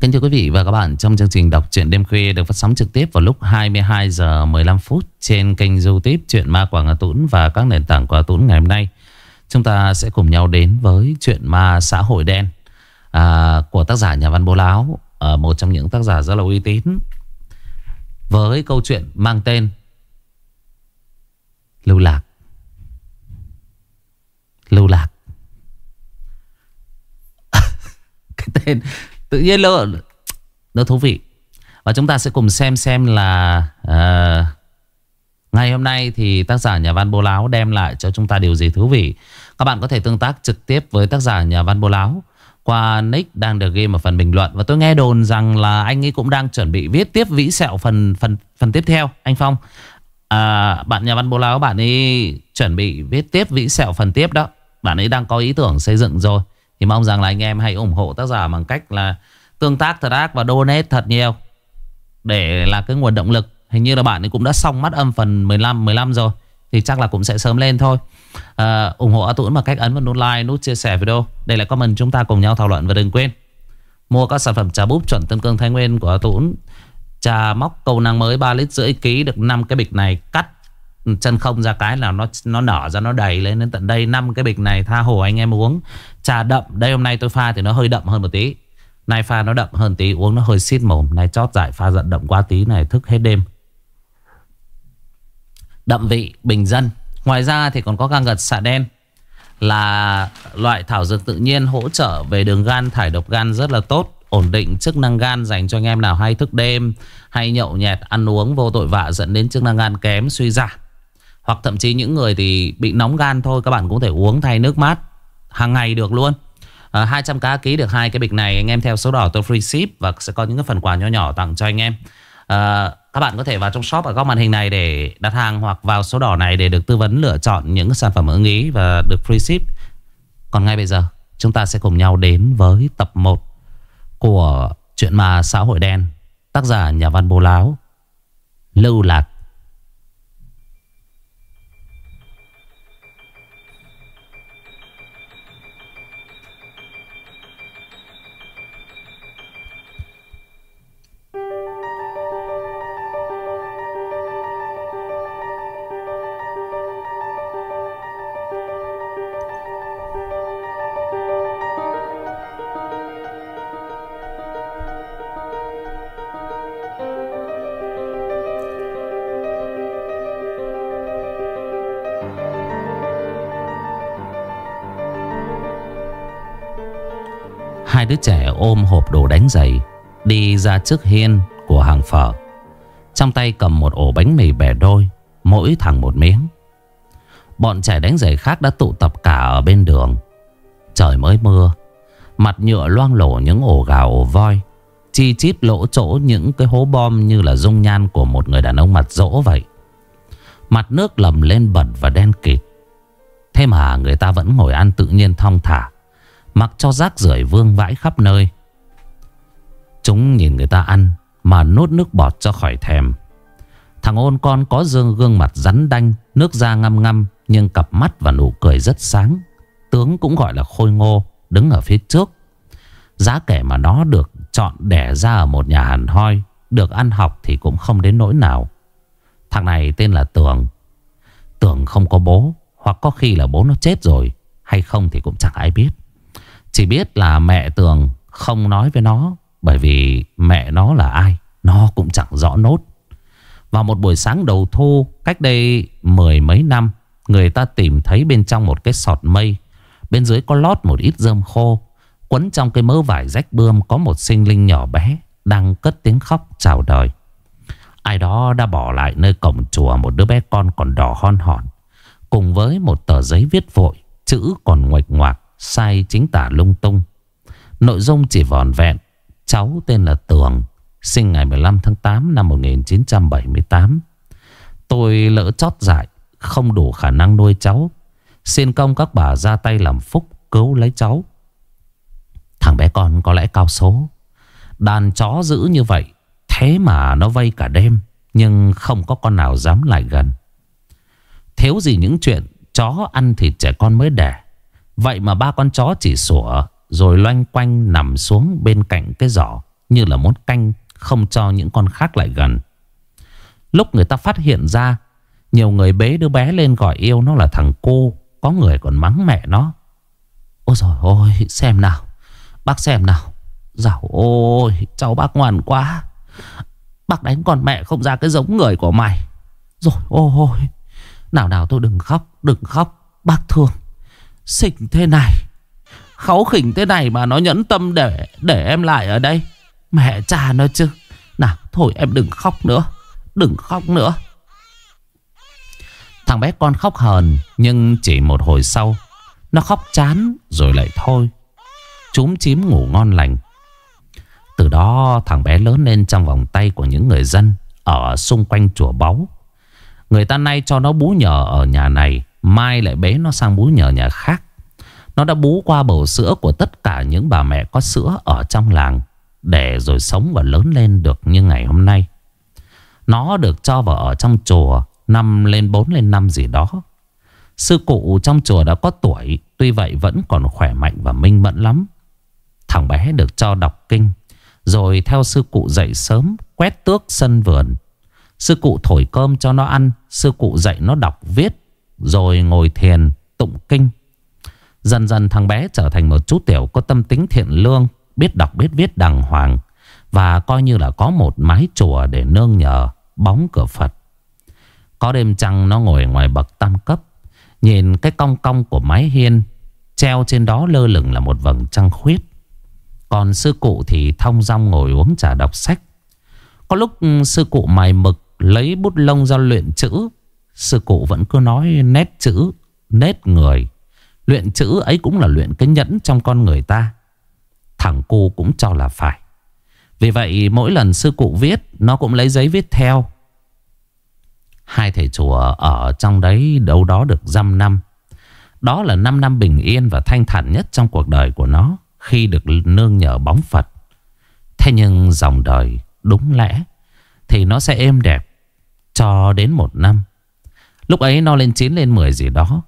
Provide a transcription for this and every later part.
Kính thưa quý vị và các bạn, trong chương trình đọc truyện đêm khuya được phát sóng trực tiếp vào lúc 22 giờ 15 phút trên kênh YouTube Truyện Ma Quảng Hà Tũng và các nền tảng của Tũng ngày hôm nay. Chúng ta sẽ cùng nhau đến với truyện ma xã hội đen à, của tác giả nhà văn Bố Láo, à, một trong những tác giả rất là uy tín. Với câu chuyện mang tên Lưu Lạc. Lưu Lạc. cái tên tự nhiên nó nó thú vị. Và chúng ta sẽ cùng xem xem là uh, ngày hôm nay thì tác giả nhà văn bố láo đem lại cho chúng ta điều gì thú vị. Các bạn có thể tương tác trực tiếp với tác giả nhà văn bố láo qua nick đang được ghi ở phần bình luận. Và tôi nghe đồn rằng là anh ấy cũng đang chuẩn bị viết tiếp vĩ sẹo phần phần phần tiếp theo. Anh Phong à, bạn nhà văn bố láo bạn ấy chuẩn bị viết tiếp vĩ sẹo phần tiếp đó. Bạn ấy đang có ý tưởng xây dựng rồi thì mong rằng là anh em hãy ủng hộ tác giả bằng cách là tương tác thật ác và donate thật nhiều. Để là cái nguồn động lực. Hình như là bạn ấy cũng đã xong mắt âm phần 15 15 rồi. Thì chắc là cũng sẽ sớm lên thôi. À, ủng hộ A Tuấn bằng cách ấn vào nút like, nút chia sẻ video. Đây là comment chúng ta cùng nhau thảo luận và đừng quên. Mua các sản phẩm trà búp chuẩn Tân Cương Thái Nguyên của A Tuấn. Trà móc cầu năng mới 3 lít rưỡi ký được 5 cái bịch này cắt chân không ra cái là nó nó nở ra, nó đầy lên. Đến tận đây, năm cái bịch này tha hồ anh em uống. Trà đậm, đây hôm nay tôi pha thì nó hơi đậm hơn một tí. Nay pha nó đậm hơn tí, uống nó hơi xít mồm. Nay chót giải pha giận đậm quá tí này, thức hết đêm. Đậm vị, bình dân. Ngoài ra thì còn có gan gật xạ đen là loại thảo dược tự nhiên hỗ trợ về đường gan, thải độc gan rất là tốt, ổn định chức năng gan, dành cho anh em nào hay thức đêm, hay nhậu nhẹt, ăn uống vô tội vạ dẫn đến chức năng gan kém, suy giảm hoặc thậm chí những người thì bị nóng gan thôi Các bạn cũng thể uống thay nước mát hàng ngày được luôn. Ờ, à, 200 cá ký được hai cái bịch này Anh em theo số đỏ tôi free ship Và sẽ có những cái phần quà nhỏ nhỏ tặng cho anh em. À, Các bạn có thể vào trong shop ở góc màn hình này để đặt hàng Hoặc vào số đỏ này để được tư vấn lựa chọn những sản phẩm ưng ý Và được free ship. Còn ngay bây giờ chúng ta sẽ cùng nhau đến với tập 1 Của chuyện mà xã hội đen Tác giả nhà văn bố láo Lưu Lạc. Đứa trẻ ôm hộp đồ đánh giày, Đi ra trước hiên của hàng phở. Trong tay cầm một ổ bánh mì bẻ đôi, Mỗi thằng một miếng. Bọn trẻ đánh giày khác đã tụ tập cả ở bên đường. Trời mới mưa, Mặt nhựa loang lổ những ổ gà ổ voi, Chi chít lỗ chỗ những cái hố bom Như là dung nhan của một người đàn ông mặt rỗ vậy. Mặt nước lầm lên bẩn và đen kịt. Thế mà người ta vẫn ngồi ăn tự nhiên thong thả. Mặc cho rác rưởi vương vãi khắp nơi. Chúng nhìn người ta ăn Mà nốt nước bọt cho khỏi thèm. Thằng ôn con có dương gương mặt rắn đanh, Nước da ngăm ngăm, Nhưng cặp mắt và nụ cười rất sáng. Tướng cũng gọi là khôi ngô, Đứng ở phía trước. Giá kẻ mà nó được chọn đẻ ra ở một nhà hàn hoi, Được ăn học thì cũng không đến nỗi nào. Thằng này tên là Tường. Tường không có bố, Hoặc có khi là bố nó chết rồi, Hay không thì cũng chẳng ai biết chỉ biết là mẹ Tường không nói với nó, Bởi vì mẹ nó là ai, Nó cũng chẳng rõ nốt. Vào một buổi sáng đầu thu, Cách đây mười mấy năm, Người ta tìm thấy bên trong một cái sọt mây. Bên dưới có lót một ít rơm khô. Quấn trong cái mớ vải rách bươm Có một sinh linh nhỏ bé Đang cất tiếng khóc chào đời. Ai đó đã bỏ lại nơi cổng chùa Một đứa bé con còn đỏ hon hòn, Cùng với một tờ giấy viết vội, Chữ còn ngoạch ngoạc. Sai chính tả lung tung. Nội dung chỉ vòn vẹn. Cháu tên là Tường, Sinh ngày 15 tháng 8 năm 1978 Tôi lỡ chót dại, Không đủ khả năng nuôi cháu. Xin công các bà ra tay làm phúc, Cứu lấy cháu. Thằng bé con có lẽ cao số. Đàn chó giữ như vậy, Thế mà nó vây cả đêm, Nhưng không có con nào dám lại gần. Thiếu gì những chuyện Chó ăn thịt trẻ con mới đẻ. Vậy mà ba con chó chỉ sủa, Rồi loanh quanh nằm xuống bên cạnh cái giỏ, Như là muốn canh, Không cho những con khác lại gần. Lúc người ta phát hiện ra, Nhiều người bế đứa bé lên gọi yêu nó là thằng cô Có người còn mắng mẹ nó. Ôi trời ôi xem nào, Bác xem nào. Dạo ôi, cháu bác ngoan quá. Bác đánh con mẹ không ra cái giống người của mày. Rồi ôi. Nào nào, tôi đừng khóc Đừng khóc. Bác thương. Xinh thế này. Kháu khỉnh thế này mà nó nhẫn tâm để để em lại ở đây. Mẹ cha nó chứ. Nào, thôi em đừng khóc nữa. Đừng khóc nữa. Thằng bé con khóc hờn, Nhưng chỉ một hồi sau, Nó khóc chán rồi lại thôi. Chúng chím ngủ ngon lành. Từ đó, thằng bé lớn lên trong vòng tay của những người dân Ở xung quanh chùa báu. Người ta nay cho nó bú nhờ ở nhà này. Mai lại bế nó sang bú nhờ nhà khác. Nó đã bú qua bầu sữa của tất cả những bà mẹ có sữa ở trong làng Để rồi sống và lớn lên được như ngày hôm nay. Nó được cho vào ở trong chùa Năm lên 4 lên 5 gì đó. Sư cụ trong chùa đã có tuổi, Tuy vậy vẫn còn khỏe mạnh và minh mẫn lắm. Thằng bé được cho đọc kinh, Rồi theo sư cụ dậy sớm, Quét tước sân vườn. Sư cụ thổi cơm cho nó ăn, Sư cụ dạy nó đọc viết. Rồi ngồi thiền, tụng kinh. Dần dần thằng bé trở thành một chú tiểu Có tâm tính thiện lương, Biết đọc, biết viết đàng hoàng, Và coi như là có một mái chùa để nương nhờ, Bóng cửa Phật. Có đêm trăng nó ngồi ngoài bậc tam cấp, Nhìn cái cong cong của mái hiên, Treo trên đó lơ lửng là một vầng trăng khuyết. Còn sư cụ thì thong dong ngồi uống trà đọc sách. Có lúc ừ, sư cụ mài mực Lấy bút lông ra luyện chữ Sư cụ vẫn cứ nói nét chữ, Nét người. Luyện chữ ấy cũng là luyện cái nhẫn trong con người ta. Thằng cô cũng cho là phải. Vì vậy, mỗi lần sư cụ viết, Nó cũng lấy giấy viết theo. Hai thầy chùa ở trong đấy đâu đó được dăm năm. Đó là 5 năm bình yên và thanh thản nhất trong cuộc đời của nó, Khi được nương nhờ bóng Phật. Thế nhưng dòng đời, đúng lẽ, Thì nó sẽ êm đẹp cho đến một năm. Lúc ấy nó lên 9 lên 10 gì đó.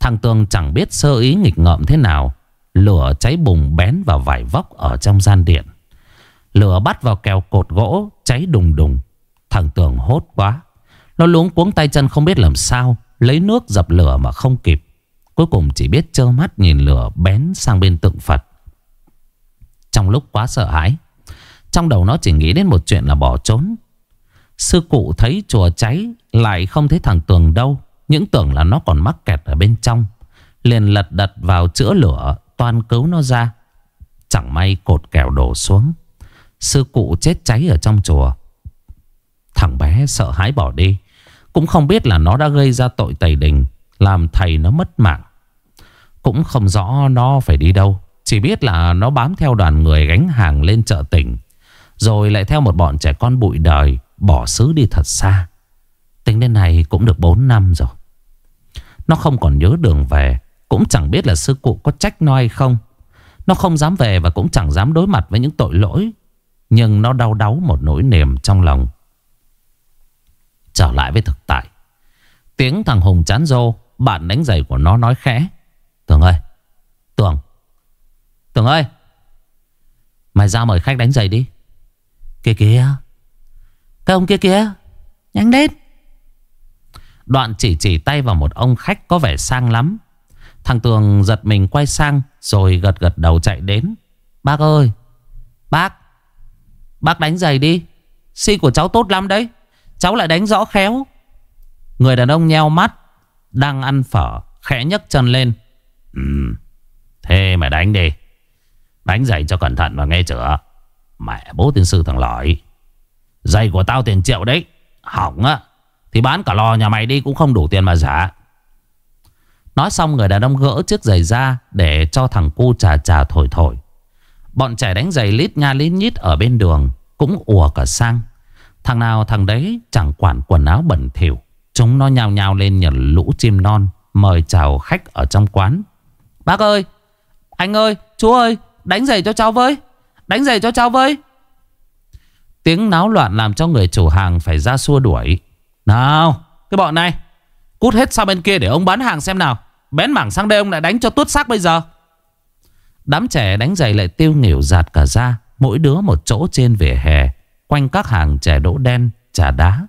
Thằng Tường chẳng biết sơ ý nghịch ngợm thế nào. Lửa cháy bùng bén vào vải vóc ở trong gian điện. Lửa bắt vào kèo cột gỗ, Cháy đùng đùng. Thằng Tường hốt quá. Nó luống cuống tay chân không biết làm sao, Lấy nước dập lửa mà không kịp. Cuối cùng chỉ biết trơ mắt nhìn lửa bén sang bên tượng Phật. Trong lúc quá sợ hãi, Trong đầu nó chỉ nghĩ đến một chuyện là bỏ trốn. Sư cụ thấy chùa cháy, Lại không thấy thằng Tường đâu. Những tưởng là nó còn mắc kẹt ở bên trong. Liền lật đật vào chữa lửa toàn cứu nó ra. Chẳng may cột kèo đổ xuống. Sư cụ chết cháy ở trong chùa. Thằng bé sợ hãi bỏ đi. Cũng không biết là nó đã gây ra tội tẩy đình, Làm thầy nó mất mạng. Cũng không rõ nó phải đi đâu. Chỉ biết là nó bám theo đoàn người gánh hàng lên chợ tỉnh. Rồi lại theo một bọn trẻ con bụi đời. Bỏ xứ đi thật xa. Tính đến này cũng được 4 năm rồi. Nó không còn nhớ đường về, Cũng chẳng biết là sư cụ có trách nó hay không. Nó không dám về Và cũng chẳng dám đối mặt với những tội lỗi, Nhưng nó đau đáu một nỗi niềm trong lòng. Trở lại với thực tại. Tiếng thằng Hùng chán rô, Bạn đánh giày của nó nói khẽ. Tường ơi, Tường Tường ơi, Mày ra mời khách đánh giày đi. Kìa kìa cái ông kia kìa. Nhanh lên. Đoạn chỉ chỉ tay vào một ông khách có vẻ sang lắm. Thằng Tường giật mình quay sang Rồi gật gật đầu chạy đến. Bác ơi Bác Bác đánh giày đi. Si của cháu tốt lắm đấy. Cháu lại đánh rõ khéo. Người đàn ông nheo mắt Đang ăn phở Khẽ nhấc chân lên. Ừ, Thế mày đánh đi. Đánh giày cho cẩn thận và nghe chưa? Mẹ bố tiên sư thằng lõi Giày của tao tiền triệu đấy. Hỏng á. Thì bán cả lò nhà mày đi cũng không đủ tiền mà giả. Nói xong người đàn ông gỡ chiếc giày ra Để cho thằng cu trà trà thổi thổi. Bọn trẻ đánh giày lít nha lít nhít ở bên đường Cũng ùa cả sang. Thằng nào thằng đấy chẳng quản quần áo bẩn thỉu. Chúng nó nhào nhào lên nhận lũ chim non, Mời chào khách ở trong quán. Bác ơi! Anh ơi! Chú ơi! Đánh giày cho cháu với! Đánh giày cho cháu với! Tiếng náo loạn làm cho người chủ hàng phải ra xua đuổi. Nào, cái bọn này, cút hết sang bên kia để ông bán hàng xem nào. Bén mảng sang đây ông lại đánh cho tuốt xác bây giờ. Đám trẻ đánh giày lại tiêu nghỉu giạt cả ra, Mỗi đứa một chỗ trên vỉa hè Quanh các hàng trẻ đỗ đen, trà đá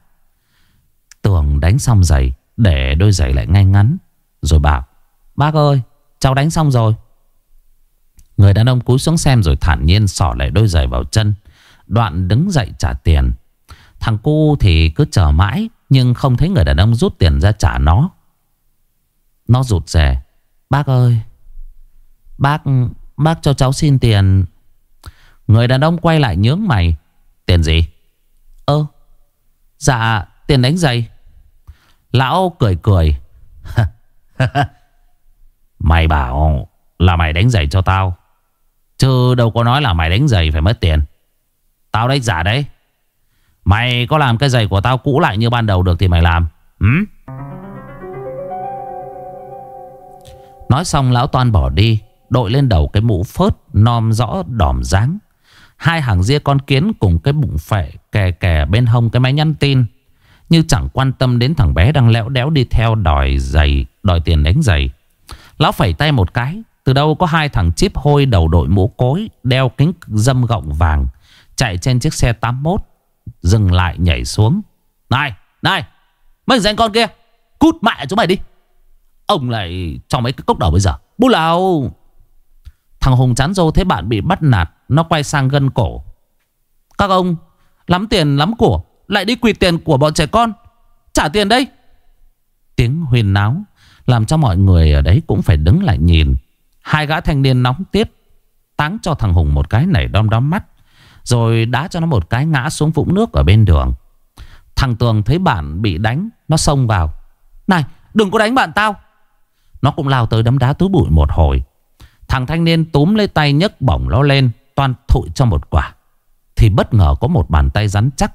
Tường đánh xong giày Để đôi giày lại ngay ngắn Rồi bảo Bác ơi cháu đánh xong rồi Người đàn ông cúi xuống xem rồi thản nhiên sỏ lại đôi giày vào chân Đoạn đứng dậy trả tiền. Thằng cu thì cứ chờ mãi, Nhưng không thấy người đàn ông rút tiền ra trả nó. Nó rụt rè. Bác ơi, Bác Bác cho cháu xin tiền. Người đàn ông quay lại nhướng mày. Tiền gì? Ơ Dạ tiền đánh giày. Lão cười cười. Mày bảo là mày đánh giày cho tao. Chứ đâu có nói là mày đánh giày phải mất tiền. Tao đấy, giả đấy. Mày có làm cái giày của tao cũ lại như ban đầu được thì mày làm. Ừ? Nói xong, lão toan bỏ đi, Đội lên đầu cái mũ phớt, Nom rõ đỏm dáng. Hai hàng ria con kiến cùng cái bụng phệ Kè kè bên hông cái máy nhắn tin. Như chẳng quan tâm đến thằng bé đang lẽo đéo đi theo đòi giày, Đòi tiền đánh giày. Lão phẩy tay một cái, Từ đâu có hai thằng chip hôi đầu đội mũ cối, Đeo kính dâm gọng vàng. Chạy trên chiếc xe 81 Dừng lại nhảy xuống. Này, này Mấy danh con kia Cút mẹ chúng mày đi. Ông lại cho mấy cái cốc đầu bây giờ. Bú lào. Thằng Hùng chán dâu thấy bạn bị bắt nạt Nó quay sang gân cổ. Các ông Lắm tiền lắm của Lại đi quỳ tiền của bọn trẻ con. Trả tiền đây. Tiếng huyền náo Làm cho mọi người ở đấy cũng phải đứng lại nhìn. Hai gã thanh niên nóng tiếp Táng cho thằng Hùng một cái nảy đom đóm mắt. Rồi đá cho nó một cái ngã xuống vũng nước ở bên đường. Thằng Tường thấy bạn bị đánh, Nó xông vào. Này, đừng có đánh bạn tao. Nó cũng lao tới đấm đá túi bụi một hồi. Thằng thanh niên túm lấy tay nhấc bổng nó lên toàn thụi cho một quả. Thì bất ngờ có một bàn tay rắn chắc,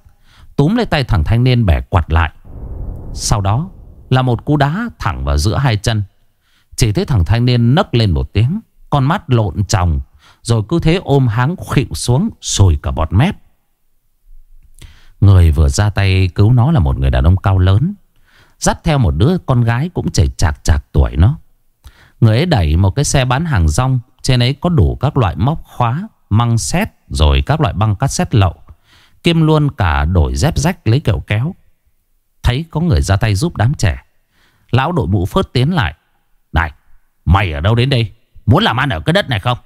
Túm lấy tay thằng thanh niên bẻ quạt lại. Sau đó là một cú đá thẳng vào giữa hai chân. Chỉ thấy thằng thanh niên nấc lên một tiếng, Con mắt lộn tròng rồi cứ thế ôm háng khịu xuống Sùi cả bọt mép. Người vừa ra tay cứu nó là một người đàn ông cao lớn. Dắt theo một đứa con gái cũng chảy chạc chạc tuổi nó. Người ấy đẩy một cái xe bán hàng rong, Trên ấy có đủ các loại móc khóa, Măng xét Rồi các loại băng cassette lậu. Kim luôn cả đổi dép rách lấy kẹo kéo. Thấy có người ra tay giúp đám trẻ. Lão đội mũ phớt tiến lại. Này, mày ở đâu đến đây? Muốn làm ăn ở cái đất này không?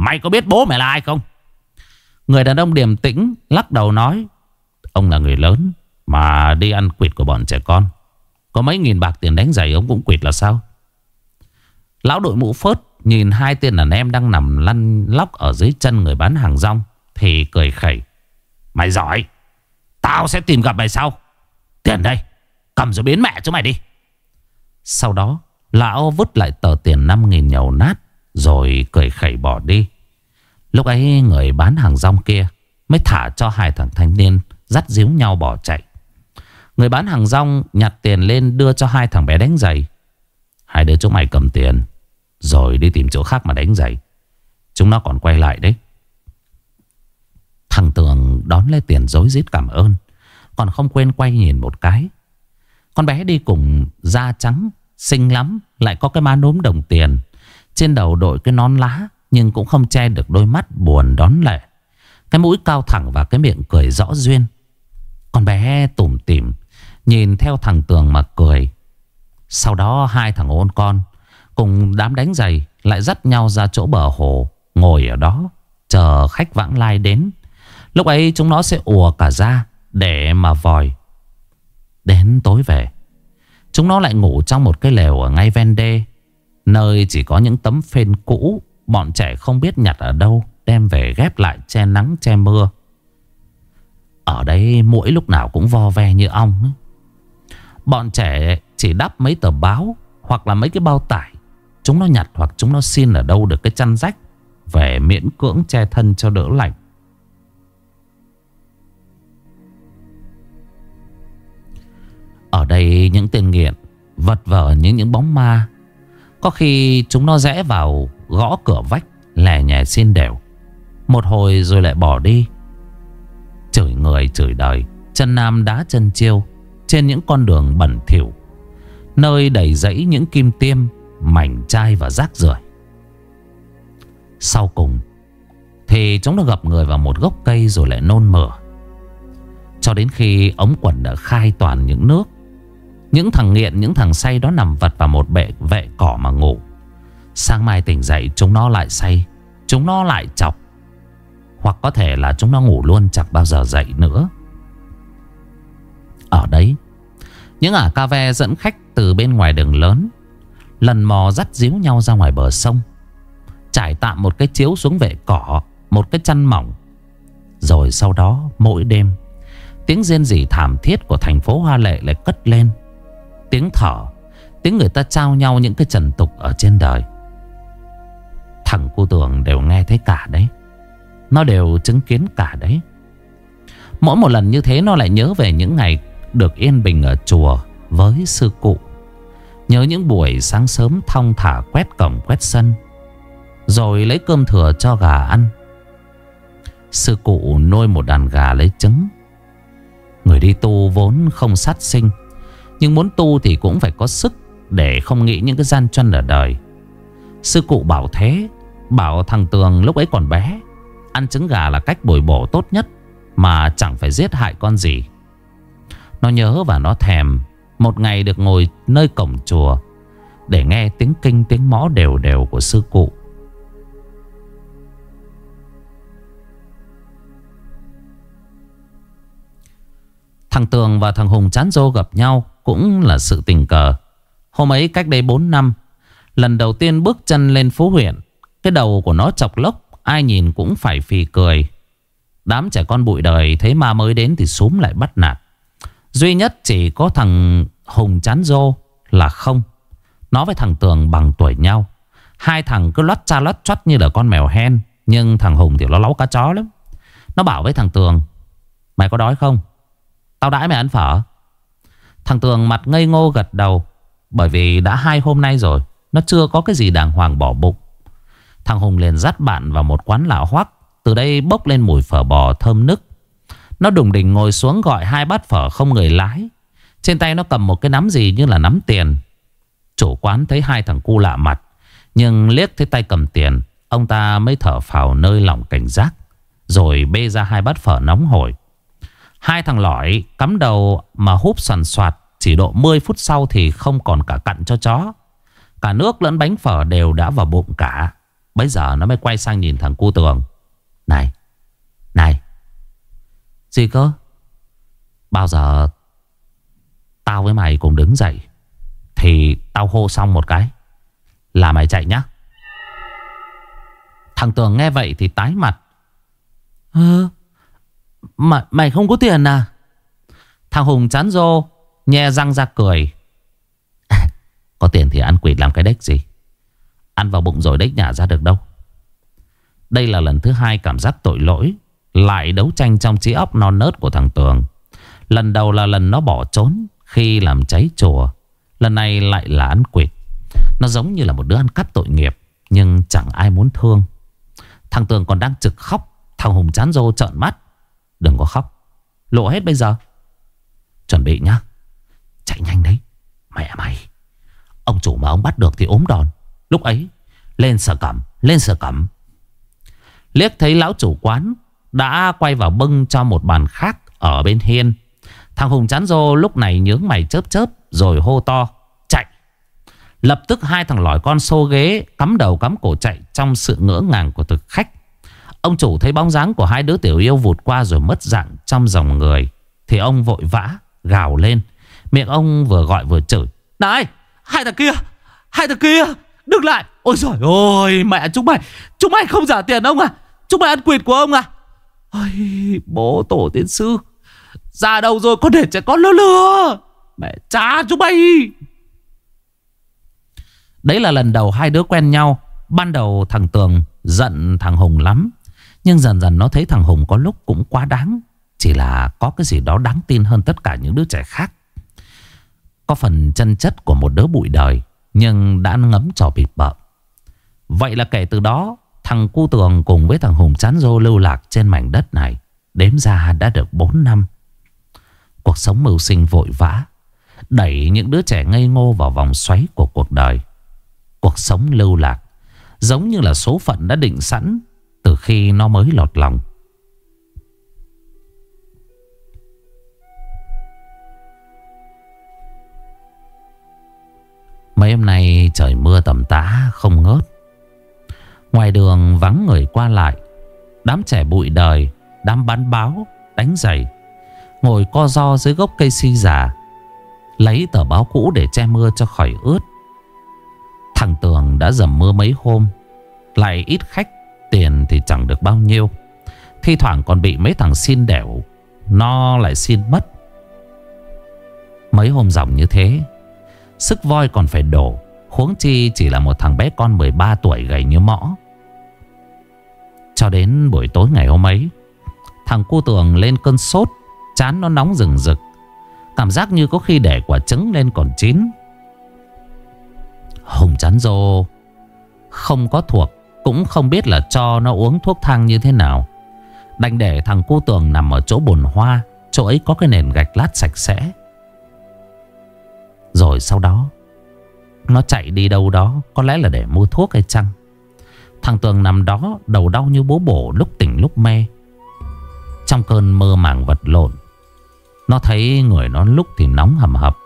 Mày có biết bố mày là ai không? Người đàn ông điềm tĩnh lắc đầu nói, Ông là người lớn Mà đi ăn quỵt của bọn trẻ con. Có mấy nghìn bạc tiền đánh giày ông cũng quỵt là sao? Lão đội mũ phớt Nhìn hai tên đàn em đang nằm lăn lóc Ở dưới chân người bán hàng rong, Thì cười khẩy, Mày giỏi, Tao sẽ tìm gặp mày sau. Tiền đây, Cầm rồi biến mẹ cho mày đi. Sau đó, Lão vứt lại tờ tiền 5.000 nhầu nát rồi cười khẩy bỏ đi. Lúc ấy người bán hàng rong kia Mới thả cho hai thằng thanh niên Dắt díu nhau bỏ chạy. Người bán hàng rong nhặt tiền lên đưa cho hai thằng bé đánh giày. Hai đứa chúng mày cầm tiền, Rồi đi tìm chỗ khác mà đánh giày. Chúng nó còn quay lại đấy. Thằng Tường đón lấy tiền dối rít cảm ơn, Còn không quên quay nhìn một cái. Con bé đi cùng da trắng, Xinh lắm, Lại có cái má nốm đồng tiền. Trên đầu đội cái nón lá, Nhưng cũng không che được đôi mắt buồn đón lệ. Cái mũi cao thẳng và cái miệng cười rõ duyên. Con bé tủm tỉm, Nhìn theo thằng Tường mà cười. Sau đó hai thằng ôn con, Cùng đám đánh giày Lại dắt nhau ra chỗ bờ hồ, Ngồi ở đó, Chờ khách vãng lai đến. Lúc ấy chúng nó sẽ ùa cả ra Để mà vòi. Đến tối về, Chúng nó lại ngủ trong một cái lều ở ngay ven đê. Nơi chỉ có những tấm phên cũ, Bọn trẻ không biết nhặt ở đâu, Đem về ghép lại che nắng, che mưa. Ở đây mỗi lúc nào cũng vo ve như ong Bọn trẻ chỉ đắp mấy tờ báo Hoặc là mấy cái bao tải. Chúng nó nhặt hoặc chúng nó xin ở đâu được cái chăn rách Về miễn cưỡng che thân cho đỡ lạnh. Ở đây những tên nghiện, Vật vờ như những bóng ma có khi chúng nó rẽ vào Gõ cửa vách, Lè nhè xin đều. Một hồi rồi lại bỏ đi. Chửi người chửi đời, Chân nam đá chân chiêu, Trên những con đường bẩn thỉu, Nơi đầy dẫy những kim tiêm, Mảnh chai và rác rưởi. Sau cùng, Thì chúng nó gặp người vào một gốc cây rồi lại nôn mửa. Cho đến khi ống quần đã khai toàn những nước những thằng nghiện, những thằng say đó nằm vật vào một bệ vệ cỏ mà ngủ. Sáng mai tỉnh dậy chúng nó lại say. Chúng nó lại chọc. Hoặc có thể là chúng nó ngủ luôn chẳng bao giờ dậy nữa. Ở đấy Những ả ca ve dẫn khách từ bên ngoài đường lớn Lần mò dắt díu nhau ra ngoài bờ sông Trải tạm một cái chiếu xuống vệ cỏ Một cái chăn mỏng. Rồi sau đó mỗi đêm Tiếng rên rỉ thảm thiết của thành phố Hoa Lệ lại cất lên. Tiếng thở, Tiếng người ta trao nhau những cái trần tục ở trên đời. Thằng cô tường đều nghe thấy cả đấy. Nó đều chứng kiến cả đấy. Mỗi một lần như thế nó lại nhớ về những ngày Được yên bình ở chùa Với sư cụ. Nhớ những buổi sáng sớm thong thả quét cổng, quét sân, Rồi lấy cơm thừa cho gà ăn. Sư cụ nuôi một đàn gà lấy trứng. Người đi tu vốn không sát sinh nhưng muốn tu thì cũng phải có sức Để không nghĩ những cái gian truân ở đời. Sư cụ bảo thế, Bảo thằng Tường lúc ấy còn bé, Ăn trứng gà là cách bồi bổ tốt nhất Mà chẳng phải giết hại con gì. Nó nhớ và nó thèm, Một ngày được ngồi nơi cổng chùa Để nghe tiếng kinh, tiếng mõ đều đều của sư cụ. Thằng Tường và thằng Hùng chán dô gặp nhau. Cũng là sự tình cờ. Hôm ấy cách đây 4 năm, Lần đầu tiên bước chân lên phố huyện, cái đầu của nó chọc lốc, Ai nhìn cũng phải phì cười. Đám trẻ con bụi đời Thấy ma mới đến thì súm lại bắt nạt. Duy nhất chỉ có thằng Hùng chán rô là không. Nó với thằng Tường bằng tuổi nhau. Hai thằng cứ lót cha lót chót như là con mèo hen, Nhưng thằng Hùng thì nó lấu cá chó lắm. Nó bảo với thằng Tường, Mày có đói không? Tao đãi mày ăn phở. Thằng Tường mặt ngây ngô gật đầu, Bởi vì đã hai hôm nay rồi, Nó chưa có cái gì đàng hoàng bỏ bụng. Thằng Hùng liền dắt bạn vào một quán lạ hoắc, Từ đây bốc lên mùi phở bò thơm nức. Nó đùng đỉnh ngồi xuống gọi hai bát phở không người lái. Trên tay nó cầm một cái nắm gì như là nắm tiền. Chủ quán thấy hai thằng cu lạ mặt, Nhưng liếc thấy tay cầm tiền, Ông ta mới thở phào nơi lòng cảnh giác, Rồi bê ra hai bát phở nóng hổi. Hai thằng lõi cắm đầu mà húp soàn soạt, Chỉ độ 10 phút sau thì không còn cả cặn cho chó. Cả nước lẫn bánh phở đều đã vào bụng cả. Bây giờ nó mới quay sang nhìn thằng cu tường. Này Này, Gì cơ? Bao giờ Tao với mày cùng đứng dậy Thì tao hô xong một cái. Là mày chạy nhá. Thằng Tường nghe vậy thì tái mặt. Ơ mà, Mày không có tiền à? Thằng Hùng chán rô Nhe răng ra cười. Có tiền thì ăn quỷ làm cái đếch gì? Ăn vào bụng rồi đếch nhả ra được đâu? Đây là lần thứ hai cảm giác tội lỗi Lại đấu tranh trong trí óc non nớt của thằng Tường. Lần đầu là lần nó bỏ trốn Khi làm cháy chùa Lần này lại là ăn quỵt. Nó giống như là một đứa ăn cắp tội nghiệp Nhưng chẳng ai muốn thương. Thằng Tường còn đang trực khóc Thằng Hùng chán rô trợn mắt. Đừng có khóc. Lộ hết bây giờ. Chuẩn bị nhá. Chạy nhanh đấy. Mẹ mày. Ông chủ mà ông bắt được thì ốm đòn. Lúc ấy, lên sở cẩm, Lên sở cẩm. Liếc thấy lão chủ quán Đã quay vào bưng cho một bàn khác Ở bên hiên. Thằng Hùng chán rô lúc này nhướng mày chớp chớp, Rồi hô to, Chạy! Lập tức hai thằng lỏi con xô ghế, Cắm đầu cắm cổ chạy Trong sự ngỡ ngàng của thực khách. Ông chủ thấy bóng dáng của hai đứa tiểu yêu vụt qua Rồi mất dạng trong dòng người, Thì ông vội vã gào lên. Miệng ông vừa gọi vừa chửi, Này, hai thằng kia, Hai thằng kia, đứng lại. Ôi trời ơi, mẹ chúng mày Chúng mày không giả tiền ông à? Chúng mày ăn quỵt của ông à? Ôi, bố tổ tiên sư Ra đâu rồi có để trẻ con lơ lừa Mẹ cha chúng mày. Đấy là lần đầu hai đứa quen nhau. Ban đầu thằng Tường giận thằng Hùng lắm nhưng dần dần nó thấy thằng Hùng có lúc cũng quá đáng. Chỉ là có cái gì đó đáng tin hơn tất cả những đứa trẻ khác. Có phần chân chất của một đứa bụi đời, nhưng đã ngấm trò bịp bợm. Vậy là kể từ đó, Thằng cu tường cùng với thằng Hùng chán rô lưu lạc trên mảnh đất này, Đếm ra đã được 4 năm. Cuộc sống mưu sinh vội vã, Đẩy những đứa trẻ ngây ngô vào vòng xoáy của cuộc đời. Cuộc sống lưu lạc, Giống như là số phận đã định sẵn từ khi nó mới lọt lòng. Mấy hôm nay trời mưa tầm tã, không ngớt. Ngoài đường vắng người qua lại, Đám trẻ bụi đời, Đám bán báo, Đánh giày, Ngồi co do dưới gốc cây si già, Lấy tờ báo cũ để che mưa cho khỏi ướt. Thằng Tường đã dầm mưa mấy hôm, Lại ít khách Tiền thì chẳng được bao nhiêu. Thi thoảng còn bị mấy thằng xin đẻo, Nó lại xin mất. Mấy hôm dòng như thế, Sức voi còn phải đổ, Huống chi chỉ là một thằng bé con 13 tuổi gầy như mõ. Cho đến buổi tối ngày hôm ấy, Thằng cu tường lên cơn sốt, Chán nó nóng rừng rực. Cảm giác như có khi để quả trứng lên còn chín. Hùng chán rô, Không có thuộc cũng không biết là cho nó uống thuốc thang như thế nào. Đành để thằng cu tường nằm ở chỗ bồn hoa, Chỗ ấy có cái nền gạch lát sạch sẽ. Rồi sau đó, Nó chạy đi đâu đó, Có lẽ là để mua thuốc hay chăng? Thằng Tường nằm đó, Đầu đau như bố bổ lúc tỉnh lúc mê. Trong cơn mơ màng vật lộn, Nó thấy người nó lúc thì nóng hầm hập,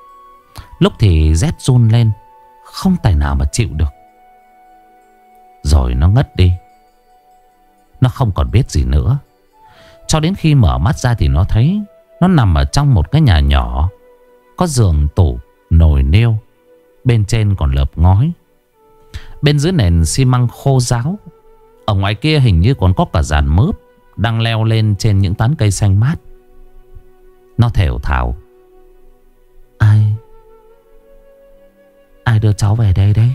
Lúc thì rét run lên, Không tài nào mà chịu được. Rồi nó ngất đi. Nó không còn biết gì nữa. Cho đến khi mở mắt ra thì nó thấy Nó nằm ở trong một cái nhà nhỏ, Có giường tủ Nồi niêu Bên trên còn lợp ngói. Bên dưới nền xi măng khô ráo, Ở ngoài kia hình như còn có cả dàn mướp Đang leo lên trên những tán cây xanh mát. Nó thều thào. Ai Ai đưa cháu về đây đấy?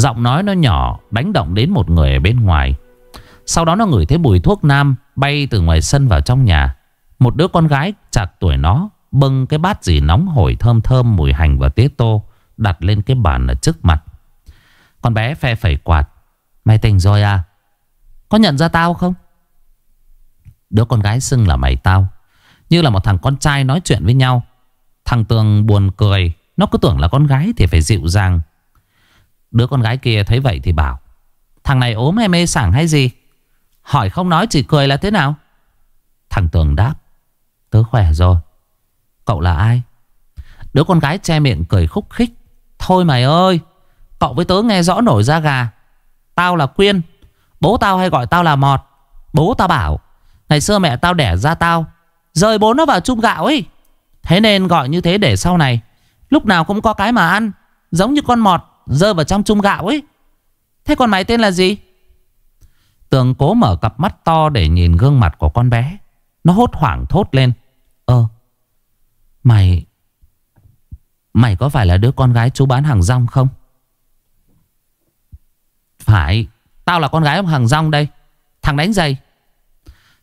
Giọng nói nó nhỏ, Đánh động đến một người ở bên ngoài. Sau đó nó ngửi thấy mùi thuốc nam Bay từ ngoài sân vào trong nhà. Một đứa con gái chặt tuổi nó Bưng cái bát gì nóng hổi thơm thơm Mùi hành và tía tô, Đặt lên cái bàn ở trước mặt. Con bé phe phẩy quạt, Mày tỉnh rồi à? Có nhận ra tao không? Đứa con gái xưng là mày tao, Như là một thằng con trai nói chuyện với nhau. Thằng Tường buồn cười, Nó cứ tưởng là con gái thì phải dịu dàng Đứa con gái kia thấy vậy thì bảo, Thằng này ốm hay mê sảng hay gì? Hỏi không nói chỉ cười là thế nào? Thằng Tường đáp, Tớ khỏe rồi. Cậu là ai? Đứa con gái che miệng cười khúc khích, Thôi mày ơi, Cậu với tớ nghe rõ nổi da gà. Tao là Quyên, Bố tao hay gọi tao là Mọt. Bố tao bảo, Ngày xưa mẹ tao đẻ ra tao, Rời bố nó vào chung gạo ấy. Thế nên gọi như thế để sau này, Lúc nào cũng có cái mà ăn, Giống như con mọt rơi vào trong chung gạo ấy. Thế còn mày tên là gì? Tường cố mở cặp mắt to để nhìn gương mặt của con bé. Nó hốt hoảng thốt lên. Ơ Mày Mày có phải là đứa con gái chú bán hàng rong không? Phải, Tao là con gái ông hàng rong đây. Thằng đánh giày.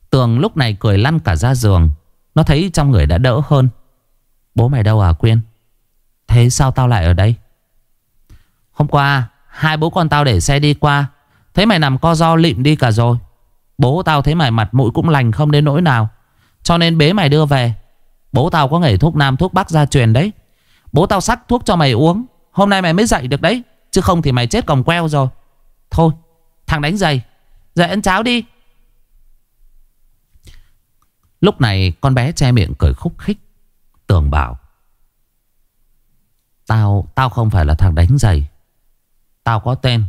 Tường lúc này cười lăn cả ra giường. Nó thấy trong người đã đỡ hơn. Bố mày đâu à Quyên? Thế sao tao lại ở đây? Hôm qua, Hai bố con tao để xe đi qua. Thấy mày nằm co do lịm đi cả rồi. Bố tao thấy mày mặt mũi cũng lành không đến nỗi nào. Cho nên bế mày đưa về. Bố tao có nghề thuốc nam thuốc bắc gia truyền đấy. Bố tao sắc thuốc cho mày uống. Hôm nay mày mới dậy được đấy. Chứ không thì mày chết còng queo rồi. Thôi, thằng đánh giày, Dậy ăn cháo đi. Lúc này con bé che miệng cười khúc khích, Tường bảo, Tao Tao không phải là thằng đánh giày. Tao có tên.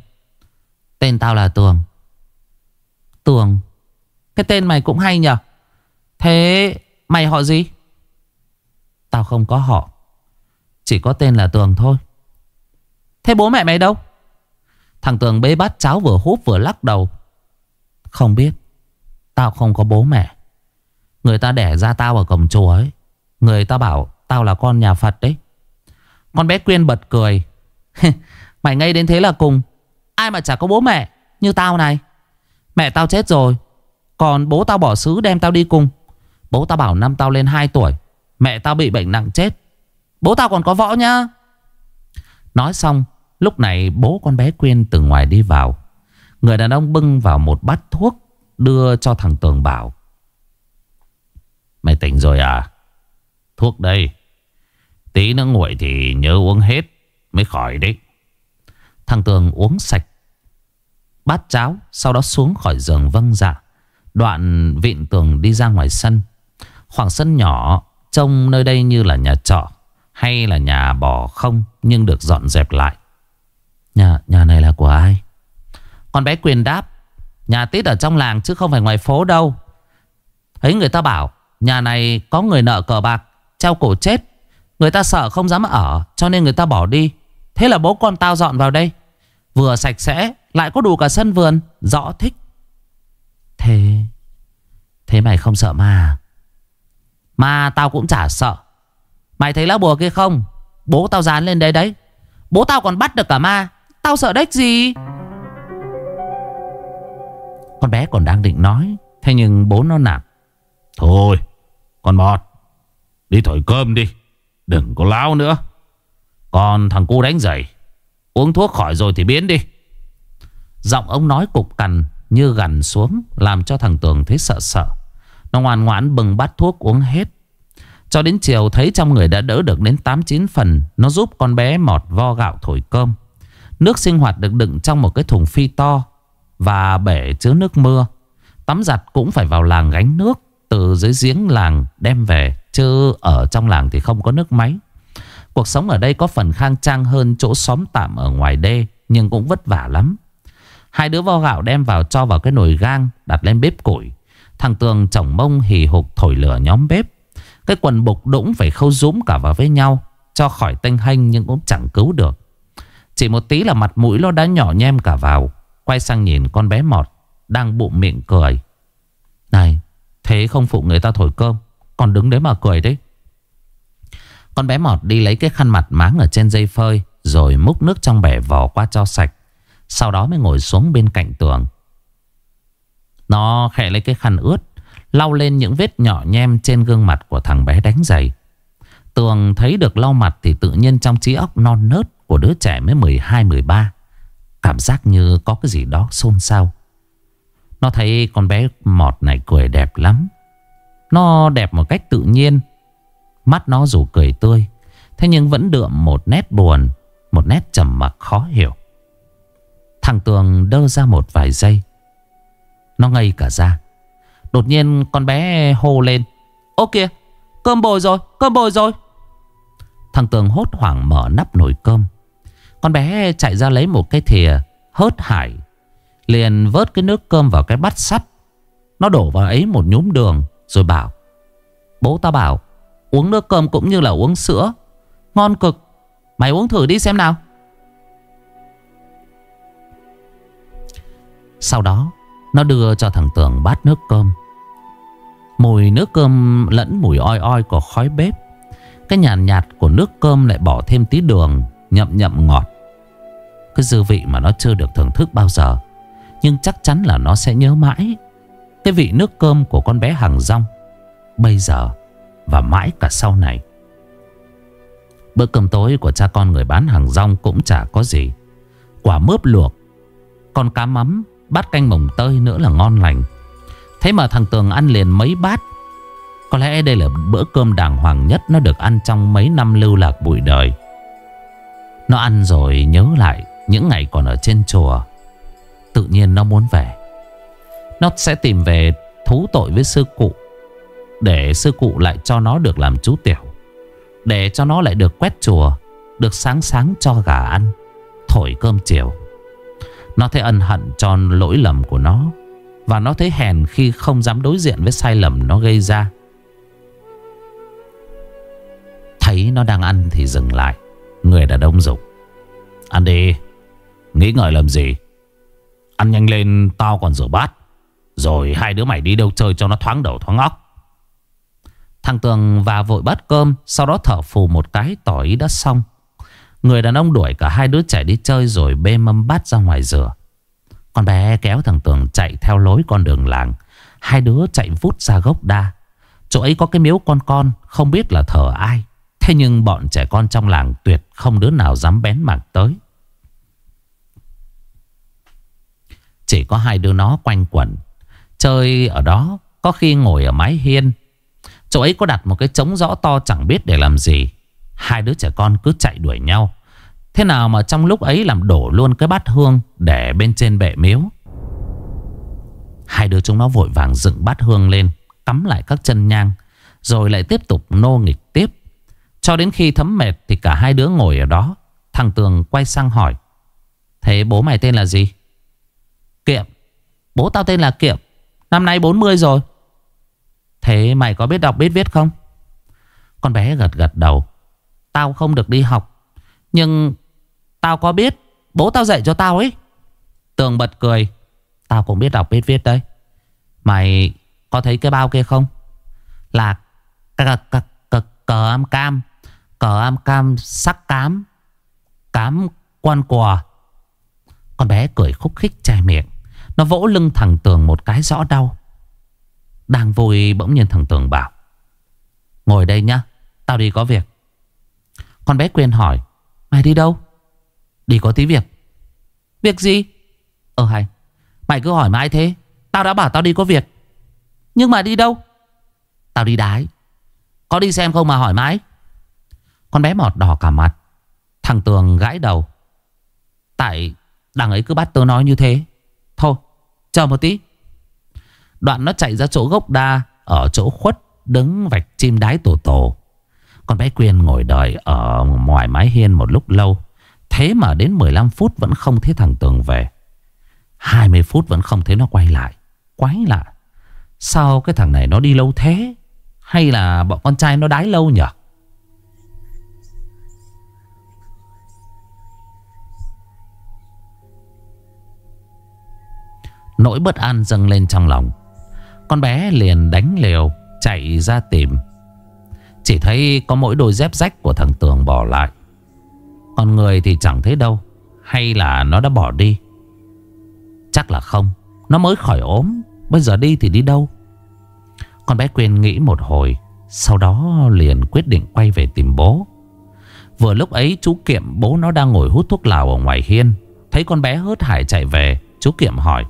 Tên tao là Tường. Tường. Cái tên mày cũng hay nhở Thế mày họ gì? Tao không có họ. Chỉ có tên là Tường thôi. Thế bố mẹ mày đâu? Thằng Tường bế bát cháo vừa húp vừa lắc đầu. Không biết. Tao không có bố mẹ. Người ta đẻ ra tao ở cổng chùa ấy. Người ta bảo tao là con nhà Phật đấy. Con bé Quyên bật cười. Mày ngây đến thế là cùng. Ai mà chả có bố mẹ Như tao này? Mẹ tao chết rồi. Còn bố tao bỏ xứ đem tao đi cùng. Bố tao bảo năm tao lên 2 tuổi. Mẹ tao bị bệnh nặng chết. Bố tao còn có võ nhá. Nói xong, Lúc này bố con bé Quyên từ ngoài đi vào. Người đàn ông bưng vào một bát thuốc, Đưa cho thằng Tường bảo. Mày tỉnh rồi à? Thuốc đây. Tí nữa nguội thì nhớ uống hết Mới khỏi đấy. Thằng Tường uống sạch bát cháo, Sau đó xuống khỏi giường vâng dạ. Đoạn vịn tường đi ra ngoài sân. Khoảng sân nhỏ, Trông nơi đây như là nhà trọ Hay là nhà bỏ không, Nhưng được dọn dẹp lại. Nhà nhà này là của ai? Con bé quyền đáp, Nhà tít ở trong làng chứ không phải ngoài phố đâu. Thấy người ta bảo, Nhà này có người nợ cờ bạc, Treo cổ chết. Người ta sợ không dám ở, Cho nên người ta bỏ đi. Thế là bố con tao dọn vào đây. Vừa sạch sẽ, Lại có đủ cả sân vườn, Rõ thích. Thế Thế mày không sợ ma Mà tao cũng chả sợ. Mày thấy lá bùa kia không? Bố tao dán lên đấy đấy. Bố tao còn bắt được cả ma. Tao sợ đếch gì? Con bé còn đang định nói, Thế nhưng bố nó nạp Thôi, Con bọt, Đi thổi cơm đi. Đừng có láo nữa. Còn thằng cu đánh giày, Uống thuốc khỏi rồi thì biến đi. Giọng ông nói cục cằn Như gằn xuống, Làm cho thằng Tường thấy sợ sợ. Nó ngoan ngoãn bừng bát thuốc uống hết. Cho đến chiều thấy trong người đã đỡ được đến 8-9 phần, Nó giúp con bé mọt vo gạo thổi cơm. Nước sinh hoạt được đựng trong một cái thùng phi to Và bể chứa nước mưa. Tắm giặt cũng phải vào làng gánh nước, Từ dưới giếng làng đem về, Chứ ở trong làng thì không có nước máy. Cuộc sống ở đây có phần khang trang hơn chỗ xóm tạm ở ngoài đê, Nhưng cũng vất vả lắm. Hai đứa vo gạo đem vào cho vào cái nồi gang, Đặt lên bếp củi. Thằng Tường chồng mông hì hục thổi lửa nhóm bếp. Cái quần bục đũng phải khâu rúm cả vào với nhau, Cho khỏi tinh hanh nhưng cũng chẳng cứu được. Chỉ một tí là mặt mũi nó đã nhỏ nhem cả vào. Quay sang nhìn con bé mọt, Đang bụng miệng cười. Này, Thế không phụ người ta thổi cơm, Còn đứng đấy mà cười đấy. Con bé mọt đi lấy cái khăn mặt máng ở trên dây phơi, Rồi múc nước trong bể vò qua cho sạch. Sau đó mới ngồi xuống bên cạnh tường. Nó khẽ lấy cái khăn ướt, Lau lên những vết nhỏ nhem trên gương mặt của thằng bé đánh giày. Tường thấy được lau mặt thì tự nhiên trong trí óc non nớt của đứa trẻ mới 12-13 Cảm giác như có cái gì đó xôn xao. Nó thấy con bé mọt này cười đẹp lắm. Nó đẹp một cách tự nhiên Mắt nó dù cười tươi, Thế nhưng vẫn đượm một nét buồn, Một nét trầm mặc khó hiểu. Thằng Tường đơ ra một vài giây. Nó ngây cả ra. Đột nhiên con bé hô lên. Ô kìa, cơm bồi rồi, Cơm bồi rồi. Thằng Tường hốt hoảng mở nắp nồi cơm. Con bé chạy ra lấy một cái thìa Hớt hải, Liền vớt cái nước cơm vào cái bát sắt. Nó đổ vào ấy một nhúm đường, Rồi bảo, Bố ta bảo Uống nước cơm cũng như là uống sữa. Ngon cực. Mày uống thử đi xem nào. Sau đó Nó đưa cho thằng Tường bát nước cơm. Mùi nước cơm lẫn mùi oi oi của khói bếp. Cái nhàn nhạt, nhạt của nước cơm lại bỏ thêm tí đường Nhậm nhậm ngọt. Cái dư vị mà nó chưa được thưởng thức bao giờ. Nhưng chắc chắn là nó sẽ nhớ mãi. Cái vị nước cơm của con bé hàng rong Bây giờ và mãi cả sau này. Bữa cơm tối của cha con người bán hàng rong cũng chả có gì. Quả mướp luộc, Con cá mắm, Bát canh mồng tơi nữa là ngon lành. Thế mà thằng Tường ăn liền mấy bát. Có lẽ đây là bữa cơm đàng hoàng nhất Nó được ăn trong mấy năm lưu lạc bụi đời. Nó ăn rồi nhớ lại Những ngày còn ở trên chùa. Tự nhiên nó muốn về. Nó sẽ tìm về thú tội với sư cụ. Để sư cụ lại cho nó được làm chú tiểu, Để cho nó lại được quét chùa, Được sáng sáng cho gà ăn, Thổi cơm chiều. Nó thấy ân hận cho lỗi lầm của nó, Và nó thấy hèn khi không dám đối diện với sai lầm nó gây ra. Thấy nó đang ăn thì dừng lại, Người đã đông dục. Ăn đi, Nghĩ ngợi làm gì? Ăn nhanh lên, tao còn rửa bát. Rồi hai đứa mày đi đâu chơi cho nó thoáng đầu thoáng óc. Thằng Tường và vội bắt cơm, Sau đó thở phù một cái, tỏ ý đã xong. Người đàn ông đuổi cả hai đứa trẻ đi chơi Rồi bê mâm bát ra ngoài rửa. Con bé kéo thằng Tường chạy theo lối con đường làng. Hai đứa chạy vút ra gốc đa. Chỗ ấy có cái miếu con con, Không biết là thờ ai. Thế nhưng bọn trẻ con trong làng tuyệt Không đứa nào dám bén mảng tới. Chỉ có hai đứa nó quanh quẩn. Chơi ở đó, Có khi ngồi ở mái hiên Chỗ ấy có đặt một cái trống rõ to chẳng biết để làm gì. Hai đứa trẻ con cứ chạy đuổi nhau. Thế nào mà trong lúc ấy làm đổ luôn cái bát hương Để bên trên bệ miếu? Hai đứa chúng nó vội vàng dựng bát hương lên, Cắm lại các chân nhang, Rồi lại tiếp tục nô nghịch tiếp. Cho đến khi thấm mệt Thì cả hai đứa ngồi ở đó. Thằng Tường quay sang hỏi, Thế bố mày tên là gì? Kiệm. Bố tao tên là Kiệm. Năm nay 40 rồi. Thế mày có biết đọc biết viết không? Con bé gật gật đầu. Tao không được đi học. Nhưng Tao có biết Bố tao dạy cho tao ấy. Tường bật cười. Tao cũng biết đọc biết viết đấy. Mày có thấy cái bao kia không? Là cờ, cờ, cờ, cờ am cam Cờ am cam sắc cám Cám quan quà. Con bé cười khúc khích chai miệng. Nó vỗ lưng thằng Tường một cái rõ đau. Đang vui bỗng nhiên thằng Tường bảo, Ngồi đây nhá, Tao đi có việc. Con bé quên hỏi, Mày đi đâu? Đi có tí việc. Việc gì? Ờ hay, Mày cứ hỏi mãi thế, Tao đã bảo tao đi có việc. Nhưng mà đi đâu? Tao đi đái. Có đi xem không mà hỏi mãi. Con bé mọt đỏ cả mặt. Thằng Tường gãi đầu. Tại đằng ấy cứ bắt tớ nói như thế. Thôi, chờ một tí. Đoạn nó chạy ra chỗ gốc đa, Ở chỗ khuất, đứng vạch chim đái tổ tổ Con bé Quyên ngồi đợi ở ngoài mái hiên một lúc lâu. Thế mà đến 15 phút vẫn không thấy thằng Tường về. 20 phút vẫn không thấy nó quay lại. Quái lạ. Sao cái thằng này nó đi lâu thế? Hay là bọn con trai nó đái lâu nhỉ Nỗi bất an dâng lên trong lòng. Con bé liền đánh liều, Chạy ra tìm. Chỉ thấy có mỗi đôi dép rách của thằng Tường bỏ lại. Còn người thì chẳng thấy đâu, Hay là nó đã bỏ đi? Chắc là không, Nó mới khỏi ốm, Bây giờ đi thì đi đâu? Con bé Quyên nghĩ một hồi, Sau đó liền quyết định quay về tìm bố. Vừa lúc ấy chú Kiệm, bố nó đang ngồi hút thuốc lào ở ngoài hiên, Thấy con bé hớt hải chạy về, Chú Kiệm hỏi,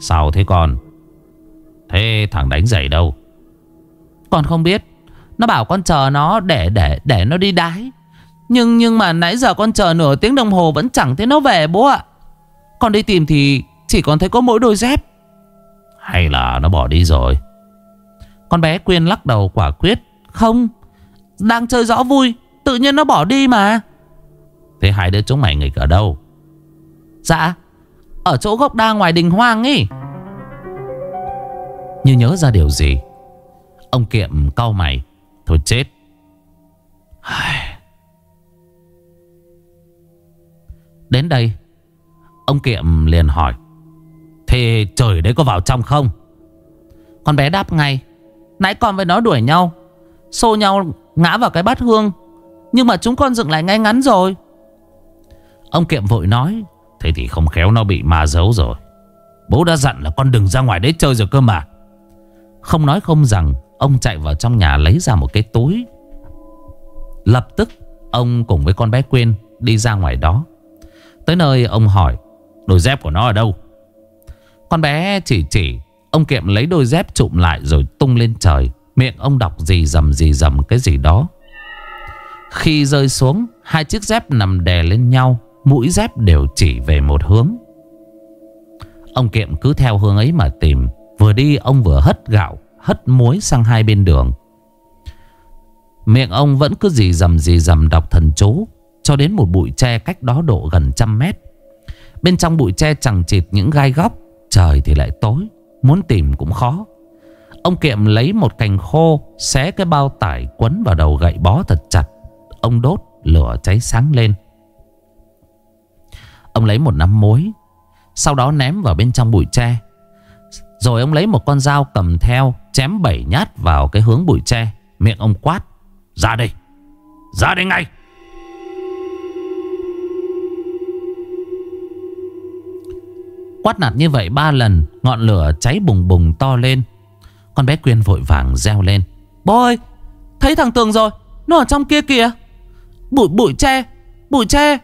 Sao thế con? Thế thằng đánh giày đâu? Con không biết. Nó bảo con chờ nó để để để nó đi đái. Nhưng nhưng mà nãy giờ con chờ nửa tiếng đồng hồ Vẫn chẳng thấy nó về bố ạ. Con đi tìm thì chỉ còn thấy có mỗi đôi dép. Hay là nó bỏ đi rồi? Con bé Quyên lắc đầu quả quyết. Không Đang chơi rõ vui Tự nhiên nó bỏ đi mà. Thế hai đứa chúng mày nghịch ở đâu? Dạ Ở chỗ gốc đa ngoài đình hoang ý như nhớ ra điều gì? Ông Kiệm cau mày. Thôi chết. Đến đây, Ông Kiệm liền hỏi. Thế trời đấy có vào trong không? Con bé đáp ngay. Nãy con với nó đuổi nhau. Xô nhau ngã vào cái bát hương. Nhưng mà chúng con dựng lại ngay ngắn rồi. Ông Kiệm vội nói. Thế thì không khéo nó bị ma giấu rồi. Bố đã dặn là con đừng ra ngoài đấy chơi rồi cơ mà. Không nói không rằng, Ông chạy vào trong nhà lấy ra một cái túi. Lập tức, Ông cùng với con bé Quyên Đi ra ngoài đó. Tới nơi, ông hỏi, Đôi dép của nó ở đâu? Con bé chỉ chỉ, Ông Kiệm lấy đôi dép trụm lại rồi tung lên trời. Miệng ông đọc gì dầm gì dầm cái gì đó. Khi rơi xuống, Hai chiếc dép nằm đè lên nhau, Mũi dép đều chỉ về một hướng. Ông Kiệm cứ theo hướng ấy mà tìm. Vừa đi, ông vừa hất gạo, Hất muối sang hai bên đường. Miệng ông vẫn cứ gì dầm gì dầm đọc thần chú, Cho đến một bụi tre cách đó độ gần trăm mét. Bên trong bụi tre chẳng chịt những gai góc, Trời thì lại tối, Muốn tìm cũng khó. Ông Kiệm lấy một cành khô, Xé cái bao tải quấn vào đầu gậy bó thật chặt. Ông đốt lửa cháy sáng lên. Ông lấy một nắm muối, Sau đó ném vào bên trong bụi tre. Rồi ông lấy một con dao cầm theo, Chém bảy nhát vào cái hướng bụi tre. Miệng ông quát, Ra đây Ra đây ngay. Quát nạt như vậy ba lần, Ngọn lửa cháy bùng bùng to lên. Con bé Quyên vội vàng reo lên Bố ơi Thấy thằng Tường rồi, Nó ở trong kia kìa. Bụi bụi tre Bụi tre.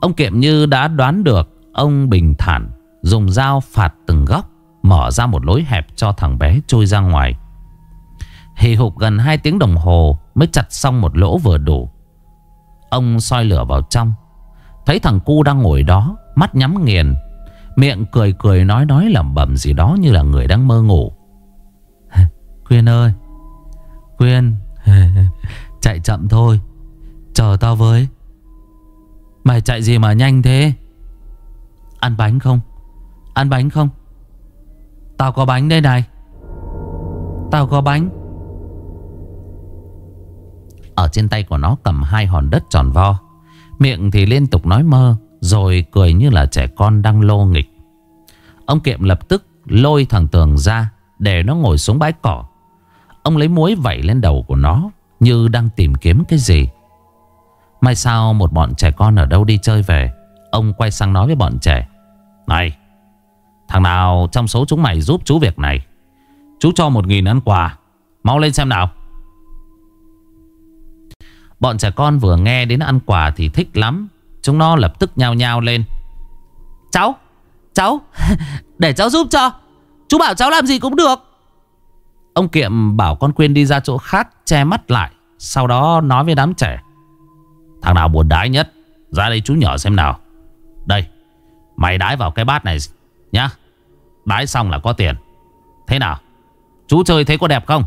Ông Kiệm như đã đoán được Ông bình thản Dùng dao phạt từng góc, Mở ra một lối hẹp cho thằng bé trôi ra ngoài. Hì hục gần 2 tiếng đồng hồ Mới chặt xong một lỗ vừa đủ. Ông soi lửa vào trong, Thấy thằng cu đang ngồi đó, Mắt nhắm nghiền, Miệng cười cười nói nói lẩm bẩm gì đó như là người đang mơ ngủ. Quyên ơi, Quyên, Chạy chậm thôi, Chờ tao với. Mày chạy gì mà nhanh thế? Ăn bánh không? Ăn bánh không? Tao có bánh đây này. Tao có bánh. Ở trên tay của nó cầm hai hòn đất tròn vo. Miệng thì liên tục nói mơ, Rồi cười như là trẻ con đang lô nghịch. Ông Kiệm lập tức lôi thằng Tường ra Để nó ngồi xuống bãi cỏ. Ông lấy muối vẩy lên đầu của nó Như đang tìm kiếm cái gì. Mai sao một bọn trẻ con ở đâu đi chơi về, Ông quay sang nói với bọn trẻ. Này Thằng nào trong số chúng mày giúp chú việc này? Chú cho một nghìn ăn quà. Mau lên xem nào. Bọn trẻ con vừa nghe đến ăn quà thì thích lắm. Chúng nó lập tức nhao nhao lên. Cháu Cháu, Để cháu giúp cho. Chú bảo cháu làm gì cũng được. Ông Kiệm bảo con Quyên đi ra chỗ khác, Che mắt lại. Sau đó nói với đám trẻ. Thằng nào buồn đái nhất, Ra đây chú nhỏ xem nào. Đây, Mày đái vào cái bát này Nhá. Đái xong là có tiền. Thế nào? Chú chơi thấy có đẹp không?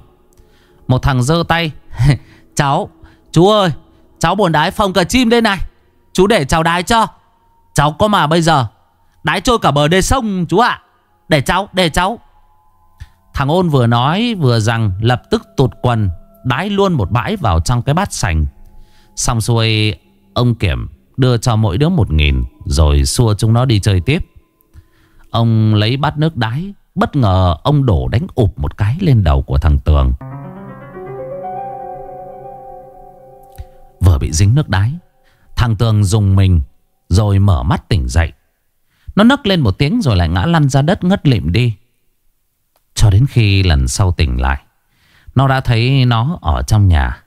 Một thằng giơ tay. Cháu, Chú ơi, Cháu buồn đái phòng cả chim đây này. Chú để cháu đái cho. Cháu có mà bây giờ, Đái trôi cả bờ đê sông chú ạ. Để cháu để cháu. Thằng ôn vừa nói, vừa rằng Lập tức tụt quần, Đái luôn một bãi vào trong cái bát sành. Xong xuôi, Ông Kiểm đưa cho mỗi đứa một nghìn, Rồi xua chúng nó đi chơi tiếp. Ông lấy bát nước đái, Bất ngờ ông đổ đánh ụp một cái lên đầu của thằng Tường. Vừa bị dính nước đái, Thằng Tường dùng mình Rồi mở mắt tỉnh dậy. Nó nấc lên một tiếng rồi lại ngã lăn ra đất ngất lịm đi. Cho đến khi lần sau tỉnh lại, Nó đã thấy nó ở trong nhà.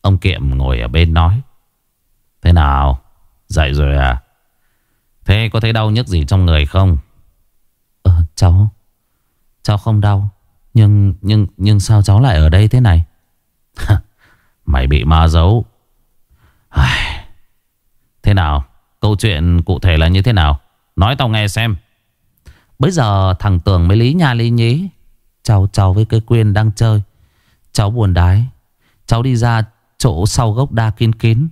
Ông Kiệm ngồi ở bên nói, Thế nào? Dậy rồi à? Thế có thấy đau nhức gì trong người không? Ờ cháu. Cháu không đau. Nhưng nhưng nhưng sao cháu lại ở đây thế này? Mày bị ma giấu Thế nào? Câu chuyện cụ thể là như thế nào? Nói tao nghe xem. Bây giờ thằng Tường mới lý nha lý nhí. Cháu cháu với cái Quyên đang chơi. Cháu buồn đái. Cháu đi ra chỗ sau gốc đa kín kín.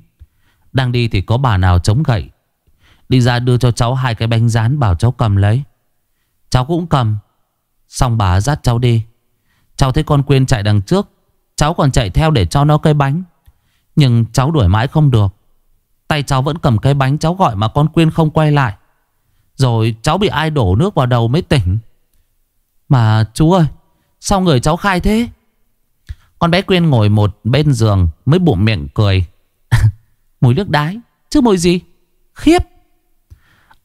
Đang đi thì có bà nào chống gậy. Đi ra đưa cho cháu hai cái bánh rán Bảo cháu cầm lấy. Cháu cũng cầm. Xong bà dắt cháu đi. Cháu thấy con Quyên chạy đằng trước. Cháu còn chạy theo để cho nó cây bánh. Nhưng cháu đuổi mãi không được. Tay cháu vẫn cầm cái bánh cháu gọi mà con Quyên không quay lại. Rồi cháu bị ai đổ nước vào đầu mới tỉnh. Mà chú ơi, Sao người cháu khai thế? Con bé Quyên ngồi một bên giường Mới bụng miệng cười. Mùi nước đái, Chứ mùi gì? Khiếp!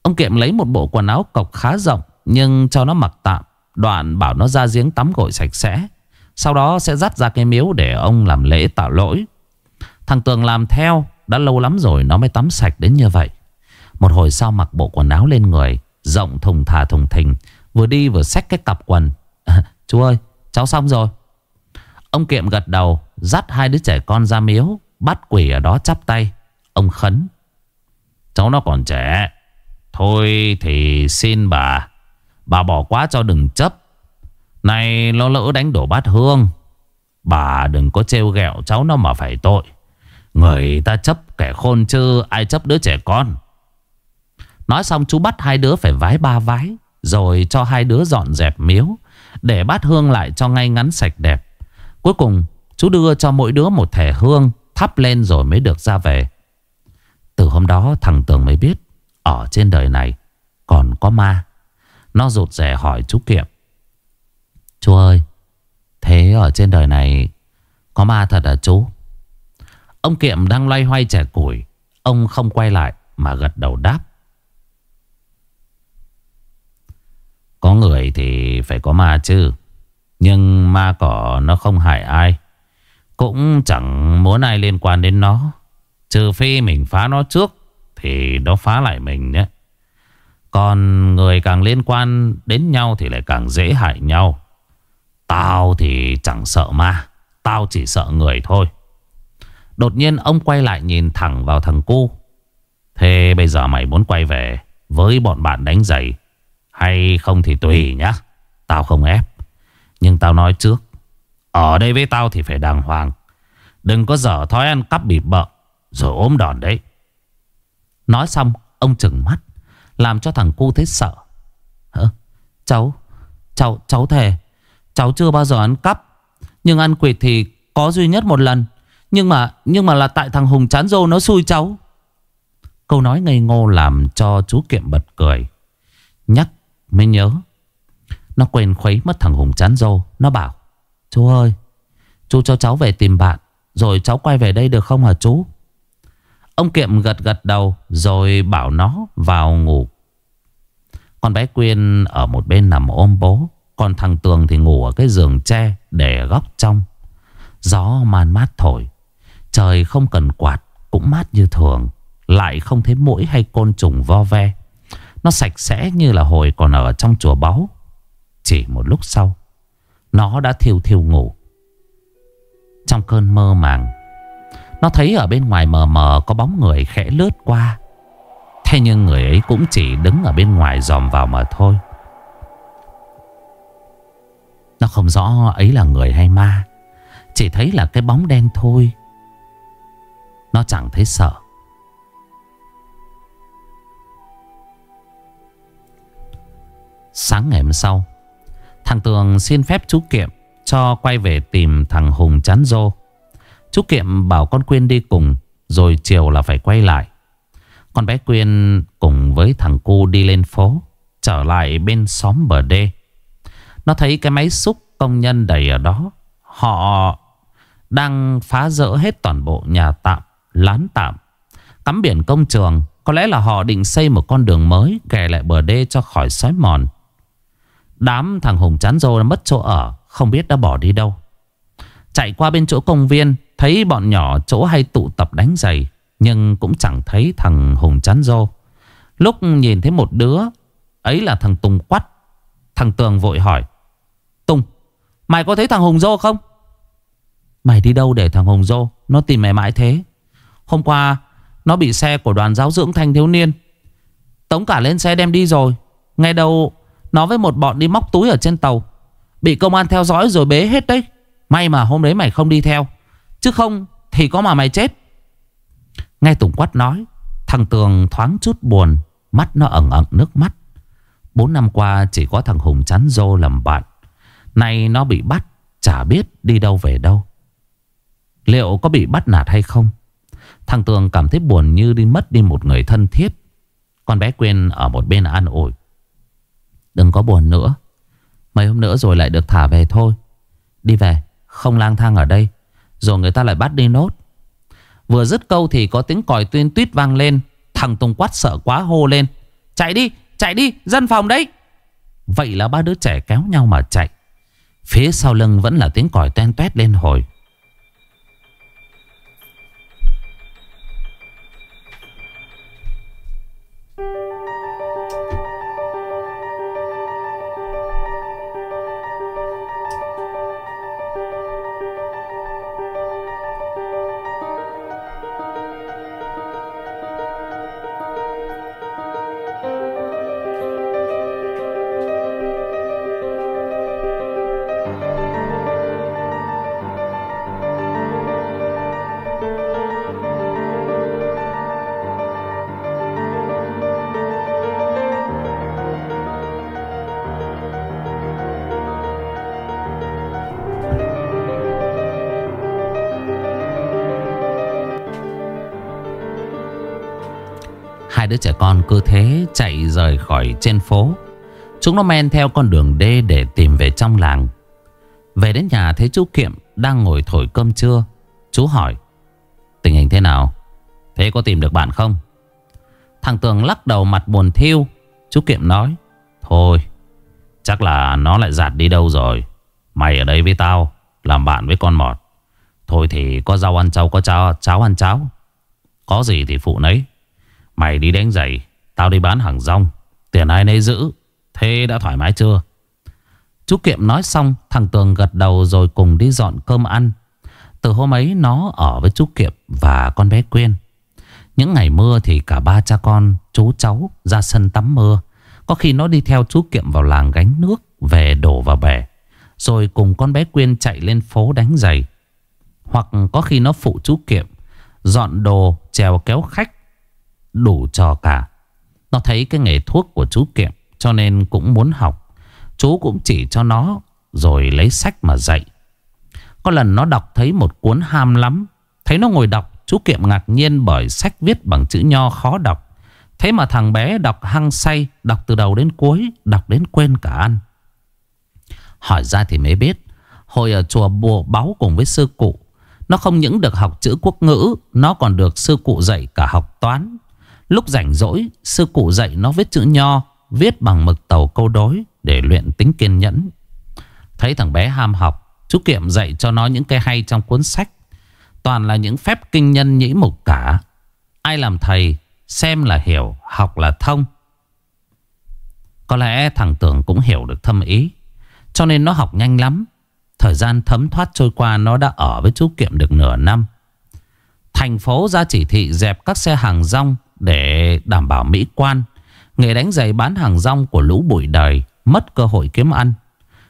Ông Kiệm lấy một bộ quần áo cọc khá rộng. Nhưng cho nó mặc tạm, Đoạn bảo nó ra giếng tắm gội sạch sẽ. Sau đó sẽ dắt ra cái miếu để ông làm lễ tạo lỗi. Thằng Tường làm theo, Đã lâu lắm rồi nó mới tắm sạch đến như vậy. Một hồi sau mặc bộ quần áo lên người, Rộng thùng thà thùng thình, Vừa đi vừa xách cái cặp quần. À, chú ơi, cháu xong rồi. Ông Kiệm gật đầu, Dắt hai đứa trẻ con ra miếu, Bắt quỷ ở đó chắp tay. Ông khấn, Cháu nó còn trẻ. Thôi thì xin bà. Bà bỏ quá cho đừng chấp. Này, nó lỡ đánh đổ bát hương. Bà đừng có trêu ghẹo cháu nó mà phải tội. Người ta chấp kẻ khôn chứ Ai chấp đứa trẻ con. Nói xong chú bắt hai đứa phải vái ba vái, Rồi cho hai đứa dọn dẹp miếu, Để bát hương lại cho ngay ngắn sạch đẹp. Cuối cùng, chú đưa cho mỗi đứa một thẻ hương, Thắp lên rồi mới được ra về. Từ hôm đó thằng Tường mới biết, Ở trên đời này còn có ma. Nó rụt rè hỏi chú Kiệm. Chú ơi, Thế ở trên đời này Có ma thật à chú? Ông Kiệm đang loay hoay trẻ củi. Ông không quay lại mà gật đầu đáp. Có người thì phải có ma chứ. Nhưng ma cỏ nó không hại ai. Cũng chẳng muốn ai liên quan đến nó. Trừ phi mình phá nó trước Thì nó phá lại mình nhé. Còn người càng liên quan đến nhau Thì lại càng dễ hại nhau. Tao thì chẳng sợ ma, Tao chỉ sợ người thôi. Đột nhiên ông quay lại nhìn thẳng vào thằng cu. Thế bây giờ mày muốn quay về Với bọn bạn đánh giày Hay không thì tùy nhá. Tao không ép. Nhưng tao nói trước, Ở đây với tao thì phải đàng hoàng. Đừng có dở thói ăn cắp bịp bợ, Rồi ốm đòn đấy. Nói xong, ông chừng mắt. Làm cho thằng cu thấy sợ. Hả? Cháu Cháu cháu thề, Cháu chưa bao giờ ăn cắp. Nhưng ăn quỵt thì có duy nhất một lần. Nhưng mà nhưng mà là tại thằng Hùng chán rô nó xui cháu. Câu nói ngây ngô làm cho chú Kiệm bật cười. Nhắc, mới nhớ, Nó quên khuấy mất thằng Hùng chán rô Nó bảo, Chú ơi, Chú cho cháu về tìm bạn, Rồi cháu quay về đây được không hả chú? Ông Kiệm gật gật đầu Rồi bảo nó vào ngủ. Con bé Quyên ở một bên nằm ôm bố. Còn thằng Tường thì ngủ ở cái giường tre Để góc trong. Gió man mát thổi. Trời không cần quạt, Cũng mát như thường. Lại không thấy mũi hay côn trùng vo ve. Nó sạch sẽ như là hồi còn ở trong chùa báu. Chỉ một lúc sau, Nó đã thiêu thiêu ngủ. Trong cơn mơ màng nó thấy ở bên ngoài mờ mờ Có bóng người khẽ lướt qua. Thế nhưng người ấy cũng chỉ đứng ở bên ngoài dòm vào mà thôi. Nó không rõ ấy là người hay ma, Chỉ thấy là cái bóng đen thôi. Nó chẳng thấy sợ. Sáng ngày hôm sau, Thằng Tường xin phép chú Kiệm Cho quay về tìm thằng Hùng chán rô Chú Kiệm bảo con Quyên đi cùng Rồi chiều là phải quay lại. Con bé Quyên cùng với thằng cu đi lên phố Trở lại bên xóm bờ đê. Nó thấy cái máy xúc công nhân đầy ở đó. Họ đang phá rỡ hết toàn bộ nhà tạm, lán tạm Cắm biển công trường. Có lẽ là họ định xây một con đường mới Kè lại bờ đê cho khỏi xói mòn. Đám thằng Hùng chán rô đã mất chỗ ở Không biết đã bỏ đi đâu. Chạy qua bên chỗ công viên Thấy bọn nhỏ chỗ hay tụ tập đánh giày, Nhưng cũng chẳng thấy thằng Hùng chán rô Lúc nhìn thấy một đứa, Ấy là thằng Tùng quắt Thằng Tường vội hỏi, Tùng, Mày có thấy thằng Hùng Dô không? Mày đi đâu để thằng Hùng Dô? Nó tìm mày mãi thế. Hôm qua, Nó bị xe của đoàn giáo dưỡng thanh thiếu niên. Tống cả lên xe đem đi rồi. Ngay đầu Nó với một bọn đi móc túi ở trên tàu. Bị công an theo dõi rồi bế hết đấy. May mà hôm đấy mày không đi theo. Chứ không thì có mà mày chết. Nghe Tùng Quát nói, Thằng Tường thoáng chút buồn, Mắt nó ẩn ẩn nước mắt. Bốn năm qua chỉ có thằng Hùng chắn rô làm bạn. Nay nó bị bắt, Chả biết đi đâu về đâu. Liệu có bị bắt nạt hay không? Thằng Tường cảm thấy buồn như đi mất đi một người thân thiết. Con bé Quyên ở một bên an ủi. Đừng có buồn nữa. Mấy hôm nữa rồi lại được thả về thôi. Đi về, Không lang thang ở đây. Rồi người ta lại bắt đi nốt. Vừa dứt câu thì có tiếng còi tuyên tuyết vang lên. Thằng Tùng quát sợ quá hô lên. Chạy đi, chạy đi, dân phòng đấy. Vậy là ba đứa trẻ kéo nhau mà chạy. Phía sau lưng vẫn là tiếng còi ten tuét lên hồi. Đứa trẻ con cứ thế chạy rời khỏi trên phố. Chúng nó men theo con đường đê để tìm về trong làng. Về đến nhà thấy chú Kiệm đang ngồi thổi cơm trưa. Chú hỏi Tình hình thế nào? Thế có tìm được bạn không? Thằng Tường lắc đầu mặt buồn thiêu Chú Kiệm nói Thôi Chắc là nó lại giạt đi đâu rồi. Mày ở đây với tao Làm bạn với con mọt. Thôi thì có rau ăn cháo có cháo, cháo ăn cháo. Có gì thì phụ nấy. Mày đi đánh giày, Tao đi bán hàng rong. Tiền ai nấy giữ, Thế đã thoải mái chưa? Chú Kiệm nói xong, Thằng Tường gật đầu rồi cùng đi dọn cơm ăn. Từ hôm ấy, nó ở với chú Kiệm Và con bé Quyên. Những ngày mưa thì cả ba cha con, Chú cháu ra sân tắm mưa. Có khi nó đi theo chú Kiệm vào làng gánh nước, Về đổ vào bè Rồi cùng con bé Quyên chạy lên phố đánh giày. Hoặc có khi nó phụ chú Kiệm Dọn đồ, trèo kéo khách Đủ trò cả. Nó thấy cái nghề thuốc của chú Kiệm, Cho nên cũng muốn học. Chú cũng chỉ cho nó, Rồi lấy sách mà dạy. Có lần nó đọc thấy một cuốn ham lắm. Thấy nó ngồi đọc, Chú Kiệm ngạc nhiên bởi sách viết bằng chữ nho khó đọc. Thế mà thằng bé đọc hăng say, Đọc từ đầu đến cuối, Đọc đến quên cả ăn. Hỏi ra thì mới biết, Hồi ở chùa bùa báu cùng với sư cụ, Nó không những được học chữ quốc ngữ, Nó còn được sư cụ dạy cả học toán. Lúc rảnh rỗi, Sư cụ dạy nó viết chữ nho, Viết bằng mực tàu câu đối Để luyện tính kiên nhẫn. Thấy thằng bé ham học, Chú Kiệm dạy cho nó những cái hay trong cuốn sách. Toàn là những phép kinh nhân nhĩ mục cả. Ai làm thầy, Xem là hiểu, Học là thông. Có lẽ thằng Tường cũng hiểu được thâm ý, Cho nên nó học nhanh lắm. Thời gian thấm thoát trôi qua, Nó đã ở với chú Kiệm được nửa năm. Thành phố ra chỉ thị dẹp các xe hàng rong để đảm bảo mỹ quan. Nghề đánh giày bán hàng rong của lũ bụi đời, Mất cơ hội kiếm ăn.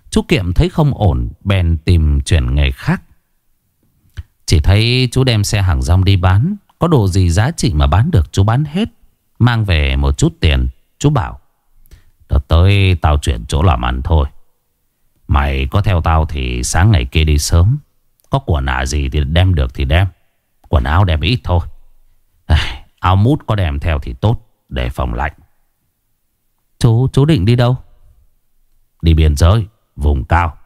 Chú Kiệm thấy không ổn, Bèn tìm chuyển nghề khác. Chỉ thấy chú đem xe hàng rong đi bán, Có đồ gì giá trị mà bán được chú bán hết, Mang về một chút tiền, Chú bảo. Đợt tới tao chuyển chỗ làm ăn thôi. Mày có theo tao thì sáng ngày kia đi sớm. Có quần áo gì thì đem được thì đem, Quần áo đem ít thôi. Áo mút có đem theo thì tốt Để phòng lạnh. Chú, chú định đi đâu? Đi biên giới, vùng cao.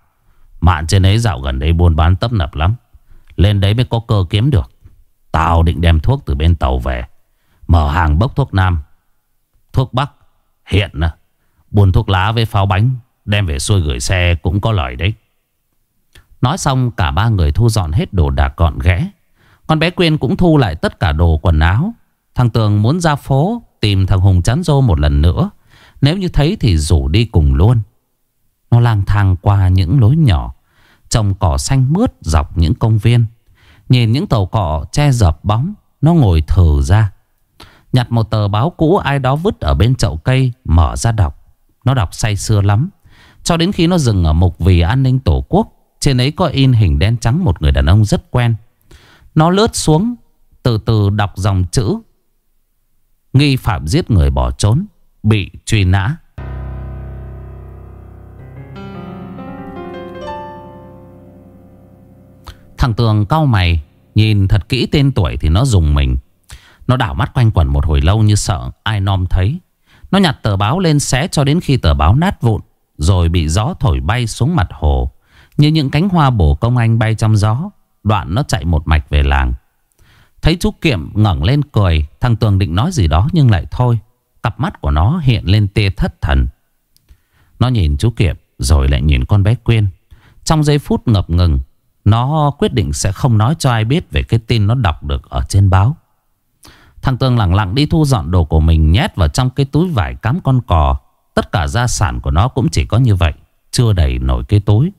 Mạn trên ấy dạo gần đây buôn bán tấp nập lắm. Lên đấy mới có cơ kiếm được. Tao định đem thuốc từ bên tàu về. Mở hàng bốc thuốc nam Thuốc bắc. Hiện à, Buôn thuốc lá với pháo bánh Đem về xuôi gửi xe cũng có lời đấy. Nói xong cả ba người thu dọn hết đồ đạc gọn ghẽ. Con bé Quyên cũng thu lại tất cả đồ quần áo. Thằng Tường muốn ra phố Tìm thằng Hùng chắn rô một lần nữa. Nếu như thấy thì rủ đi cùng luôn. Nó lang thang qua những lối nhỏ. Trồng cỏ xanh mướt dọc những công viên. Nhìn những tàu cọ che dập bóng, Nó ngồi thở ra. Nhặt một tờ báo cũ ai đó vứt ở bên chậu cây, Mở ra đọc. Nó đọc say sưa lắm. Cho đến khi nó dừng ở mục vì an ninh tổ quốc, Trên ấy có in hình đen trắng một người đàn ông rất quen. Nó lướt xuống, Từ từ đọc dòng chữ. Nghi phạm giết người bỏ trốn, Bị truy nã. Thằng Tường cau mày, Nhìn thật kỹ tên tuổi thì nó dùng mình. Nó đảo mắt quanh quẩn một hồi lâu như sợ ai nom thấy. Nó nhặt tờ báo lên xé cho đến khi tờ báo nát vụn, Rồi bị gió thổi bay xuống mặt hồ. Như những cánh hoa bổ công anh bay trong gió, Đoạn nó chạy một mạch về làng. Thấy chú Kiệm ngẩng lên cười, Thằng Tường định nói gì đó nhưng lại thôi. Cặp mắt của nó hiện lên tia thất thần. Nó nhìn chú Kiệm Rồi lại nhìn con bé Quyên. Trong giây phút ngập ngừng, Nó quyết định sẽ không nói cho ai biết Về cái tin nó đọc được ở trên báo. Thằng Tường lặng lặng đi thu dọn đồ của mình Nhét vào trong cái túi vải cắm con cò. Tất cả gia sản của nó cũng chỉ có như vậy, Chưa đầy nổi cái túi.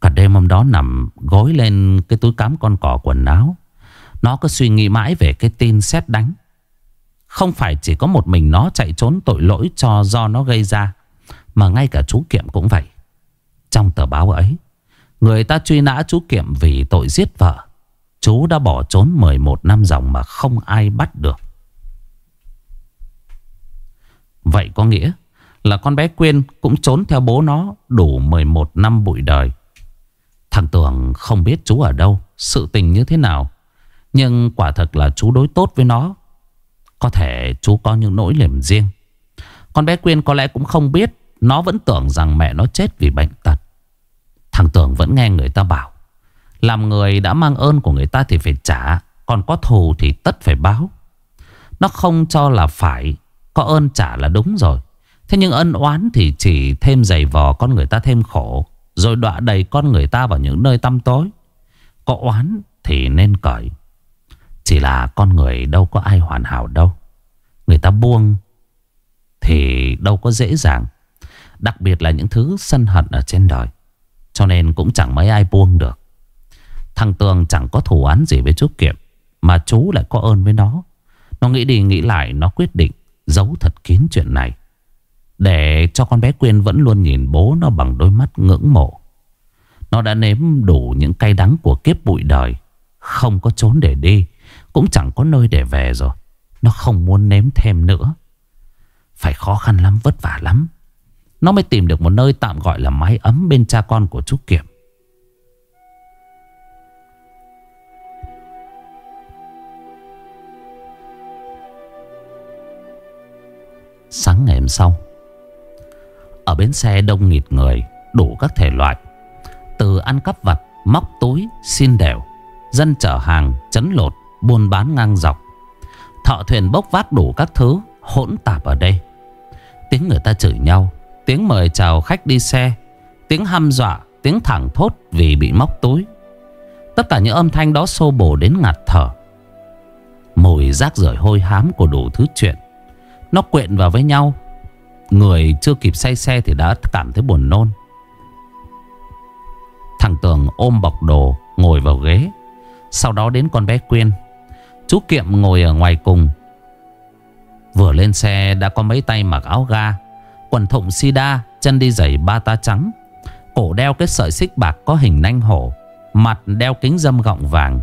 Cả đêm hôm đó nằm gối lên cái túi cám con cò quần áo nó cứ suy nghĩ mãi về cái tin xét đánh. Không phải chỉ có một mình nó chạy trốn tội lỗi cho do nó gây ra Mà ngay cả chú Kiệm cũng vậy. Trong tờ báo ấy Người ta truy nã chú Kiệm vì tội giết vợ. Chú đã bỏ trốn 11 năm dòng mà không ai bắt được. Vậy có nghĩa là con bé Quyên cũng trốn theo bố nó đủ 11 năm bụi đời. Thằng Tường không biết chú ở đâu, sự tình như thế nào nhưng quả thật là chú đối tốt với nó. Có thể chú có những nỗi liềm riêng. Con bé Quyên có lẽ cũng không biết Nó vẫn tưởng rằng mẹ nó chết vì bệnh tật. Thằng Tưởng vẫn nghe người ta bảo, Làm người đã mang ơn của người ta thì phải trả, Còn có thù thì tất phải báo. Nó không cho là phải, Có ơn trả là đúng rồi. Thế nhưng ân oán thì chỉ thêm dày vò con người ta thêm khổ, Rồi đọa đầy con người ta vào những nơi tăm tối. Có oán thì nên cởi chỉ là con người đâu có ai hoàn hảo đâu. Người ta buông Thì đâu có dễ dàng. Đặc biệt là những thứ sân hận ở trên đời. Cho nên cũng chẳng mấy ai buông được. Thằng Tường chẳng có thù án gì với chú Kiệm, Mà chú lại có ơn với nó. Nó nghĩ đi nghĩ lại, Nó quyết định giấu thật kín chuyện này. Để cho con bé Quyên vẫn luôn nhìn bố nó bằng đôi mắt ngưỡng mộ. Nó đã nếm đủ những cay đắng của kiếp bụi đời, Không có trốn để đi. Cũng chẳng có nơi để về rồi. Nó không muốn nếm thêm nữa. Phải khó khăn lắm vất vả lắm. Nó mới tìm được một nơi tạm gọi là mái ấm bên cha con của chú Kiểm Sáng ngày hôm sau Ở bến xe đông nghịt người Đủ các thể loại. Từ ăn cắp vặt, móc túi, xin đều Dân chở hàng, chấn lột, buôn bán ngang dọc. Thợ thuyền bốc vác đủ các thứ, Hỗn tạp ở đây. Tiếng người ta chửi nhau, Tiếng mời chào khách đi xe, Tiếng hăm dọa, Tiếng thẳng thốt vì bị móc túi. Tất cả những âm thanh đó xô bồ đến ngạt thở. Mùi rác rưởi hôi hám của đủ thứ chuyện, nó quyện vào với nhau. Người chưa kịp say xe thì đã cảm thấy buồn nôn. Thằng Tường ôm bọc đồ, Ngồi vào ghế. Sau đó đến con bé Quyên. Chú Kiệm ngồi ở ngoài cùng. Vừa lên xe đã có mấy tay mặc áo ga, Quần thụng sida, Chân đi giày ba ta trắng. Cổ đeo cái sợi xích bạc có hình nanh hổ, Mặt đeo kính dâm gọng vàng.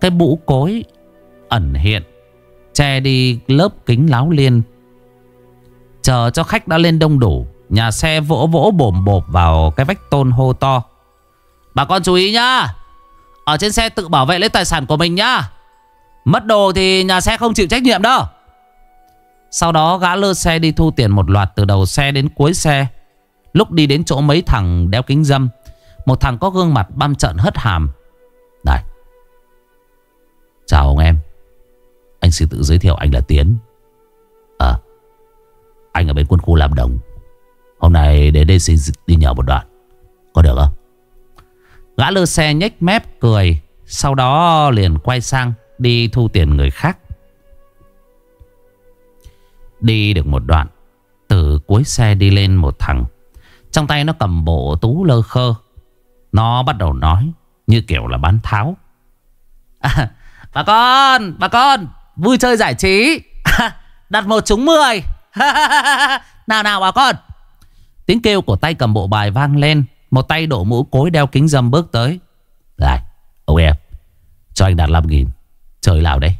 Cái mũ cối ẩn hiện, Che đi lớp kính láo liên. Chờ cho khách đã lên đông đủ, Nhà xe vỗ vỗ bồm bộp vào cái vách tôn hô to. Bà con chú ý nhá, Ở trên xe tự bảo vệ lấy tài sản của mình nhá. Mất đồ thì nhà xe không chịu trách nhiệm đâu. Sau đó gã lơ xe đi thu tiền một loạt từ đầu xe đến cuối xe. Lúc đi đến chỗ mấy thằng đeo kính dâm, Một thằng có gương mặt băm trận hất hàm. Này, Chào ông em. Anh xin tự giới thiệu anh là Tiến. À Anh ở bên quân khu làm đồng. Hôm nay đến đây xin đi nhờ một đoạn. Có được không? Gã lơ xe nhếch mép, cười, Sau đó liền quay sang. Đi thu tiền người khác. Đi được một đoạn Từ cuối xe đi lên một thằng. Trong tay nó cầm bộ tú lơ khơ. Nó bắt đầu nói Như kiểu là bán tháo. À, Bà con Bà con Vui chơi giải trí. Đặt một trúng mười. Nào nào bà con. Tiếng kêu của tay cầm bộ bài vang lên. Một tay đổ mũ cối đeo kính dâm bước tới. Này ông em Cho anh đặt 5 nghìn trời nào đấy.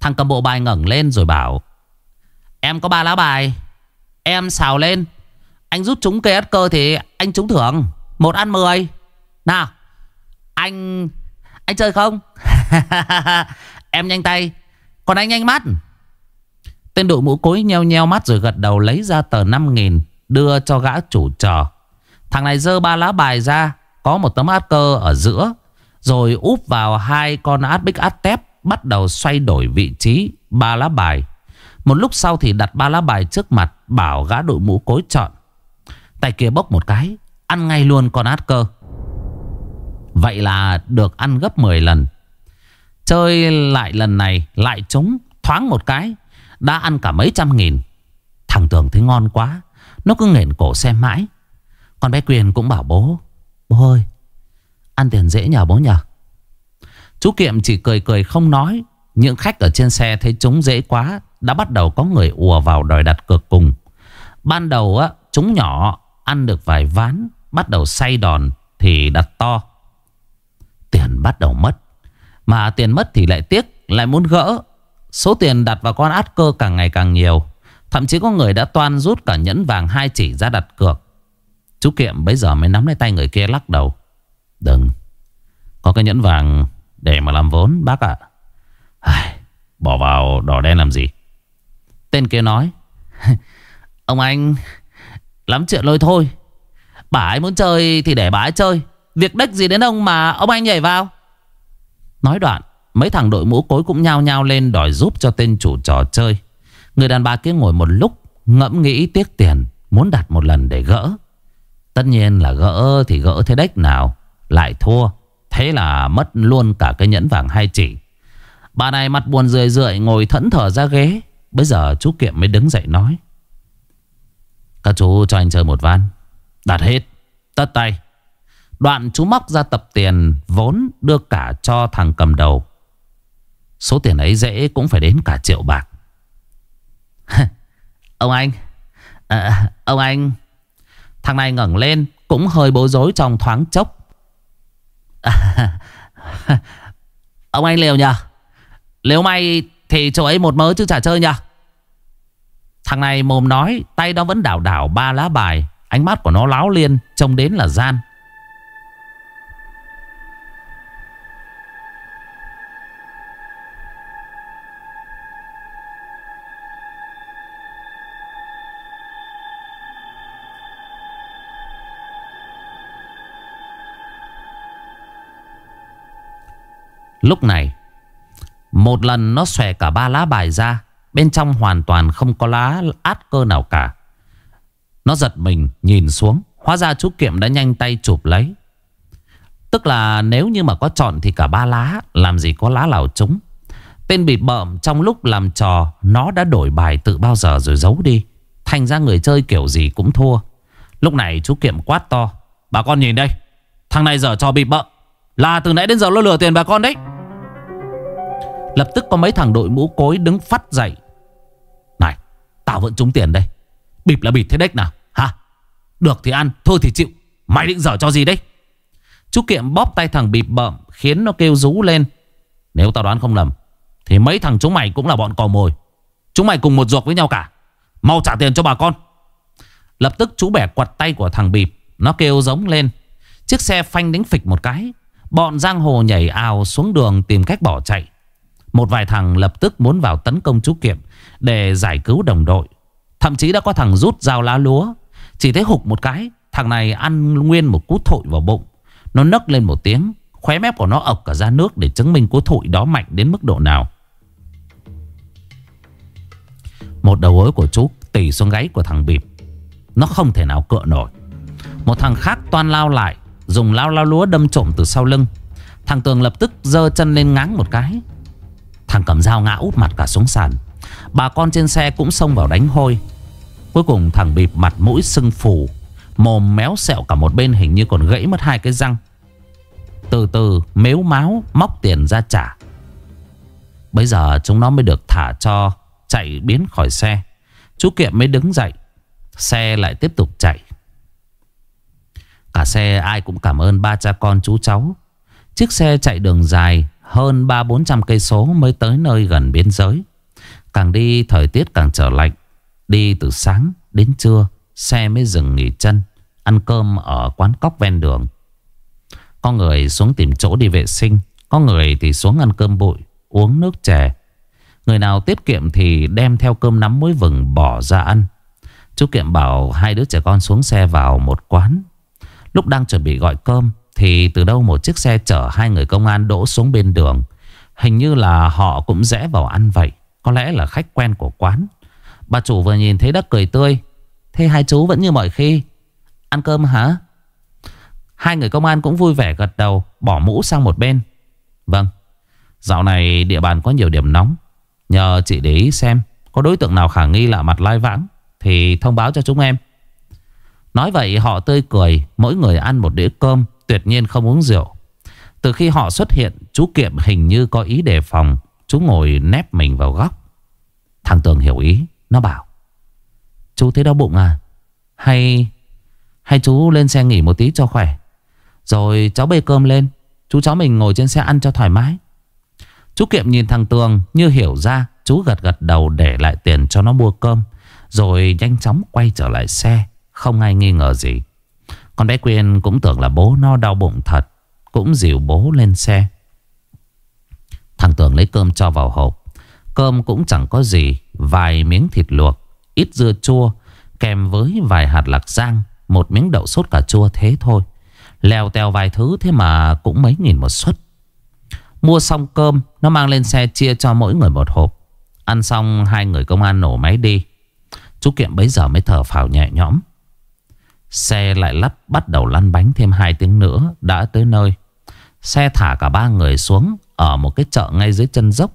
Thằng cầm bộ bài ngẩng lên rồi bảo, Em có ba lá bài, Em xào lên. Anh rút trúng cây át cơ thì anh trúng thưởng, Một ăn mười. Nào, Anh Anh chơi không? Em nhanh tay, còn anh nhanh mắt. Tên đội mũ cối nheo nheo mắt rồi gật đầu lấy ra tờ 5.000 Đưa cho gã chủ trò. Thằng này dơ ba lá bài ra, Có một tấm át cơ ở giữa, Rồi úp vào hai con át bích át tép. Bắt đầu xoay đổi vị trí Ba lá bài. Một lúc sau thì đặt ba lá bài trước mặt, Bảo gã đội mũ cối chọn. Tay kia bốc một cái, Ăn ngay luôn con át cơ. Vậy là được ăn gấp 10 lần. Chơi lại lần này, Lại trúng, thoáng một cái, Đã ăn cả mấy trăm nghìn. Thằng Tường thấy ngon quá, Nó cứ nghển cổ xem mãi. Con bé Quyền cũng bảo bố Bố ơi, Ăn tiền dễ nhờ bố nhờ. Chú Kiệm chỉ cười cười không nói. Những khách ở trên xe thấy chúng dễ quá, Đã bắt đầu có người ùa vào đòi đặt cược cùng. Ban đầu á, chúng nhỏ Ăn được vài ván, Bắt đầu say đòn Thì đặt to. Tiền bắt đầu mất. Mà tiền mất thì lại tiếc, Lại muốn gỡ. Số tiền đặt vào con át cơ càng ngày càng nhiều. Thậm chí có người đã toan rút cả nhẫn vàng hai chỉ ra đặt cược. Chú Kiệm bây giờ mới nắm lấy tay người kia lắc đầu. Đừng. Có cái nhẫn vàng để mà làm vốn, bác ạ. À. Bỏ vào đỏ đen làm gì? Tên kia nói, Ông anh, Lắm chuyện lôi thôi. Bà ấy muốn chơi thì để bà ấy chơi. Việc đếch gì đến ông mà ông anh nhảy vào? Nói đoạn, Mấy thằng đội mũ cối cũng nhao nhao lên đòi giúp cho tên chủ trò chơi. Người đàn bà kia ngồi một lúc, Ngẫm nghĩ tiếc tiền, Muốn đặt một lần để gỡ. Tất nhiên là gỡ thì gỡ thế đếch nào, Lại thua. Thế là mất luôn cả cái nhẫn vàng hai chỉ. Bà này mặt buồn rười rượi Ngồi thẫn thờ ra ghế. Bây giờ chú Kiệm mới đứng dậy nói. Các chú cho anh chơi một ván. Đặt hết. Tất tay. Đoạn chú móc ra tập tiền vốn đưa cả cho thằng cầm đầu. Số tiền ấy dễ cũng phải đến cả triệu bạc. ông anh, à, Ông anh. Thằng này ngẩng lên Cũng hơi bối rối trong thoáng chốc. Ông anh liều nhờ. Nếu may thì chỗ ấy một mớ chứ chả chơi nhờ. Thằng này mồm nói, Tay nó vẫn đảo đảo ba lá bài, Ánh mắt của nó láo liên, Trông đến là gian. Lúc này, Một lần nó xòe cả ba lá bài ra, Bên trong hoàn toàn không có lá át cơ nào cả. Nó giật mình nhìn xuống, Hóa ra chú Kiệm đã nhanh tay chụp lấy. Tức là nếu như mà có chọn thì cả ba lá, Làm gì có lá nào trúng. Tên bị bợm trong lúc làm trò, Nó đã đổi bài từ bao giờ rồi giấu đi. Thành ra người chơi kiểu gì cũng thua. Lúc này chú Kiệm quát to, Bà con nhìn đây, Thằng này giờ cho bị bợm. Là từ nãy đến giờ nó lừa tiền bà con đấy. Lập tức có mấy thằng đội mũ cối đứng phát dậy. Này, Tao vẫn trúng tiền đây. Bịp là bịp thế đếch nào, Hả? Được thì ăn, Thôi thì chịu. Mày định dở cho gì đấy? Chú Kiệm bóp tay thằng bịp bợm, Khiến nó kêu rú lên. Nếu tao đoán không lầm, Thì mấy thằng chúng mày cũng là bọn cò mồi. Chúng mày cùng một ruột với nhau cả. Mau trả tiền cho bà con. Lập tức chú bẻ quật tay của thằng bịp, Nó kêu giống lên. Chiếc xe phanh đánh phịch một cái. Bọn giang hồ nhảy ào xuống đường tìm cách bỏ chạy. Một vài thằng lập tức muốn vào tấn công chú Kiệm Để giải cứu đồng đội. Thậm chí đã có thằng rút dao lá lúa. Chỉ thấy hụt một cái, Thằng này ăn nguyên một cú thổi vào bụng. Nó nấc lên một tiếng, Khóe mép của nó ọc cả ra nước Để chứng minh cú thổi đó mạnh đến mức độ nào. Một đầu gối của chú tỉ xuống gáy của thằng bịp. Nó không thể nào cựa nổi. Một thằng khác toan lao lại Dùng lao lao lúa đâm trộm từ sau lưng. Thằng Tường lập tức giơ chân lên ngáng một cái. Thằng cầm dao ngã úp mặt cả xuống sàn. Bà con trên xe cũng xông vào đánh hôi. Cuối cùng thằng bịp mặt mũi sưng phù, Mồm méo sẹo cả một bên hình như còn gãy mất hai cái răng. Từ từ mếu máu móc tiền ra trả. Bây giờ chúng nó mới được thả cho chạy biến khỏi xe. Chú Kiệm mới đứng dậy. Xe lại tiếp tục chạy. Cả xe ai cũng cảm ơn ba cha con chú cháu Chiếc xe chạy đường dài hơn 3-400 cây số mới tới nơi gần biên giới. Càng đi thời tiết càng trở lạnh. Đi từ sáng đến trưa, xe mới dừng nghỉ chân, ăn cơm ở quán cóc ven đường. Có người xuống tìm chỗ đi vệ sinh, có người thì xuống ăn cơm bụi, uống nước chè. Người nào tiết kiệm thì đem theo cơm nắm muối vừng bỏ ra ăn. Chú Kiệm bảo hai đứa trẻ con xuống xe vào một quán. Lúc đang chuẩn bị gọi cơm, thì từ đâu một chiếc xe chở hai người công an đỗ xuống bên đường. Hình như là họ cũng rẽ vào ăn vậy, Có lẽ là khách quen của quán. Bà chủ vừa nhìn thấy đất cười tươi. Thế hai chú vẫn như mọi khi. Ăn cơm hả? Hai người công an cũng vui vẻ gật đầu, Bỏ mũ sang một bên. Vâng Dạo này địa bàn có nhiều điểm nóng. Nhờ chị để ý xem, Có đối tượng nào khả nghi lạ mặt lai vãng, Thì thông báo cho chúng em. Nói vậy họ tươi cười, Mỗi người ăn một đĩa cơm, Tuyệt nhiên không uống rượu. Từ khi họ xuất hiện, Chú Kiệm hình như có ý đề phòng. Chú ngồi nép mình vào góc. Thằng Tường hiểu ý, Nó bảo, Chú thấy đau bụng à? Hay Hay chú lên xe nghỉ một tí cho khỏe? Rồi cháu bê cơm lên, Chú cháu mình ngồi trên xe ăn cho thoải mái. Chú Kiệm nhìn thằng Tường, như hiểu ra, Chú gật gật đầu để lại tiền cho nó mua cơm, Rồi nhanh chóng quay trở lại xe. Không ai nghi ngờ gì. Con bé Quyên cũng tưởng là bố nó đau bụng thật, Cũng dìu bố lên xe. Thằng Tường lấy cơm cho vào hộp. Cơm cũng chẳng có gì, Vài miếng thịt luộc, Ít dưa chua, Kèm với vài hạt lạc rang Một miếng đậu sốt cà chua thế thôi. Lèo tèo vài thứ thế mà cũng mấy nghìn một suất. Mua xong cơm, Nó mang lên xe chia cho mỗi người một hộp. Ăn xong, hai người công an nổ máy đi. Chú Kiệm bấy giờ mới thở phào nhẹ nhõm. Xe lại lắp bắt đầu lăn bánh thêm 2 tiếng nữa, Đã tới nơi. Xe thả cả ba người xuống Ở một cái chợ ngay dưới chân dốc.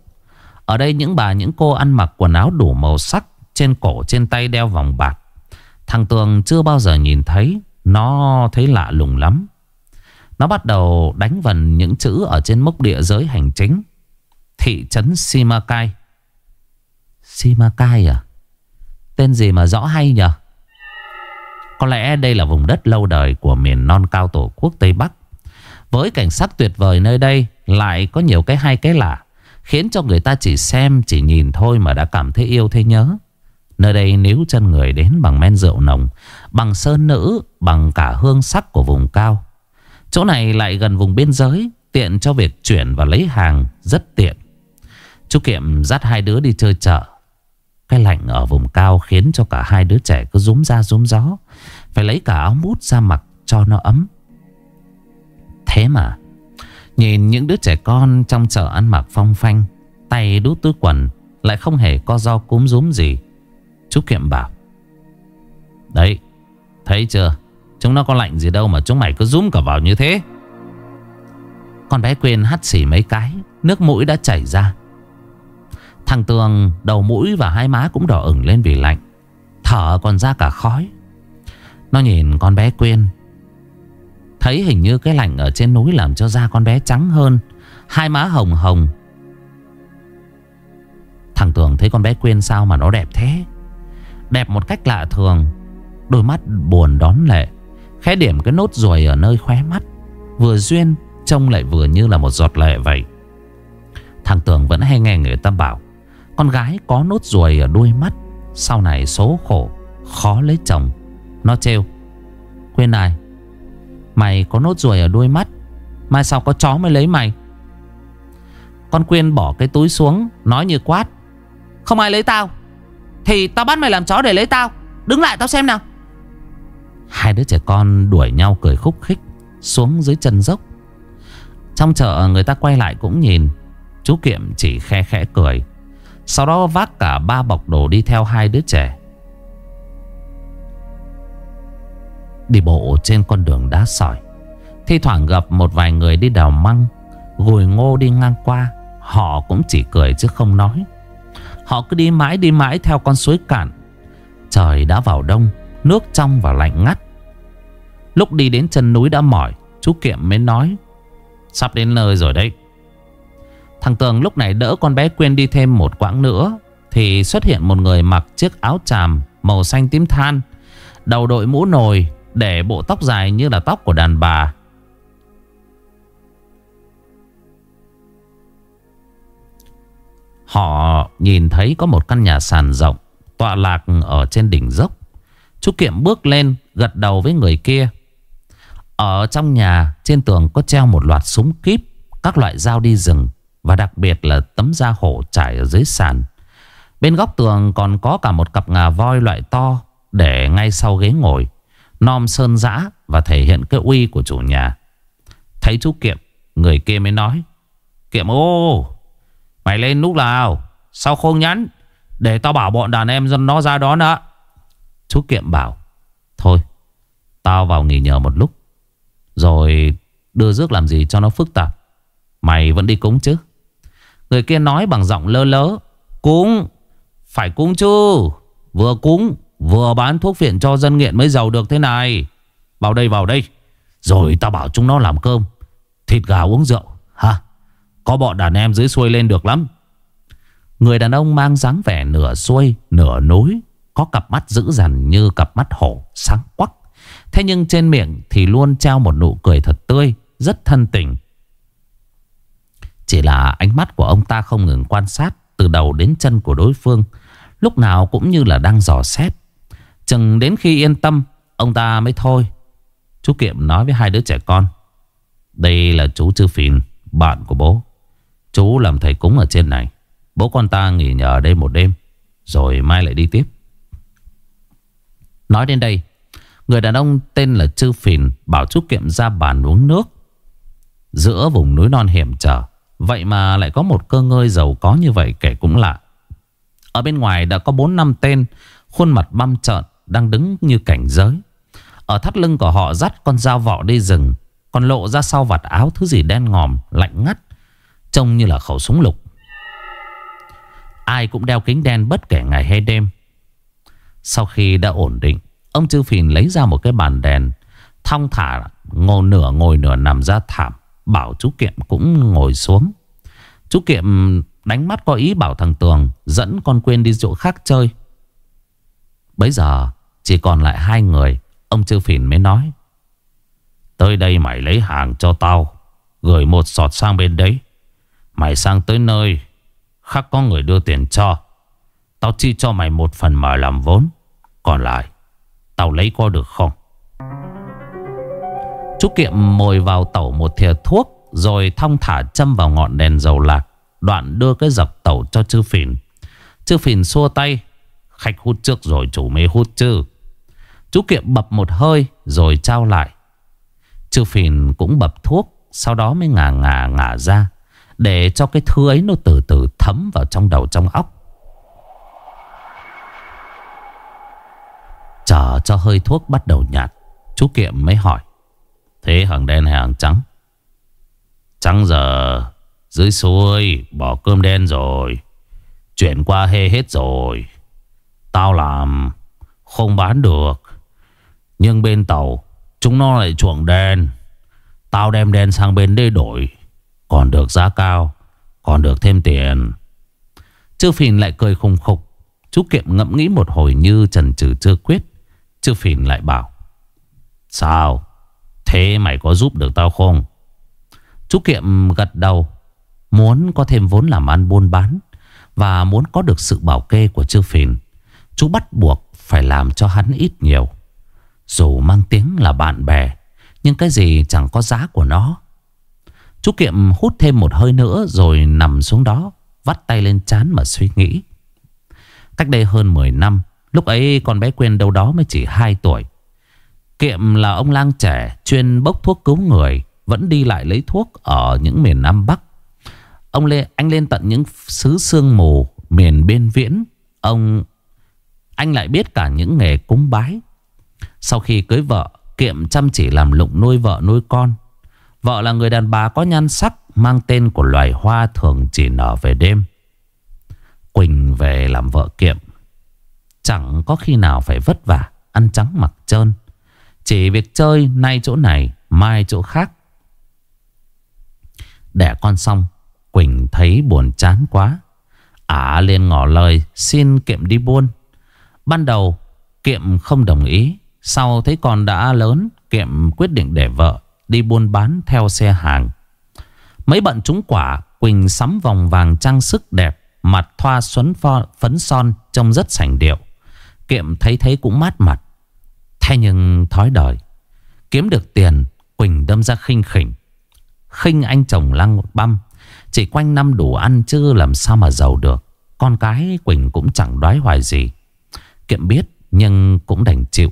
Ở đây những bà, những cô ăn mặc quần áo đủ màu sắc, Trên cổ, trên tay đeo vòng bạc. Thằng Tường chưa bao giờ nhìn thấy, Nó thấy lạ lùng lắm. Nó bắt đầu đánh vần những chữ Ở trên mốc địa giới hành chính. Thị trấn Simacai. Simacai à? Tên gì mà rõ hay nhỉ có lẽ đây là vùng đất lâu đời của miền non cao tổ quốc Tây Bắc. Với cảnh sắc tuyệt vời nơi đây, Lại có nhiều cái hay cái lạ, Khiến cho người ta chỉ xem, chỉ nhìn thôi mà đã cảm thấy yêu thấy nhớ. Nơi đây níu chân người đến bằng men rượu nồng, Bằng sơn nữ, Bằng cả hương sắc của vùng cao. Chỗ này lại gần vùng biên giới, Tiện cho việc chuyển và lấy hàng, Rất tiện. Chú Kiệm dắt hai đứa đi chơi chợ. Cái lạnh ở vùng cao khiến cho cả hai đứa trẻ cứ rúm ra rúm gió. Phải lấy cả áo mút ra mặc cho nó ấm. Thế mà, Nhìn những đứa trẻ con trong chợ ăn mặc phong phanh, Tay đút túi quần, Lại không hề co do cúm rúm gì. Chú Kiệm bảo, Đấy, Thấy chưa? Chúng nó có lạnh gì đâu mà chúng mày cứ rúm cả vào như thế. Con bé quên hắt xỉ mấy cái, Nước mũi đã chảy ra. Thằng Tường, đầu mũi và hai má cũng đỏ ửng lên vì lạnh, Thở còn ra cả khói. Nó nhìn con bé Quyên. Thấy hình như cái lạnh ở trên núi làm cho da con bé trắng hơn. Hai má hồng hồng. Thằng Tường thấy con bé Quyên sao mà nó đẹp thế? Đẹp một cách lạ thường. Đôi mắt buồn đón lệ. Khẽ điểm cái nốt ruồi ở nơi khóe mắt. Vừa duyên, Trông lại vừa như là một giọt lệ vậy. Thằng Tường vẫn hay nghe người ta bảo, Con gái có nốt ruồi ở đuôi mắt, Sau này số khổ, Khó lấy chồng. Nó trêu. Quên này, Mày có nốt ruồi ở đuôi mắt, Mai sau có chó mới lấy mày. Con Quyên bỏ cái túi xuống, Nói như quát. Không ai lấy tao, Thì tao bắt mày làm chó để lấy tao. Đứng lại tao xem nào. Hai đứa trẻ con đuổi nhau cười khúc khích, Xuống dưới chân dốc. Trong chợ, người ta quay lại cũng nhìn. Chú Kiệm chỉ khe khẽ cười. Sau đó vác cả ba bọc đồ đi theo hai đứa trẻ. Đi bộ trên con đường đá sỏi. Thi thoảng gặp một vài người đi đào măng, Gùi ngô đi ngang qua. Họ cũng chỉ cười chứ không nói. Họ cứ đi mãi đi mãi theo con suối cạn. Trời đã vào đông, Nước trong và lạnh ngắt. Lúc đi đến chân núi đã mỏi, Chú Kiệm mới nói, Sắp đến nơi rồi đấy. Thằng Tường lúc này đỡ con bé Quyên đi thêm một quãng nữa, Thì xuất hiện một người mặc chiếc áo tràm Màu xanh tím than, Đầu đội mũ nồi để bộ tóc dài như là tóc của đàn bà. Họ nhìn thấy có một căn nhà sàn rộng, Tọa lạc ở trên đỉnh dốc. Chú Kiệm bước lên, gật đầu với người kia. Ở trong nhà, trên tường có treo một loạt súng kíp, Các loại dao đi rừng Và đặc biệt là tấm da hổ trải ở dưới sàn. Bên góc tường còn có cả một cặp ngà voi loại to Để ngay sau ghế ngồi. Nom sơn dã và thể hiện cái uy của chủ nhà. Thấy chú Kiệm, Người kia mới nói, Kiệm ô, Mày lên lúc nào Sao không nhắn, Để tao bảo bọn đàn em dân nó ra đó nữa Chú Kiệm bảo, Thôi, Tao vào nghỉ nhờ một lúc, Rồi đưa rước làm gì cho nó phức tạp, Mày vẫn đi cúng chứ. Người kia nói bằng giọng lơ lớ, Cúng, Phải cúng chứ, Vừa cúng Vừa bán thuốc phiện cho dân nghiện mới giàu được thế này. Vào đây vào đây. Rồi tao bảo chúng nó làm cơm. Thịt gà uống rượu. Ha, Có bọn đàn em dưới xuôi lên được lắm. Người đàn ông mang dáng vẻ nửa xuôi, Nửa núi, Có cặp mắt dữ dằn như cặp mắt hổ Sáng quắc. Thế nhưng trên miệng thì luôn treo một nụ cười thật tươi, Rất thân tình. Chỉ là ánh mắt của ông ta không ngừng quan sát Từ đầu đến chân của đối phương. Lúc nào cũng như là đang dò xét. Chừng đến khi yên tâm, Ông ta mới thôi. Chú Kiệm nói với hai đứa trẻ con, Đây là chú Chư Phìn, Bạn của bố. Chú làm thầy cúng ở trên này. Bố con ta nghỉ nhờ ở đây một đêm, Rồi mai lại đi tiếp. Nói đến đây, Người đàn ông tên là Chư Phìn Bảo chú Kiệm ra bàn uống nước. Giữa vùng núi non hiểm trở, Vậy mà lại có một cơ ngơi giàu có như vậy kể cũng lạ. Ở bên ngoài đã có 4 năm tên, Khuôn mặt băm trợn đang đứng như cảnh giới. Ở thắt lưng của họ dắt con dao vọ đi rừng, Còn lộ ra sau vạt áo thứ gì đen ngòm, Lạnh ngắt, Trông như là khẩu súng lục. Ai cũng đeo kính đen bất kể ngày hay đêm. Sau khi đã ổn định, Ông Chư Phìn lấy ra một cái bàn đèn, Thong thả ngồi nửa ngồi nửa nằm ra thảm, Bảo chú Kiệm cũng ngồi xuống. Chú Kiệm đánh mắt có ý bảo thằng Tường Dẫn con quên đi chỗ khác chơi. Bây giờ, chỉ còn lại hai người, Ông Chư Phìn mới nói. Tới đây mày lấy hàng cho tao, Gửi một sọt sang bên đấy. Mày sang tới nơi Khắc có người đưa tiền cho. Tao chi cho mày một phần mà làm vốn. Còn lại, Tao lấy có được không? Chú Kiệm mồi vào tẩu một thìa thuốc, Rồi thong thả châm vào ngọn đèn dầu lạc, Đoạn đưa cái dập tẩu cho chư phìn. Chư phìn xua tay Khách hút trước rồi chủ mới hút chứ. Chú Kiệm bập một hơi Rồi trao lại. Chư phìn cũng bập thuốc, Sau đó mới ngả ngả ngả ra, Để cho cái thứ ấy nó từ từ thấm vào trong đầu trong óc. Chờ cho hơi thuốc bắt đầu nhạt, Chú Kiệm mới hỏi. Thế hàng đen hay hàng trắng? Trắng giờ, Dưới xuôi Bỏ cơm đen rồi. Chuyển qua hê hết rồi. Tao làm, Không bán được. Nhưng bên tàu, Chúng nó lại chuộng đen. Tao đem đen sang bên đây đổi, Còn được giá cao, Còn được thêm tiền. Chư Phìn lại cười khùng khục. Chú Kiệm ngẫm nghĩ một hồi như trần trừ chưa quyết. Chư Phìn lại bảo, Sao? Thế mày có giúp được tao không? Chú Kiệm gật đầu, Muốn có thêm vốn làm ăn buôn bán Và muốn có được sự bảo kê của chư Phìn. Chú bắt buộc phải làm cho hắn ít nhiều. Dù mang tiếng là bạn bè Nhưng cái gì chẳng có giá của nó. Chú Kiệm hút thêm một hơi nữa Rồi nằm xuống đó Vắt tay lên chán mà suy nghĩ. Cách đây hơn 10 năm Lúc ấy con bé Quyên đâu đó mới chỉ 2 tuổi. Kiệm là ông lang trẻ chuyên bốc thuốc cứu người, vẫn đi lại lấy thuốc ở những miền Nam Bắc. Ông Lê anh lên tận những xứ sương mù miền biên viễn, ông anh lại biết cả những nghề cúng bái. Sau khi cưới vợ, Kiệm chăm chỉ làm lụng nuôi vợ nuôi con. Vợ là người đàn bà có nhan sắc mang tên của loài hoa thường chỉ nở về đêm. Quỳnh về làm vợ Kiệm. Chẳng có khi nào phải vất vả, ăn trắng mặc trơn. Chỉ việc chơi nay chỗ này Mai chỗ khác Đẻ con xong Quỳnh thấy buồn chán quá Ả liền ngỏ lời Xin Kiệm đi buôn Ban đầu, Kiệm không đồng ý. Sau thấy con đã lớn, Kiệm quyết định để vợ Đi buôn bán theo xe hàng. Mấy bận trúng quả Quỳnh sắm vòng vàng trang sức đẹp, Mặt thoa xuấn phấn son, Trông rất sành điệu. Kiệm thấy thấy cũng mát mặt. Thế nhưng thói đời, Kiếm được tiền, Quỳnh đâm ra khinh khỉnh. Khinh anh chồng lăng băm, Chỉ quanh năm đủ ăn chứ làm sao mà giàu được. Con cái Quỳnh cũng chẳng đoái hoài gì. Kiệm biết nhưng cũng đành chịu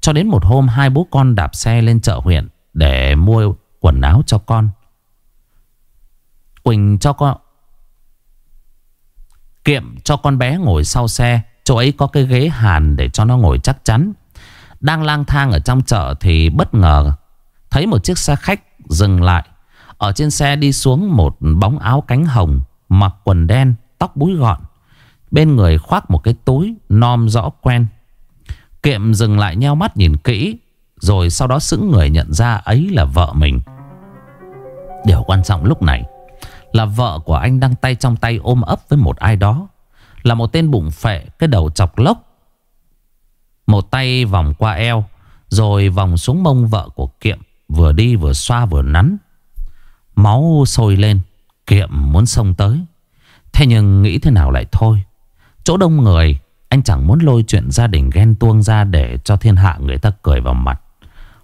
Cho đến một hôm hai bố con đạp xe lên chợ huyện Để mua quần áo cho con Quỳnh cho con Kiệm cho con bé ngồi sau xe Chỗ ấy có cái ghế hàn để cho nó ngồi chắc chắn đang lang thang ở trong chợ thì bất ngờ thấy một chiếc xe khách dừng lại. Ở trên xe đi xuống một bóng áo cánh hồng, mặc quần đen, tóc búi gọn. Bên người khoác một cái túi nom rõ quen. Kiệm dừng lại nheo mắt nhìn kỹ, rồi sau đó sững người nhận ra ấy là vợ mình. Điều quan trọng lúc này là vợ của anh đang tay trong tay ôm ấp với một ai đó. Là một tên bụng phệ, cái đầu chọc lốc một tay vòng qua eo Rồi vòng xuống mông vợ của Kiệm Vừa đi vừa xoa vừa nắn Máu sôi lên Kiệm muốn xông tới Thế nhưng nghĩ thế nào lại thôi Chỗ đông người Anh chẳng muốn lôi chuyện gia đình ghen tuông ra Để cho thiên hạ người ta cười vào mặt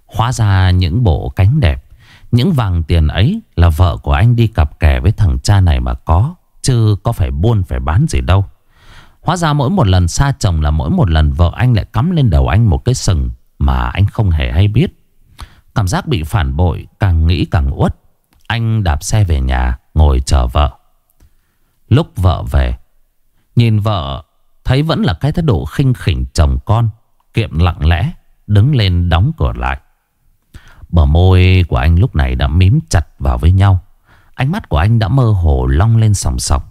Hóa ra những bộ cánh đẹp Những vàng tiền ấy Là vợ của anh đi cặp kè với thằng cha này mà có Chứ có phải buôn phải bán gì đâu Hóa ra mỗi một lần xa chồng là mỗi một lần vợ anh lại cắm lên đầu anh một cái sừng mà anh không hề hay biết. Cảm giác bị phản bội càng nghĩ càng uất. Anh đạp xe về nhà ngồi chờ vợ. Lúc vợ về, nhìn vợ, thấy vẫn là cái thái độ khinh khỉnh chồng con. Kiệm lặng lẽ, đứng lên đóng cửa lại. Bờ môi của anh lúc này đã mím chặt vào với nhau. Ánh mắt của anh đã mơ hồ long lên sòng sòng.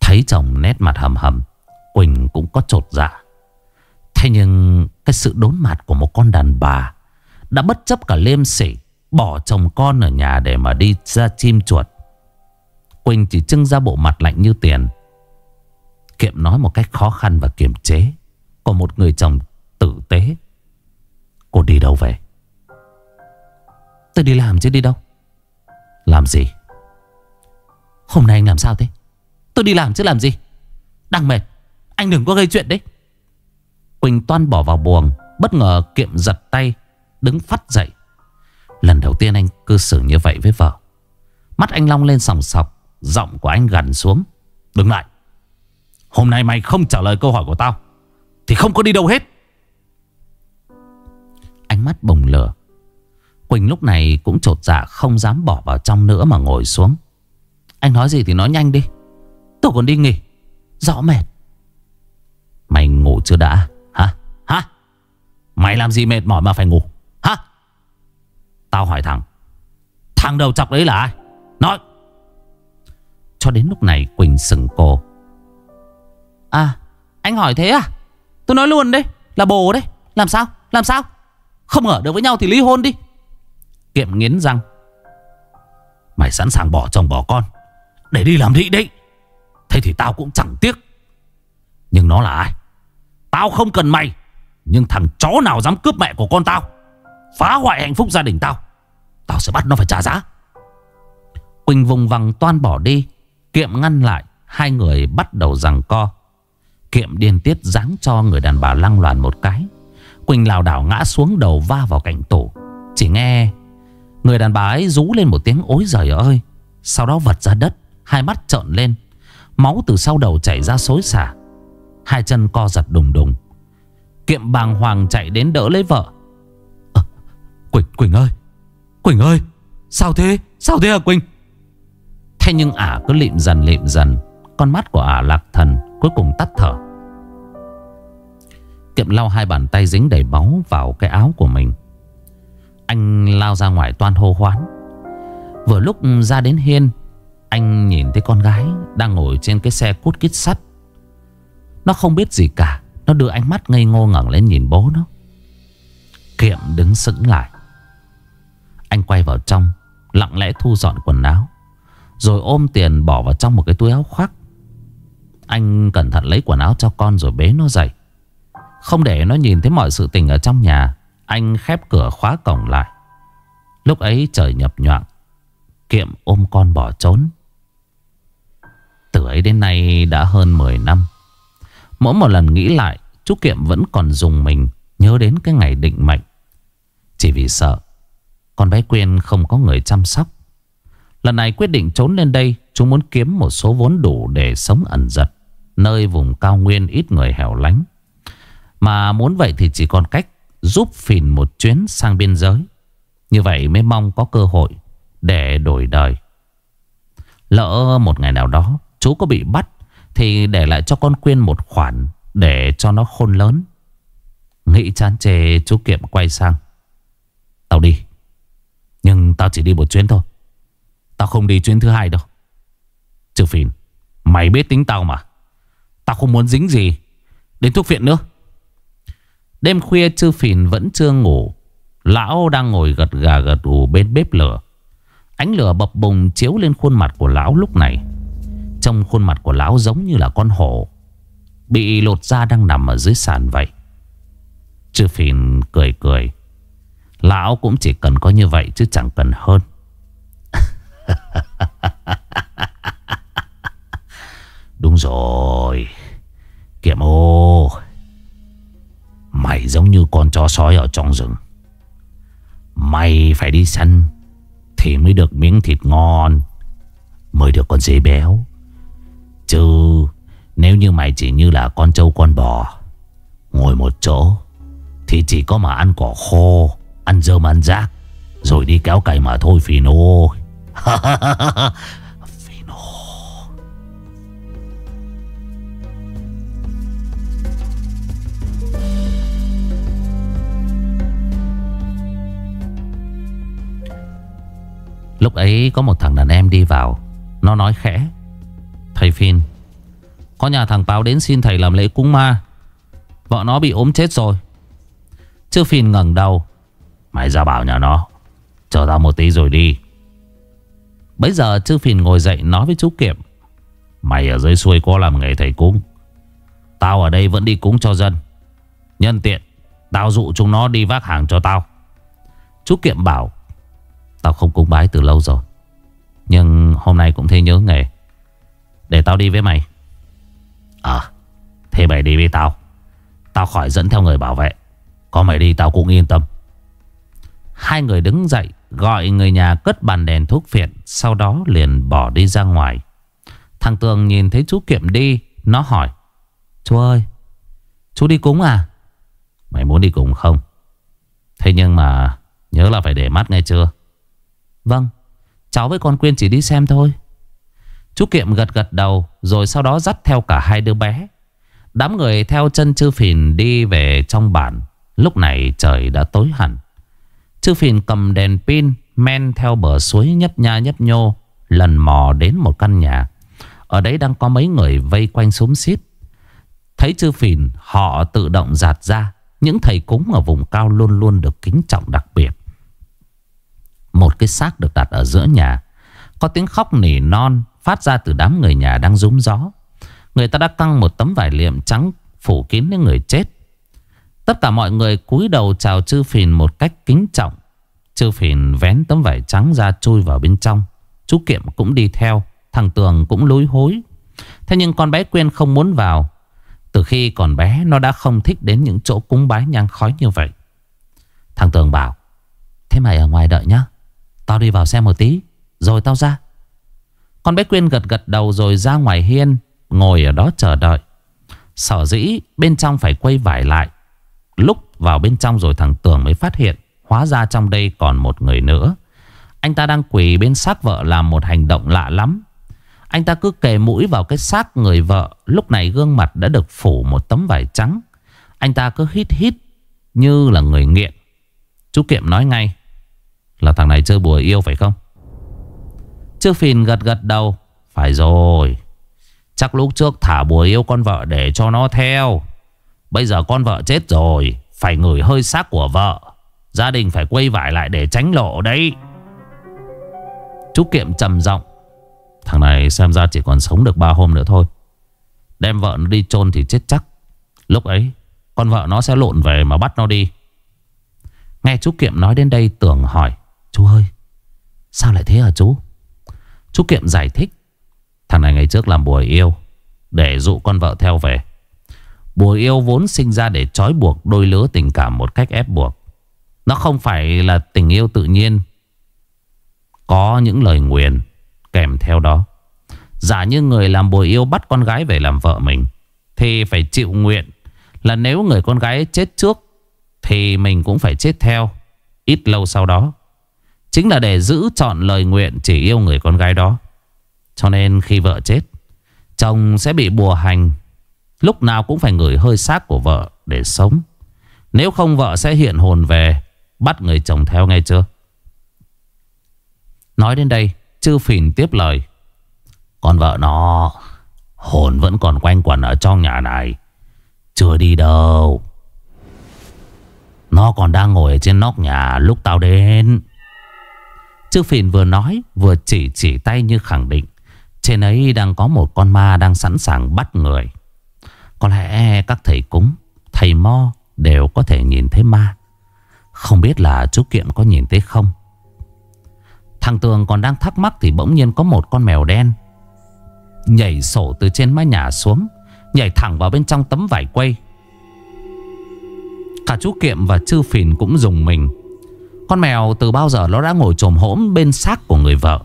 Thấy chồng nét mặt hầm hầm, Quỳnh cũng có trột dạ Thế nhưng cái sự đốn mặt của một con đàn bà Đã bất chấp cả liêm sỉ, Bỏ chồng con ở nhà để mà đi ra chim chuột Quỳnh chỉ trưng ra bộ mặt lạnh như tiền Kiệm nói một cách khó khăn và kiềm chế. Của một người chồng tử tế. Cô đi đâu về? Tôi đi làm chứ đi đâu? Làm gì? Hôm nay anh làm sao thế? Tôi đi làm chứ làm gì? Đang mệt. Anh đừng có gây chuyện đấy. Quỳnh toan bỏ vào buồng, Bất ngờ kiệm giật tay, Đứng phát dậy. Lần đầu tiên anh cư xử như vậy với vợ. Mắt anh long lên sòng sọc, Giọng của anh gần xuống. Đứng lại. Hôm nay mày không trả lời câu hỏi của tao, Thì không có đi đâu hết. Ánh mắt bùng lửa Quỳnh lúc này cũng trột dạ Không dám bỏ vào trong nữa mà ngồi xuống. Anh nói gì thì nói nhanh đi. Tôi còn đi nghỉ. Rõ mệt. Mày ngủ chưa đã? Hả? Hả? Mày làm gì mệt mỏi mà phải ngủ? Hả? Tao hỏi thằng Thằng đầu chọc đấy là ai? Nói. Cho đến lúc này Quỳnh sừng cô. À anh hỏi thế à? Tôi nói luôn đấy, Là bồ đấy. Làm sao? Làm sao? Không ở được với nhau thì ly hôn đi. Kiệm nghiến răng. Mày sẵn sàng bỏ chồng bỏ con Để đi làm thị đấy. Thế thì tao cũng chẳng tiếc. Nhưng nó là ai? Tao không cần mày, Nhưng thằng chó nào dám cướp mẹ của con tao, Phá hoại hạnh phúc gia đình tao Tao sẽ bắt nó phải trả giá. Quỳnh vùng vằng toan bỏ đi, Kiệm ngăn lại, Hai người bắt đầu giằng co. Kiệm điên tiết giáng cho người đàn bà lăng loàn một cái. Quỳnh lào đảo ngã xuống đầu va vào cạnh tủ Chỉ nghe Người đàn bà ấy rú lên một tiếng ối giời ơi! Sau đó vật ra đất Hai mắt trợn lên Máu từ sau đầu chảy ra xối xả Hai chân co giật đùng đùng. Kiệm bàng hoàng chạy đến đỡ lấy vợ. À, Quỳnh, Quỳnh ơi Quỳnh ơi Sao thế Sao thế hả Quỳnh? Thế nhưng ả cứ lịm dần lịm dần Con mắt của ả lạc thần Cuối cùng tắt thở. Kiệm lau hai bàn tay dính đầy máu vào cái áo của mình. Anh lao ra ngoài toan hô hoán. Vừa lúc ra đến hiên, Anh nhìn thấy con gái Đang ngồi trên cái xe cút kít sắt. Nó không biết gì cả, Nó đưa ánh mắt ngây ngô ngẩng lên nhìn bố nó. Kiệm đứng sững lại. Anh quay vào trong, Lặng lẽ thu dọn quần áo, Rồi ôm tiền bỏ vào trong một cái túi áo khoác. Anh cẩn thận lấy quần áo cho con rồi bế nó dậy. Không để nó nhìn thấy mọi sự tình ở trong nhà, Anh khép cửa khóa cổng lại. Lúc ấy trời nhập nhoạng, Kiệm ôm con bỏ trốn. Từ ấy đến nay đã hơn 10 năm. Mỗi một lần nghĩ lại, Chú Kiệm vẫn còn dùng mình Nhớ đến cái ngày định mệnh. Chỉ vì sợ, Con bé Quyên không có người chăm sóc. Lần này quyết định trốn lên đây, Chú muốn kiếm một số vốn đủ để sống ẩn giật, Nơi vùng cao nguyên ít người hẻo lánh. Mà muốn vậy thì chỉ còn cách Giúp phìn một chuyến sang biên giới. Như vậy mới mong có cơ hội Để đổi đời. Lỡ một ngày nào đó Chú có bị bắt, Thì để lại cho con Quyên một khoản Để cho nó khôn lớn. Nghĩ chán chề chú Kiệm quay sang. Tao đi, Nhưng tao chỉ đi một chuyến thôi. Tao không đi chuyến thứ hai đâu. Trừ phìn, Mày biết tính tao mà. Tao không muốn dính gì Đến thuốc viện nữa. Đêm khuya chư phìn vẫn chưa ngủ. Lão đang ngồi gật gà gật gù bên bếp lửa. Ánh lửa bập bùng chiếu lên khuôn mặt của lão lúc này. Trong khuôn mặt của lão giống như là con hổ, Bị lột da đang nằm ở dưới sàn vậy. Chư phìn cười cười. Lão cũng chỉ cần có như vậy chứ chẳng cần hơn. Đúng rồi. Kiểm ô. Mày giống như con chó sói ở trong rừng. Mày phải đi săn Thì mới được miếng thịt ngon, Mới được con dế béo. Chứ Nếu như mày chỉ như là con trâu con bò, Ngồi một chỗ, Thì chỉ có mà ăn cỏ khô, Ăn dơm ăn rác, Rồi đi kéo cày mà thôi phì nô. Lúc ấy có một thằng đàn em đi vào. Nó nói khẽ, Thầy Phin Có nhà thằng Báo đến xin thầy làm lễ cúng ma. Vợ nó bị ốm chết rồi. Chứ Phin ngẩng đầu. Mày ra bảo nhà nó, Chờ tao một tí rồi đi. Bây giờ Chư Phìn ngồi dậy nói với chú Kiệm, Mày ở dưới xuôi có làm nghề thầy cúng. Tao ở đây vẫn đi cúng cho dân. Nhân tiện, Tao dụ chúng nó đi vác hàng cho tao. Chú Kiệm bảo Tao không cúng bái từ lâu rồi. Nhưng hôm nay cũng thấy nhớ nghề. Để tao đi với mày. Ờ Thế mày đi với tao. Tao khỏi dẫn theo người bảo vệ. Có mày đi tao cũng yên tâm. Hai người đứng dậy Gọi người nhà cất bàn đèn thuốc phiện Sau đó liền bỏ đi ra ngoài. Thằng Tường nhìn thấy chú Kiệm đi Nó hỏi Chú ơi Chú đi cúng à? Mày muốn đi cùng không? Thế nhưng mà Nhớ là phải để mắt nghe chưa Vâng Cháu với con Quyên chỉ đi xem thôi. Chú Kiệm gật gật đầu, Rồi sau đó dắt theo cả hai đứa bé. Đám người theo chân chư phìn đi về trong bản. Lúc này trời đã tối hẳn. Chư phìn cầm đèn pin, Men theo bờ suối nhấp nha nhấp nhô, Lần mò đến một căn nhà. Ở đấy đang có mấy người vây quanh súng xít. Thấy chư phìn, Họ tự động giạt ra. Những thầy cúng ở vùng cao luôn luôn được kính trọng đặc biệt. Một cái xác được đặt ở giữa nhà. Có tiếng khóc nỉ non Phát ra từ đám người nhà đang rúm gió. Người ta đã căng một tấm vải liệm trắng Phủ kín đến người chết. Tất cả mọi người cúi đầu chào chư phìn một cách kính trọng. Chư phìn vén tấm vải trắng ra chui vào bên trong. Chú Kiệm cũng đi theo, Thằng Tường cũng lối hối. Thế nhưng con bé Quyên không muốn vào. Từ khi còn bé, nó đã không thích đến những chỗ cúng bái nhang khói như vậy. Thằng Tường bảo, Thế mày ở ngoài đợi nhá. Tao đi vào xem một tí. Rồi tao ra. Con bé Quyên gật gật đầu rồi ra ngoài hiên, Ngồi ở đó chờ đợi. Sở dĩ bên trong phải quay vải lại. Lúc vào bên trong rồi thằng Tường mới phát hiện, Hóa ra trong đây còn một người nữa. Anh ta đang quỳ bên xác vợ làm một hành động lạ lắm. Anh ta cứ kề mũi vào cái xác người vợ, Lúc này gương mặt đã được phủ một tấm vải trắng. Anh ta cứ hít hít, Như là người nghiện. Chú Kiệm nói ngay là thằng này chơi bùa yêu phải không? Trước Phìn gật gật đầu. Phải rồi. Chắc lúc trước thả bùa yêu con vợ để cho nó theo. Bây giờ con vợ chết rồi. Phải ngửi hơi xác của vợ. Gia đình phải quay vải lại để tránh lộ đấy. Chú Kiệm trầm giọng. Thằng này xem ra chỉ còn sống được 3 hôm nữa thôi. Đem vợ nó đi chôn thì chết chắc. Lúc ấy, Con vợ nó sẽ lộn về mà bắt nó đi. Nghe chú Kiệm nói đến đây Tưởng hỏi. Chú ơi, Sao lại thế hả chú? Chú Kiệm giải thích. Thằng này ngày trước làm bùa yêu, Để dụ con vợ theo về. Bùa yêu vốn sinh ra để trói buộc đôi lứa tình cảm một cách ép buộc. Nó không phải là tình yêu tự nhiên, Có những lời nguyền Kèm theo đó. Giả như người làm bùa yêu bắt con gái về làm vợ mình, Thì phải chịu nguyện Là nếu người con gái chết trước, Thì mình cũng phải chết theo, Ít lâu sau đó. Chính là để giữ chọn lời nguyện Chỉ yêu người con gái đó. Cho nên khi vợ chết, Chồng sẽ bị bùa hành. Lúc nào cũng phải ngửi hơi xác của vợ Để sống. Nếu không, vợ sẽ hiện hồn về, Bắt người chồng theo ngay chưa? Nói đến đây, Chư phìn tiếp lời. Con vợ nó, Hồn vẫn còn quanh quẩn ở trong nhà này. Chưa đi đâu. Nó còn đang ngồi ở trên nóc nhà lúc tao đến. Chư phìn vừa nói, Vừa chỉ chỉ tay như khẳng định. Trên ấy đang có một con ma Đang sẵn sàng bắt người. Có lẽ các thầy cúng, Thầy mo đều có thể nhìn thấy ma. Không biết là chú Kiệm có nhìn thấy không? Thằng Tường còn đang thắc mắc Thì bỗng nhiên có một con mèo đen Nhảy sổ từ trên mái nhà xuống, Nhảy thẳng vào bên trong tấm vải quay. Cả chú Kiệm và Chư Phìn cũng dùng mình. Con mèo từ bao giờ nó đã ngồi trồm hỗn bên xác của người vợ?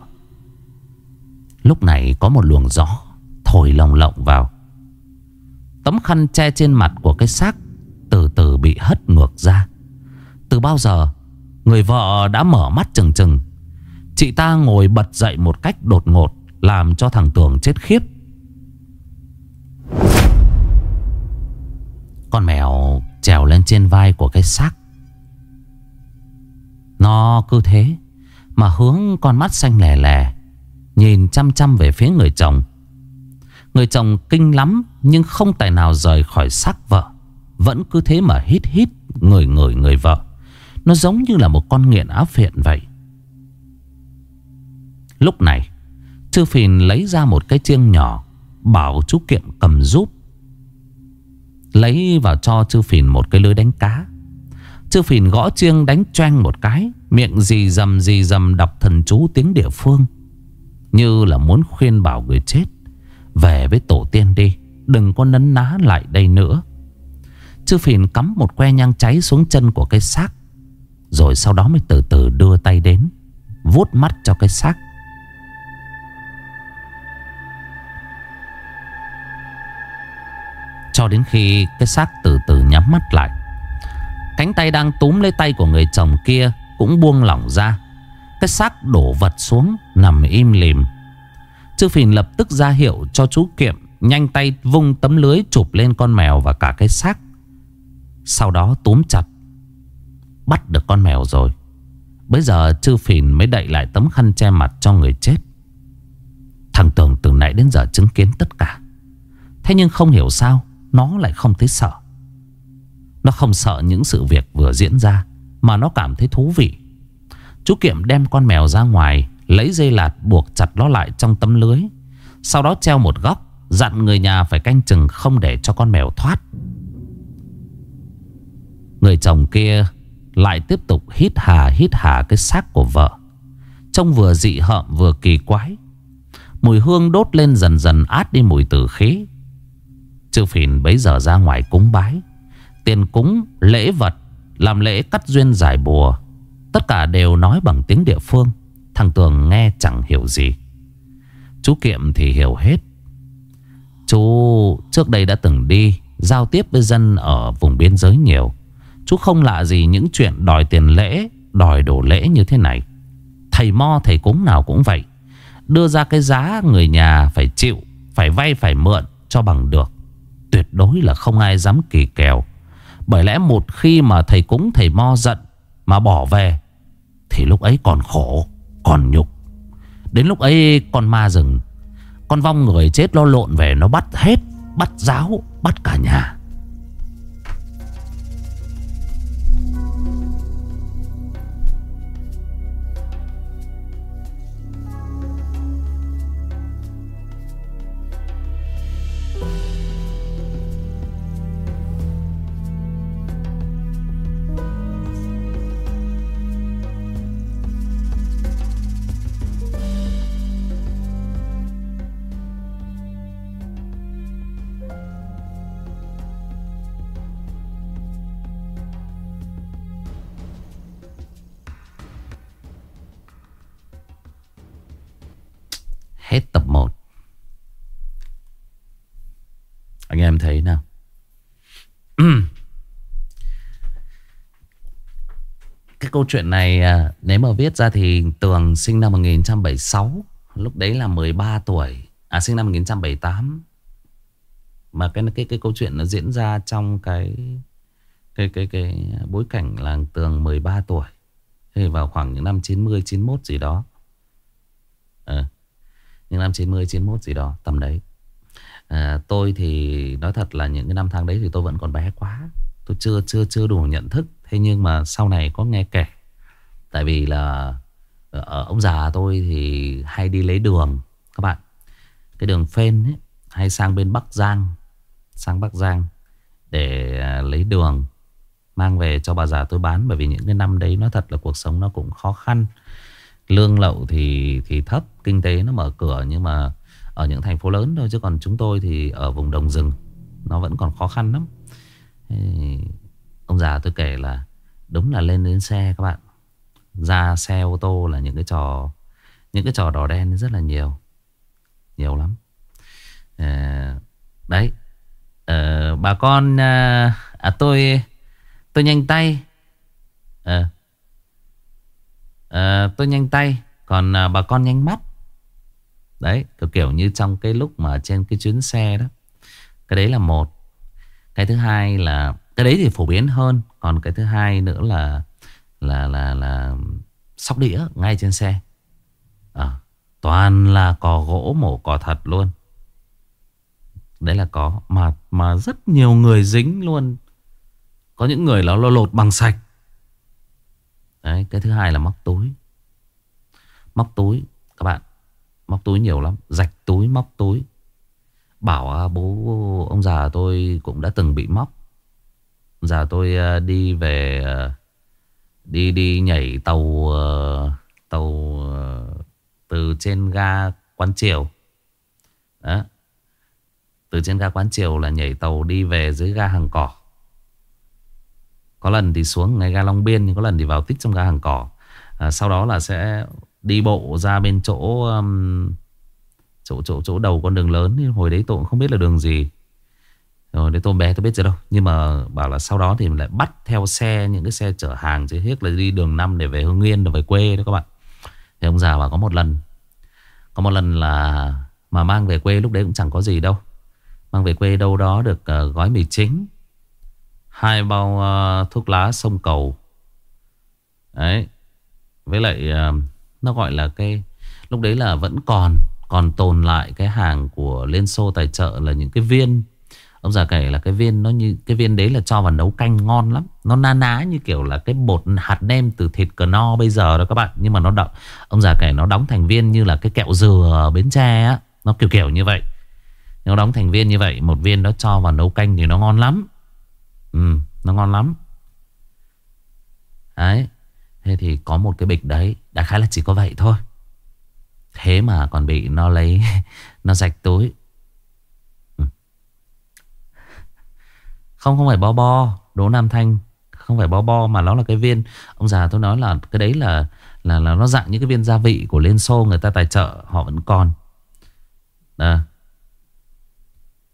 Lúc này có một luồng gió Thổi lồng lộng vào. Tấm khăn che trên mặt của cái xác Từ từ bị hất ngược ra. Từ bao giờ, Người vợ đã mở mắt chừng chừng. Chị ta ngồi bật dậy một cách đột ngột, Làm cho thằng Tường chết khiếp. Con mèo trèo lên trên vai của cái xác. Nó cứ thế, Mà hướng con mắt xanh lè lè, Nhìn chăm chăm về phía người chồng. Người chồng kinh lắm, Nhưng không tài nào rời khỏi xác vợ. Vẫn cứ thế mà hít hít Người người người vợ. Nó giống như là một con nghiện áp phiện vậy. Lúc này Chư Phìn lấy ra một cái chiêng nhỏ, Bảo chú Kiệm cầm giúp. Lấy vào cho Chư Phìn một cái lưới đánh cá. Chư phìn gõ chiêng đánh choang một cái, Miệng gì dầm gì dầm đọc thần chú tiếng địa phương. Như là muốn khuyên bảo người chết, Về với tổ tiên đi, Đừng có nấn ná lại đây nữa. Chư phìn cắm một que nhang cháy xuống chân của cái xác, Rồi sau đó mới từ từ đưa tay đến, vuốt mắt cho cái xác. Cho đến khi cái xác từ từ nhắm mắt lại Cánh tay đang túm lấy tay của người chồng kia Cũng buông lỏng ra. Cái xác đổ vật xuống, Nằm im lìm. Chư Phìn lập tức ra hiệu cho chú Kiệm Nhanh tay vung tấm lưới chụp lên con mèo và cả cái xác. Sau đó túm chặt. Bắt được con mèo rồi. Bây giờ chư Phìn mới đậy lại tấm khăn che mặt cho người chết. Thằng Tường từ nãy đến giờ chứng kiến tất cả. Thế nhưng không hiểu sao, Nó lại không thấy sợ. Nó không sợ những sự việc vừa diễn ra, Mà nó cảm thấy thú vị. Chú Kiệm đem con mèo ra ngoài, Lấy dây lạt buộc chặt nó lại trong tấm lưới. Sau đó treo một góc, Dặn người nhà phải canh chừng không để cho con mèo thoát. Người chồng kia lại tiếp tục hít hà hít hà cái xác của vợ. Trông vừa dị hợm, vừa kỳ quái. Mùi hương đốt lên dần dần át đi mùi tử khí. Chư phìn bấy giờ ra ngoài cúng bái. Tiền cúng, lễ vật Làm lễ cắt duyên giải bùa Tất cả đều nói bằng tiếng địa phương. Thằng Tường nghe chẳng hiểu gì. Chú Kiệm thì hiểu hết. Chú trước đây đã từng đi Giao tiếp với dân ở vùng biên giới nhiều. Chú không lạ gì những chuyện đòi tiền lễ Đòi đổ lễ như thế này. Thầy mo thầy cúng nào cũng vậy. Đưa ra cái giá người nhà phải chịu Phải vay phải mượn cho bằng được. Tuyệt đối là không ai dám kỳ kèo. Bởi lẽ một khi mà thầy cúng thầy mo giận Mà bỏ về, Thì lúc ấy còn khổ, Còn nhục. Đến lúc ấy con ma rừng, Con vong người chết lo lộn về, nó bắt hết, Bắt giáo, Bắt cả nhà. Câu chuyện này à, Nếu mà viết ra thì Tường sinh năm 1976 Lúc đấy là 13 tuổi. À sinh năm 1978 Mà cái cái cái câu chuyện nó diễn ra trong cái cái cái cái bối cảnh là Tường 13 tuổi. Thì vào khoảng những năm 90 91 gì đó. À, những năm 90 91 gì đó tầm đấy. À, tôi thì nói thật là những cái năm tháng đấy thì tôi vẫn còn bé quá. Tôi chưa chưa chưa đủ nhận thức thế nhưng mà sau này có nghe kể tại vì là ở ông già tôi thì hay đi lấy đường các bạn. Cái đường phên ấy, hay sang bên Bắc Giang sang Bắc Giang để à, lấy đường mang về cho bà già tôi bán. Bởi vì những cái năm đấy nó thật là cuộc sống nó cũng khó khăn. Lương lậu thì thì thấp kinh tế nó mở cửa nhưng mà ở những thành phố lớn thôi. Chứ còn chúng tôi thì ở vùng đồng rừng nó vẫn còn khó khăn lắm ông già tôi kể là đúng là lên đến xe các bạn. Ra xe ô tô là những cái trò những cái trò đỏ đen rất là nhiều nhiều lắm. À, đấy à, bà con à, à tôi tôi nhanh tay à, à, tôi nhanh tay còn à, bà con nhanh mắt. Đấy kiểu kiểu như trong cái lúc mà trên cái chuyến xe đó. Cái đấy là một. Cái thứ hai là cái đấy thì phổ biến hơn còn cái thứ hai nữa là là là là sóc đĩa ngay trên xe à, toàn là cò gỗ mổ cò thật luôn đấy là có mà mà rất nhiều người dính luôn có những người nó lột bằng sạch Đấy, cái thứ hai là móc túi. Móc túi, các bạn. Móc túi nhiều lắm. Rạch túi, móc túi. Bảo à, bố ông già tôi cũng đã từng bị móc. Giờ tôi ờ, đi về ờ, Đi đi nhảy tàu ờ, Tàu Từ trên ga Quán Triều. Đó. Từ trên ga Quán Triều là nhảy tàu đi về dưới ga Hàng Cỏ. Có lần thì xuống ngay ga Long Biên Có lần thì vào tích trong ga Hàng Cỏ. À, Sau đó là sẽ đi bộ ra bên chỗ um, chỗ chỗ chỗ đầu con đường lớn. Hồi đấy tôi cũng không biết là đường gì. Ờ, rồi đấy tôi bé tôi biết gì đâu. Nhưng mà bảo là sau đó thì lại bắt theo xe những cái xe chở hàng chứ hết là đi đường năm để về hương yên để về quê đó các bạn. Thì ông già bảo có một lần có một lần là mà mang về quê lúc đấy cũng chẳng có gì đâu. Mang về quê đâu đó được uh, gói mì chính hai bao uh, thuốc lá sông cầu. Đấy. Với lại uh, nó gọi là cái lúc đấy là vẫn còn còn tồn lại cái hàng của Liên Xô tài trợ là những cái viên Ông già kể là cái viên nó như cái viên đấy là cho vào nấu canh ngon lắm. Nó na ná như kiểu là cái bột hạt nem từ thịt cờ no bây giờ đó các bạn. Nhưng mà nó đậm ông già kể nó đóng thành viên như là cái kẹo dừa ở Bến Tre á, nó kiểu kiểu như vậy. Nó đóng thành viên như vậy, một viên nó cho vào nấu canh thì nó ngon lắm. Ừ, nó ngon lắm. Đấy. Thế thì có một cái bịch đấy, đại khái là chỉ có vậy thôi. Thế mà còn bị nó lấy Nó rạch túi Không không phải bo bo. Đỗ Nam Thanh Không phải bo bo mà nó là cái viên. Ông già tôi nói là cái đấy là là là nó dạng những cái viên gia vị của Liên Xô Người ta tài trợ họ vẫn còn. À,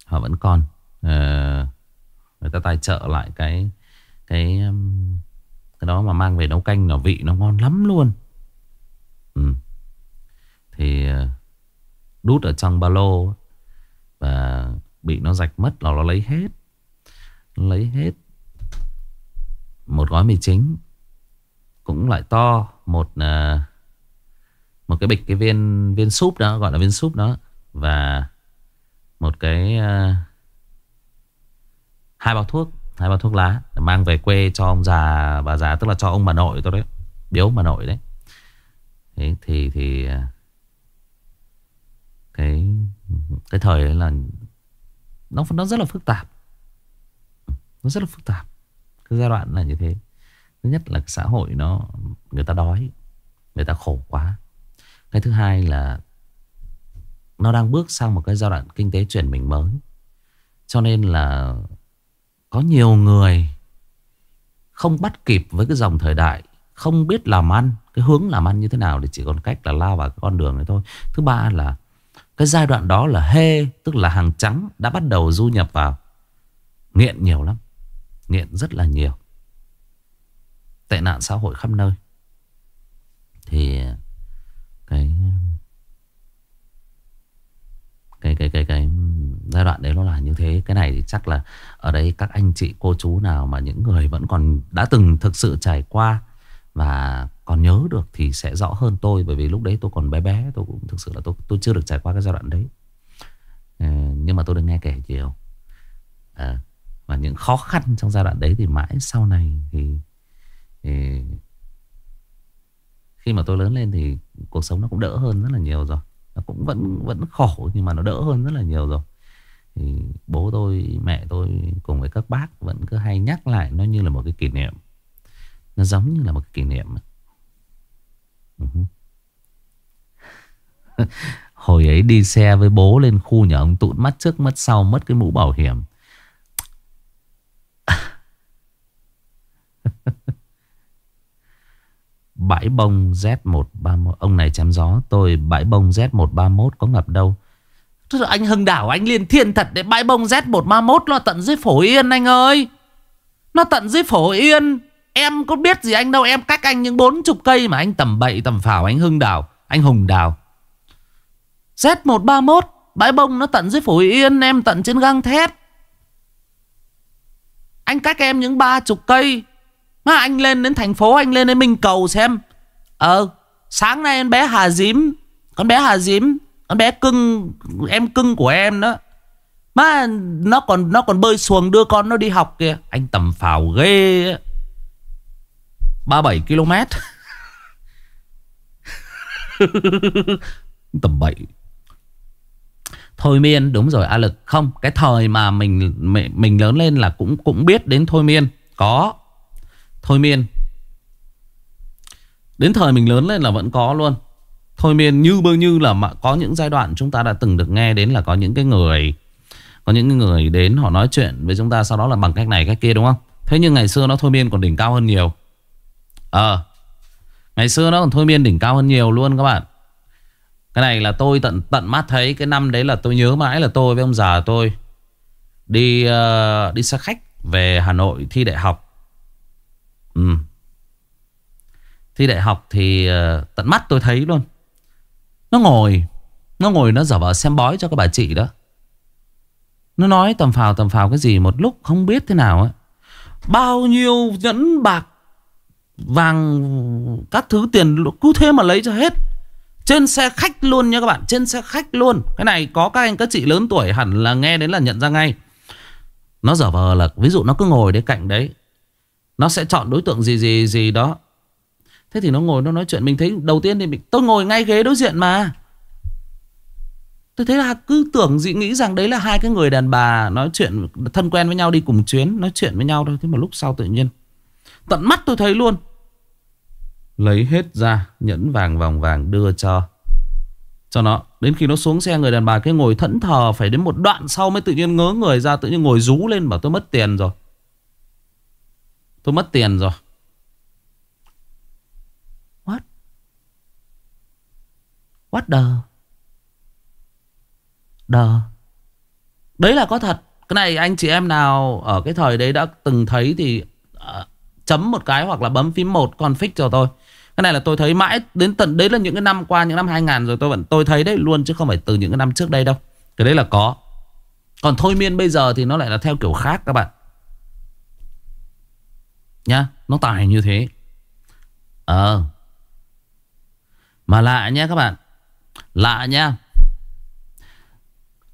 Họ vẫn còn. À, Người ta tài trợ lại cái Cái um, Cái đó mà mang về nấu canh nó vị nó ngon lắm luôn. Ừ. Thì ờ, đút ở trong ba lô và bị nó rạch mất là nó lấy hết lấy hết. Một gói mì chính cũng loại to một uh, một cái bịch cái viên viên súp đó gọi là viên súp đó và một cái uh, hai bao thuốc hai bao thuốc lá để mang về quê cho ông già bà già tức là cho ông bà nội tôi đấy biếu bà nội đấy. Thế thì thì à, cái cái thời đấy là nó nó rất là phức tạp nó rất là phức tạp. Cái giai đoạn là như thế. Thứ nhất là xã hội nó, người ta đói, người ta khổ quá. Cái thứ hai là nó đang bước sang một cái giai đoạn kinh tế chuyển mình mới. Cho nên là có nhiều người không bắt kịp với cái dòng thời đại, không biết làm ăn, cái hướng làm ăn như thế nào thì chỉ còn cách là lao vào cái con đường này thôi. Thứ ba là cái giai đoạn đó là hê, Tức là hàng trắng đã bắt đầu du nhập vào. Nghiện nhiều lắm. Nghiện rất là nhiều. Tệ nạn xã hội khắp nơi. Thì Cái cái cái cái cái giai đoạn đấy nó là như thế. Cái này thì chắc là ở đây các anh chị cô chú nào mà những người vẫn còn đã từng thực sự trải qua và còn nhớ được thì sẽ rõ hơn tôi. Bởi vì lúc đấy tôi còn bé bé tôi cũng thực sự là tôi tôi chưa được trải qua cái giai đoạn đấy. À, nhưng mà tôi được nghe kể nhiều. À, và những khó khăn trong giai đoạn đấy thì mãi sau này thì, thì khi mà tôi lớn lên thì cuộc sống nó cũng đỡ hơn rất là nhiều rồi. Nó cũng vẫn vẫn khổ nhưng mà nó đỡ hơn rất là nhiều rồi. Thì bố tôi mẹ tôi cùng với các bác vẫn cứ hay nhắc lại nó như là một cái kỷ niệm. Nó giống như là một cái kỷ niệm ừ Hồi ấy đi xe với bố lên khu nhà ông tụn mắt trước mắt sau mất cái mũ bảo hiểm. Bãi bông Z131 Ông này chém gió. Tôi, bãi bông Z131 có ngập đâu. Anh Hưng Đảo, anh liên thiên thật để Bãi bông Z131 nó tận dưới phổ yên anh ơi. Nó tận dưới phổ yên. Em có biết gì anh đâu. Em cách anh những bốn chục cây mà anh tầm bậy, tầm phảo Anh Hưng Đào Anh Hùng Đào Z131 Bãi bông nó tận dưới phổ Yên, Em tận trên găng thép Anh cách em những ba chục cây. Mà anh lên đến thành phố, Anh lên đến Minh Cầu xem. Ờ Sáng nay em bé Hà Dím Con bé Hà Dím Con bé cưng, Em cưng của em đó. Má, nó còn nó còn bơi xuồng đưa con nó đi học kìa. Anh tầm phào ghê á. 37 km. Tầm 7 Thôi miên, đúng rồi, A Lực. Không, cái thời mà mình mình lớn lên là cũng cũng biết đến thôi miên. Có. Thôi miên. Đến thời mình lớn lên là vẫn có luôn. Thôi miên như bơ như là mà có những giai đoạn chúng ta đã từng được nghe đến là có những cái người Có những người đến họ nói chuyện với chúng ta sau đó là bằng cách này cách kia đúng không? Thế nhưng ngày xưa nó thôi miên còn đỉnh cao hơn nhiều. Ờ. Ngày xưa nó còn thôi miên đỉnh cao hơn nhiều luôn các bạn. Cái này là tôi tận tận mắt thấy Cái năm đấy là tôi nhớ mãi là tôi với ông già tôi Đi uh, đi xe khách về Hà Nội thi đại học. Ừ. Thi đại học thì uh, tận mắt tôi thấy luôn. Nó ngồi Nó ngồi nó dở vợ xem bói cho các bà chị đó. Nó nói tầm phào tầm phào cái gì một lúc không biết thế nào ấy Bao nhiêu nhẫn bạc Vàng Các thứ tiền cứ thế mà lấy cho hết. Trên xe khách luôn nha các bạn Trên xe khách luôn. Cái này có các anh các chị lớn tuổi hẳn là nghe đến là nhận ra ngay. Nó dở vờ là Ví dụ nó cứ ngồi đấy cạnh đấy nó sẽ chọn đối tượng gì gì gì đó Thế thì nó ngồi nó nói chuyện Mình thấy đầu tiên thì mình, tôi ngồi ngay ghế đối diện mà Tôi thấy là cứ tưởng dị nghĩ rằng đấy là hai cái người đàn bà nói chuyện thân quen với nhau đi cùng chuyến, nói chuyện với nhau thôi. Thế mà lúc sau tự nhiên tận mắt tôi thấy luôn. Lấy hết ra nhẫn vàng vòng vàng đưa cho cho nó. Đến khi nó xuống xe người đàn bà cái ngồi thẫn thờ phải đến một đoạn sau mới tự nhiên ngớ người ra tự nhiên ngồi rú lên bảo tôi mất tiền rồi. Tôi mất tiền rồi. What? What the? Đờ Đấy là có thật Cái này anh chị em nào ở cái thời đấy đã từng thấy thì uh, Chấm một cái hoặc là bấm phím một config cho tôi Cái này là tôi thấy mãi Đến tận đấy là những cái năm qua những năm 2000 rồi tôi vẫn tôi thấy đấy luôn Chứ không phải từ những cái năm trước đây đâu Cái đấy là có Còn thôi miên bây giờ thì nó lại là theo kiểu khác các bạn Nhá, Nó tài như thế. Ờ. Mà lạ nha các bạn. Lạ nhá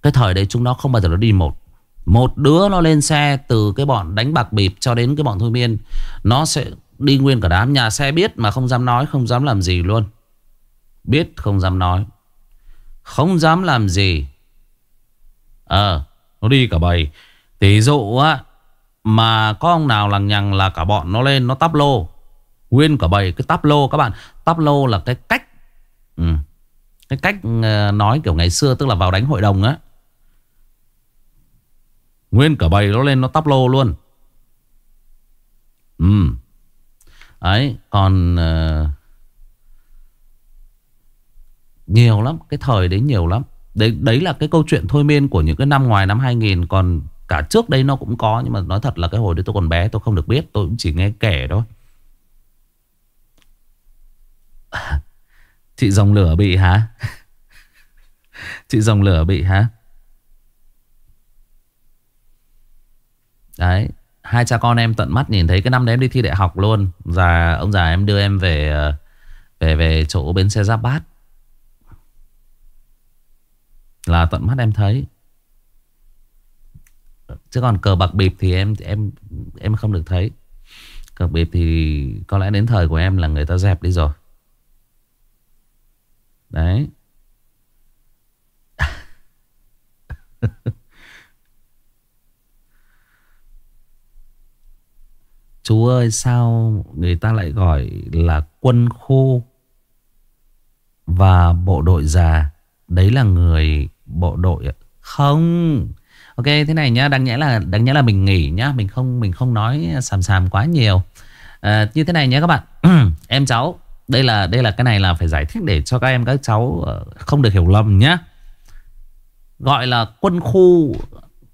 cái thời đấy chúng nó không bao giờ nó đi một. Một đứa nó lên xe từ cái bọn đánh bạc bịp cho đến cái bọn thôi miên. Nó sẽ đi nguyên cả đám Nhà xe biết mà không dám nói, Không dám làm gì luôn. Biết, không dám nói. Không dám làm gì. Ờ Nó đi cả bầy. Tỷ dụ á mà có ông nào lằng nhằng là cả bọn nó lên Nó tắp lô. Nguyên cả bầy cái tắp lô các bạn. Tắp lô là cái cách ừ. Cái cách ờ, nói kiểu ngày xưa Tức là vào đánh hội đồng á. Nguyên cả bầy nó lên nó tắp lô luôn. Ừ. Đấy Còn uh, Nhiều lắm Cái thời đấy nhiều lắm. Đấy, đấy là cái câu chuyện thôi miên của những cái năm ngoài năm 2000 Còn cả trước đây nó cũng có, Nhưng mà nói thật là cái hồi đấy tôi còn bé, Tôi không được biết, Tôi cũng chỉ nghe kể thôi. Chị dòng lửa bị hả? Chị dòng lửa bị hả? Đấy, Hai cha con em tận mắt nhìn thấy cái năm đấy em đi thi đại học luôn. Già, Ông già em đưa em về ờ, Về về chỗ bến xe Giáp Bát. Là tận mắt em thấy. Chứ còn cờ bạc bịp thì em em em không được thấy. Cờ bịp thì có lẽ đến thời của em là người ta dẹp đi rồi. Đấy. Chú ơi, sao người ta lại gọi là quân khu Và bộ đội già? Đấy là người bộ đội Không. Ok thế này nhá Đáng nhẽ là đáng nhẽ là mình nghỉ nhá Mình không mình không nói sàm sàm quá nhiều. À, Như thế này nhé các bạn. Em cháu đây là đây là cái này là phải giải thích để cho các em các cháu ờ, không được hiểu lầm nhá. Gọi là quân khu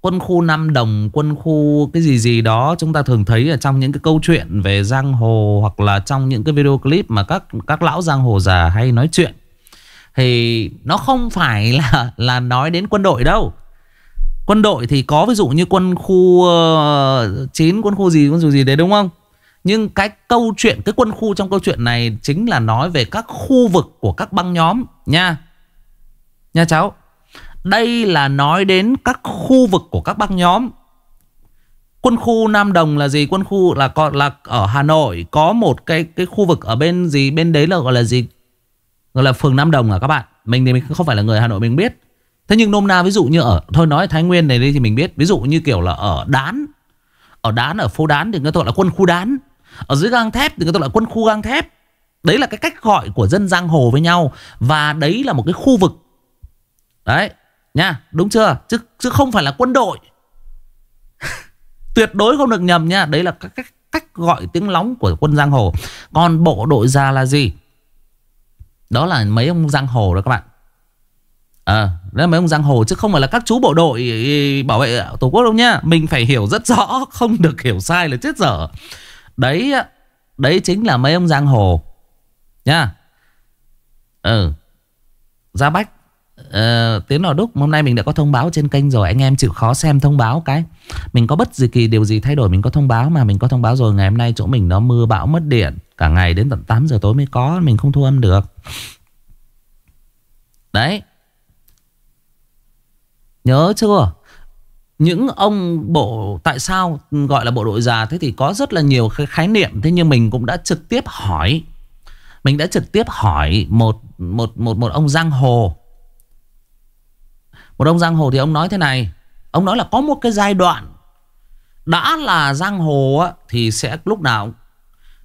quân khu Nam Đồng, quân khu cái gì gì đó chúng ta thường thấy ở trong những cái câu chuyện về giang hồ hoặc là trong những cái video clip mà các các lão giang hồ già hay nói chuyện. Thì nó không phải là là nói đến quân đội đâu. Quân đội thì có ví dụ như quân khu ờ, uh, 9, quân khu gì quân khu gì đấy đúng không? Nhưng cái câu chuyện cái quân khu trong câu chuyện này chính là nói về các khu vực của các băng nhóm nha. Nha cháu. Đây là nói đến các khu vực của các băng nhóm Quân khu Nam Đồng là gì? Quân khu là còn là ở Hà Nội có một cái cái khu vực ở bên gì? Bên đấy là gọi là gì? Gọi là phường Nam Đồng à các bạn? Mình thì mình không phải là người Hà Nội mình biết. Thế nhưng nôm na ví dụ như ở thôi nói Thái Nguyên này đi thì mình biết, ví dụ như kiểu là ở Đán. Ở đán ở phố đán thì người ta gọi là quân khu đán. Ở dưới gang thép thì người ta gọi là quân khu gang thép. Đấy là cái cách gọi của dân giang hồ với nhau Và đấy là một cái khu vực. Đấy nha Đúng chưa? Chứ, chứ không phải là quân đội. Tuyệt đối không được nhầm nha Đấy là các cách, cách gọi tiếng lóng của quân giang hồ. Còn bộ đội già là gì? Đó là mấy ông giang hồ đó các bạn à, Đấy là mấy ông giang hồ chứ không phải là các chú bộ đội bảo vệ tổ quốc đâu nha. Mình phải hiểu rất rõ Không được hiểu sai là chết dở. Đấy Đấy chính là mấy ông giang hồ. Nha. Ừ. Gia Bách uh, Tiến Lò Đúc Hôm nay mình đã có thông báo trên kênh rồi. Anh em chịu khó xem thông báo cái. Mình có bất gì kỳ điều gì thay đổi Mình có thông báo mà Mình có thông báo rồi Ngày hôm nay chỗ mình nó mưa bão mất điện. Cả ngày đến tận 8 giờ tối mới có Mình không thu âm được. Đấy. Nhớ chưa? Những ông bộ tại sao gọi là bộ đội già thế thì có rất là nhiều khái niệm. Thế nhưng mình cũng đã trực tiếp hỏi mình đã trực tiếp hỏi một một một một ông giang hồ. Một ông giang hồ thì ông nói thế này ông nói là có một cái giai đoạn đã là giang hồ á, thì sẽ lúc nào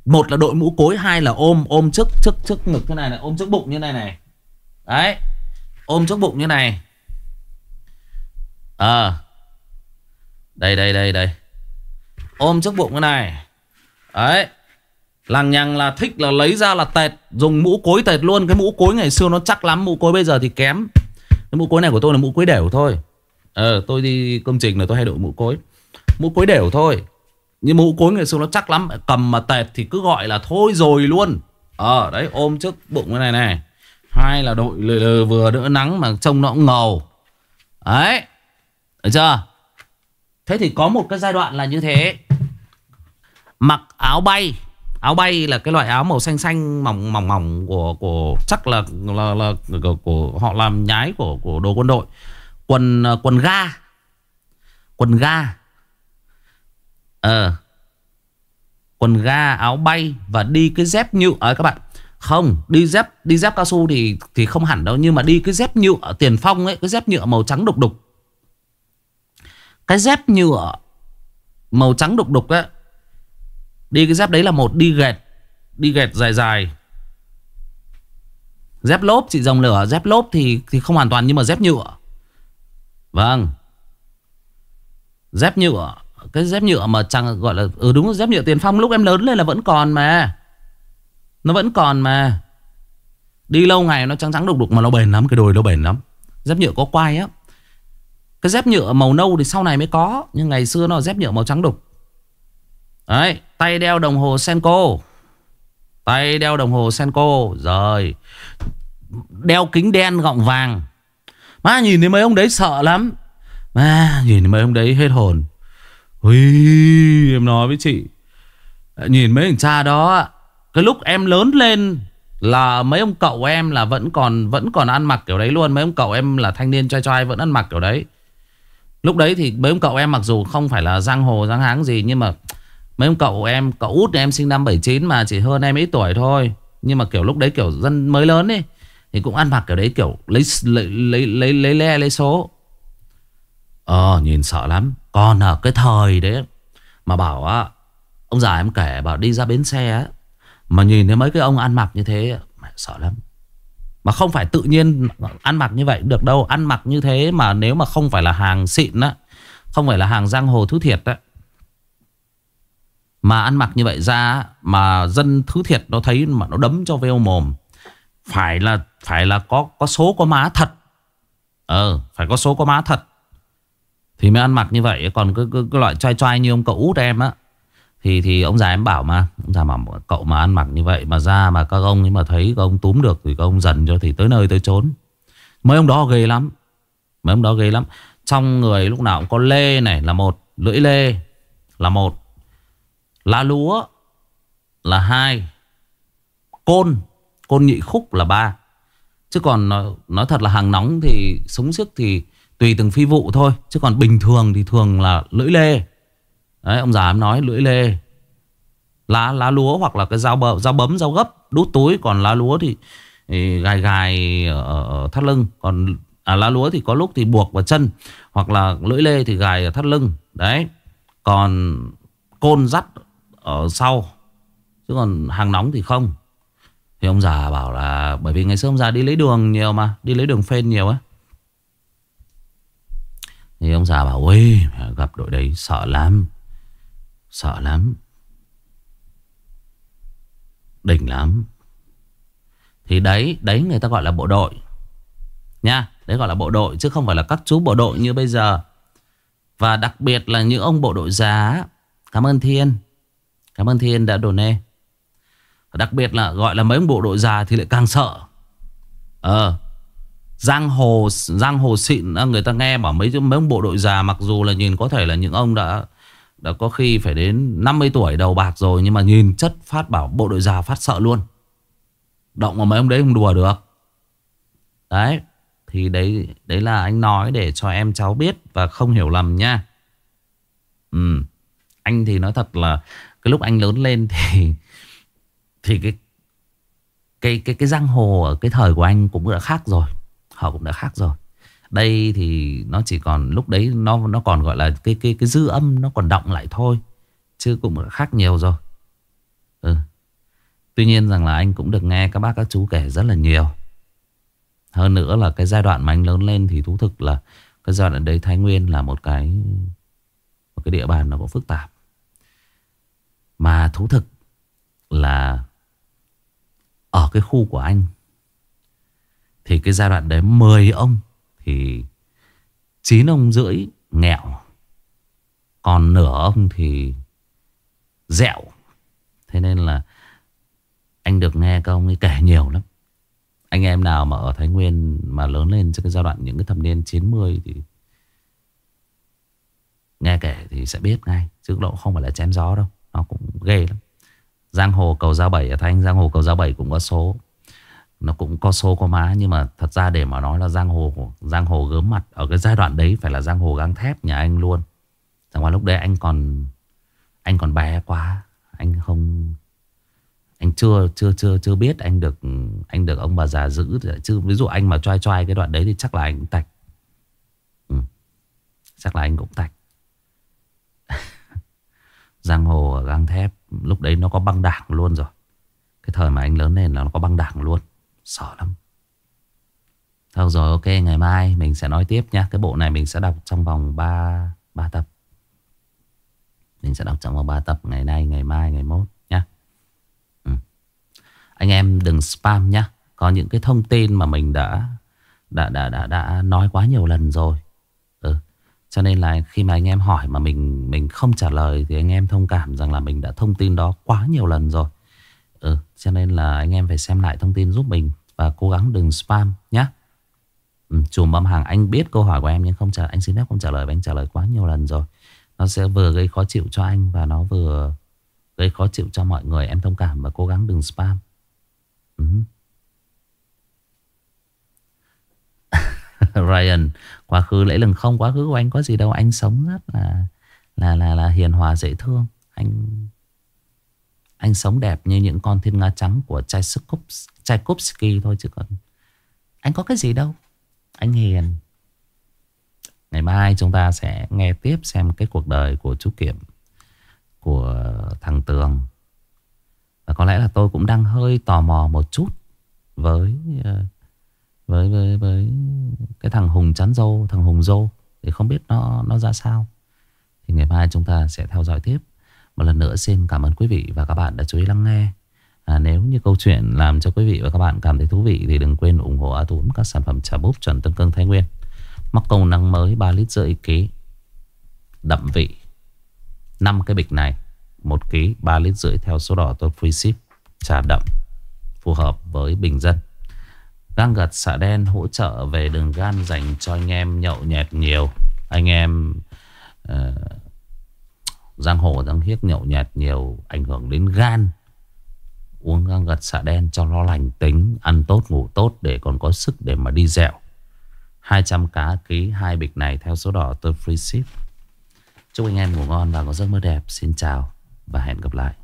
một là đội mũ cối hai là ôm ôm trước trước trước ngực thế này này ôm trước bụng như này này. Đấy ôm trước bụng như này à. Đây đây đây đây. Ôm trước bụng cái này. Đấy. Lằng nhằng là thích là lấy ra là tẹt, Dùng mũ cối tẹt luôn. Cái mũ cối ngày xưa nó chắc lắm, Mũ cối bây giờ thì kém. Cái mũ cối này của tôi là mũ cối đều thôi. Ờ tôi đi công trình là tôi hay đội mũ cối. Mũ cối đều thôi. Nhưng mũ cối ngày xưa nó chắc lắm, Cầm mà tẹt thì cứ gọi là thôi rồi luôn. Ờ đấy, ôm trước bụng cái này này. Hai là đội lừa lừa vừa đỡ nắng mà trông nó cũng ngầu. Đấy. Được chưa Thế thì có một cái giai đoạn là như thế Mặc áo bay Áo bay là cái loại áo màu xanh xanh mỏng mỏng mỏng của của chắc là là, là, của, của họ làm nhái của của đồ quân đội. Quần ờ, quần ga. Quần ga. Ờ. Quần ga, áo bay và đi cái dép nhựa à, các bạn. Không, đi dép đi dép cao su thì thì không hẳn đâu nhưng mà đi cái dép nhựa tiền phong ấy, cái dép nhựa màu trắng đục đục cái dép nhựa Màu trắng đục đục á Đi cái dép đấy là một đi gẹt Đi gẹt dài dài. Dép lốp, chị dòng lửa, Dép lốp thì thì không hoàn toàn nhưng mà dép nhựa. Vâng. Dép nhựa, Cái dép nhựa mà chẳng gọi là Ừ đúng dép nhựa tiền phong lúc em lớn lên là vẫn còn mà. Nó vẫn còn mà. Đi lâu ngày nó trắng trắng đục đục mà nó bền lắm, Cái đồi nó bền lắm. Dép nhựa có quai á cái dép nhựa màu nâu thì sau này mới có Nhưng ngày xưa nó là dép nhựa màu trắng đục. Đấy Tay đeo đồng hồ Senko. Tay đeo đồng hồ Senko Rồi. Đeo kính đen gọng vàng. Má nhìn thấy mấy ông đấy sợ lắm. Má nhìn thấy mấy ông đấy hết hồn. Ui, em nói với chị. Nhìn mấy thằng cha đó Cái lúc em lớn lên Là mấy ông cậu em là vẫn còn Vẫn còn ăn mặc kiểu đấy luôn. Mấy ông cậu em là thanh niên trai trai vẫn ăn mặc kiểu đấy. Lúc đấy thì mấy ông cậu em mặc dù không phải là giang hồ giang háng gì Nhưng mà mấy ông cậu em Cậu út em sinh năm 79 mà chỉ hơn em ít tuổi thôi. Nhưng mà kiểu lúc đấy kiểu dân mới lớn đi Thì cũng ăn mặc kiểu đấy kiểu lấy lấy lấy lấy lấy, le lấy số. Ờ nhìn sợ lắm. Còn ở cái thời đấy Mà bảo á Ông già em kể bảo đi ra bến xe á Mà nhìn thấy mấy cái ông ăn mặc như thế Mẹ sợ lắm mà không phải tự nhiên ăn mặc như vậy được đâu. Ăn mặc như thế mà nếu mà không phải là hàng xịn á Không phải là hàng giang hồ thứ thiệt á Mà ăn mặc như vậy ra Mà dân thứ thiệt nó thấy mà nó đấm cho veo mồm Phải là phải là có có số có má thật. Ờ phải có số có má thật. Thì mới ăn mặc như vậy. Còn cái, cái, cái loại trai trai như ông cậu út em á thì thì ông già em bảo mà Ông già bảo cậu mà ăn mặc như vậy Mà ra mà các ông ấy mà thấy các ông túm được Thì các ông dần cho thì tới nơi tới trốn Mấy ông đó ghê lắm. Mấy ông đó ghê lắm. Trong người lúc nào cũng có lê này là một Lưỡi lê là một Lá lúa là hai Côn Côn nhị khúc là ba. Chứ còn nói, nói thật là hàng nóng thì Súng sức thì tùy từng phi vụ thôi. Chứ còn bình thường thì thường là lưỡi lê. Đấy ông già em nói lưỡi lê. Lá lá lúa hoặc là cái dao bờ, dao bấm dao gấp đút túi. Còn lá lúa thì, thì gài gài ở, thắt lưng. Còn à, lá lúa thì có lúc thì buộc vào chân hoặc là lưỡi lê thì gài ở thắt lưng. Đấy. Còn côn dắt ở sau. Chứ còn hàng nóng thì không. Thì ông già bảo là bởi vì ngày xưa ông già đi lấy đường nhiều mà đi lấy đường phên nhiều á. Thì ông già bảo ôi gặp đội đấy sợ lắm sợ lắm. Đỉnh lắm. Thì đấy đấy người ta gọi là bộ đội. Nha đấy gọi là bộ đội chứ không phải là các chú bộ đội như bây giờ. Và đặc biệt là những ông bộ đội già Cảm ơn Thiên. Cảm ơn Thiên đã đồn nê. Đặc biệt là gọi là mấy ông bộ đội già thì lại càng sợ. Ờ Giang hồ Giang hồ xịn Người ta nghe bảo mấy, mấy ông bộ đội già Mặc dù là nhìn có thể là những ông đã đã có khi phải đến 50 tuổi đầu bạc rồi, Nhưng mà nhìn chất phát bảo bộ đội già phát sợ luôn. Động vào mấy ông đấy không đùa được. Đấy, Thì đấy đấy là anh nói để cho em cháu biết Và không hiểu lầm nha. Ừ Anh thì nói thật là Cái lúc anh lớn lên thì Thì cái cái cái cái giang hồ ở cái thời của anh cũng đã khác rồi. Họ cũng đã khác rồi đây thì nó chỉ còn, lúc đấy nó nó còn gọi là cái cái cái dư âm nó còn động lại thôi, chứ cũng khác nhiều rồi. Ừ. tuy nhiên rằng là anh cũng được nghe các bác, các chú kể rất là nhiều. Hơn nữa là cái giai đoạn mà anh lớn lên thì thú thực là cái giai đoạn đấy Thái Nguyên là một cái một cái địa bàn nó cũng phức tạp. Mà thú thực là ở cái khu của anh, thì cái giai đoạn đấy 10 ông thì chín ông rưỡi nghèo. Còn nửa ông thì dẹo. Thế nên là anh được nghe các ông ấy kể nhiều lắm. Anh em nào mà ở Thái Nguyên mà lớn lên trong cái giai đoạn những cái thập niên 90 thì nghe kể thì sẽ biết ngay. Chứ độ không phải là chém gió đâu. Nó cũng ghê lắm. Giang hồ cầu giao bảy ở Thanh, Giang hồ cầu giao bảy cũng có số nó cũng có số có má, nhưng mà thật ra để mà nói là giang hồ giang hồ gớm mặt, ở cái giai đoạn đấy phải là giang hồ gang thép nhà anh luôn. Chẳng qua lúc đấy anh còn anh còn bé quá, anh không anh chưa chưa chưa chưa biết anh được anh được ông bà già giữ. Chứ ví dụ anh mà choai choai cái đoạn đấy thì chắc là anh cũng tạch. Ừ. chắc là anh cũng tạch. Giang hồ gang thép, lúc đấy nó có băng đảng luôn rồi. Cái thời mà anh lớn lên là nó có băng đảng luôn. Sợ lắm. Thôi rồi ok ngày mai mình sẽ nói tiếp nha. Cái bộ này mình sẽ đọc trong vòng 3, 3 tập. Mình sẽ đọc trong vòng 3 tập Ngày nay, ngày mai, ngày mốt nha. Ừ. Anh em đừng spam nhá Có những cái thông tin mà mình đã đã, đã, đã, đã nói quá nhiều lần rồi. Ừ. Cho nên là khi mà anh em hỏi mà mình mình không trả lời Thì anh em thông cảm rằng là mình đã thông tin đó quá nhiều lần rồi. Ừ, cho nên là anh em phải xem lại thông tin giúp mình và cố gắng đừng spam nhé. Ừ, chùm âm hàng, anh biết câu hỏi của em nhưng không trả, anh xin phép không trả lời và anh trả lời quá nhiều lần rồi. Nó sẽ vừa gây khó chịu cho anh và nó vừa gây khó chịu cho mọi người. Em thông cảm và cố gắng đừng spam. Ừ. Ryan, quá khứ lễ lừng không, quá khứ của anh có gì đâu, anh sống rất là là là là hiền hòa, dễ thương anh anh sống đẹp như những con thiên nga trắng của Tchaikovsky thôi chứ còn Anh có cái gì đâu. Anh hiền. Ngày mai chúng ta sẽ nghe tiếp xem cái cuộc đời của chú Kiểm Của thằng Tường. Và có lẽ là tôi cũng đang hơi tò mò một chút Với ờ, với với với cái thằng Hùng chắn dâu, Thằng Hùng dâu. Thì không biết nó nó ra sao. Thì ngày mai chúng ta sẽ theo dõi tiếp. Một lần nữa xin cảm ơn quý vị và các bạn đã chú ý lắng nghe. À, nếu như câu chuyện làm cho quý vị và các bạn cảm thấy thú vị thì đừng quên ủng hộ A Tuấn các sản phẩm trà búp chuẩn Tân Cương Thái Nguyên. Mắc công năng mới 3 lít rưỡi ký. Đậm vị. 5 cái bịch này, 1 ký 3 lít rưỡi theo số đỏ tôi free ship. Trà đậm phù hợp với bình dân. Gan gật xạ đen hỗ trợ về đường gan dành cho anh em nhậu nhẹt nhiều. Anh em uh, Giang hồ giang hiếc nhậu nhẹt nhiều Ảnh hưởng đến gan Uống ngang gật xạ đen cho nó lành tính, Ăn tốt, ngủ tốt để còn có sức để mà đi dẹo. 200 cá ký hai bịch này theo số đỏ tôi free ship Chúc anh em ngủ ngon và có giấc mơ đẹp. Xin chào và hẹn gặp lại.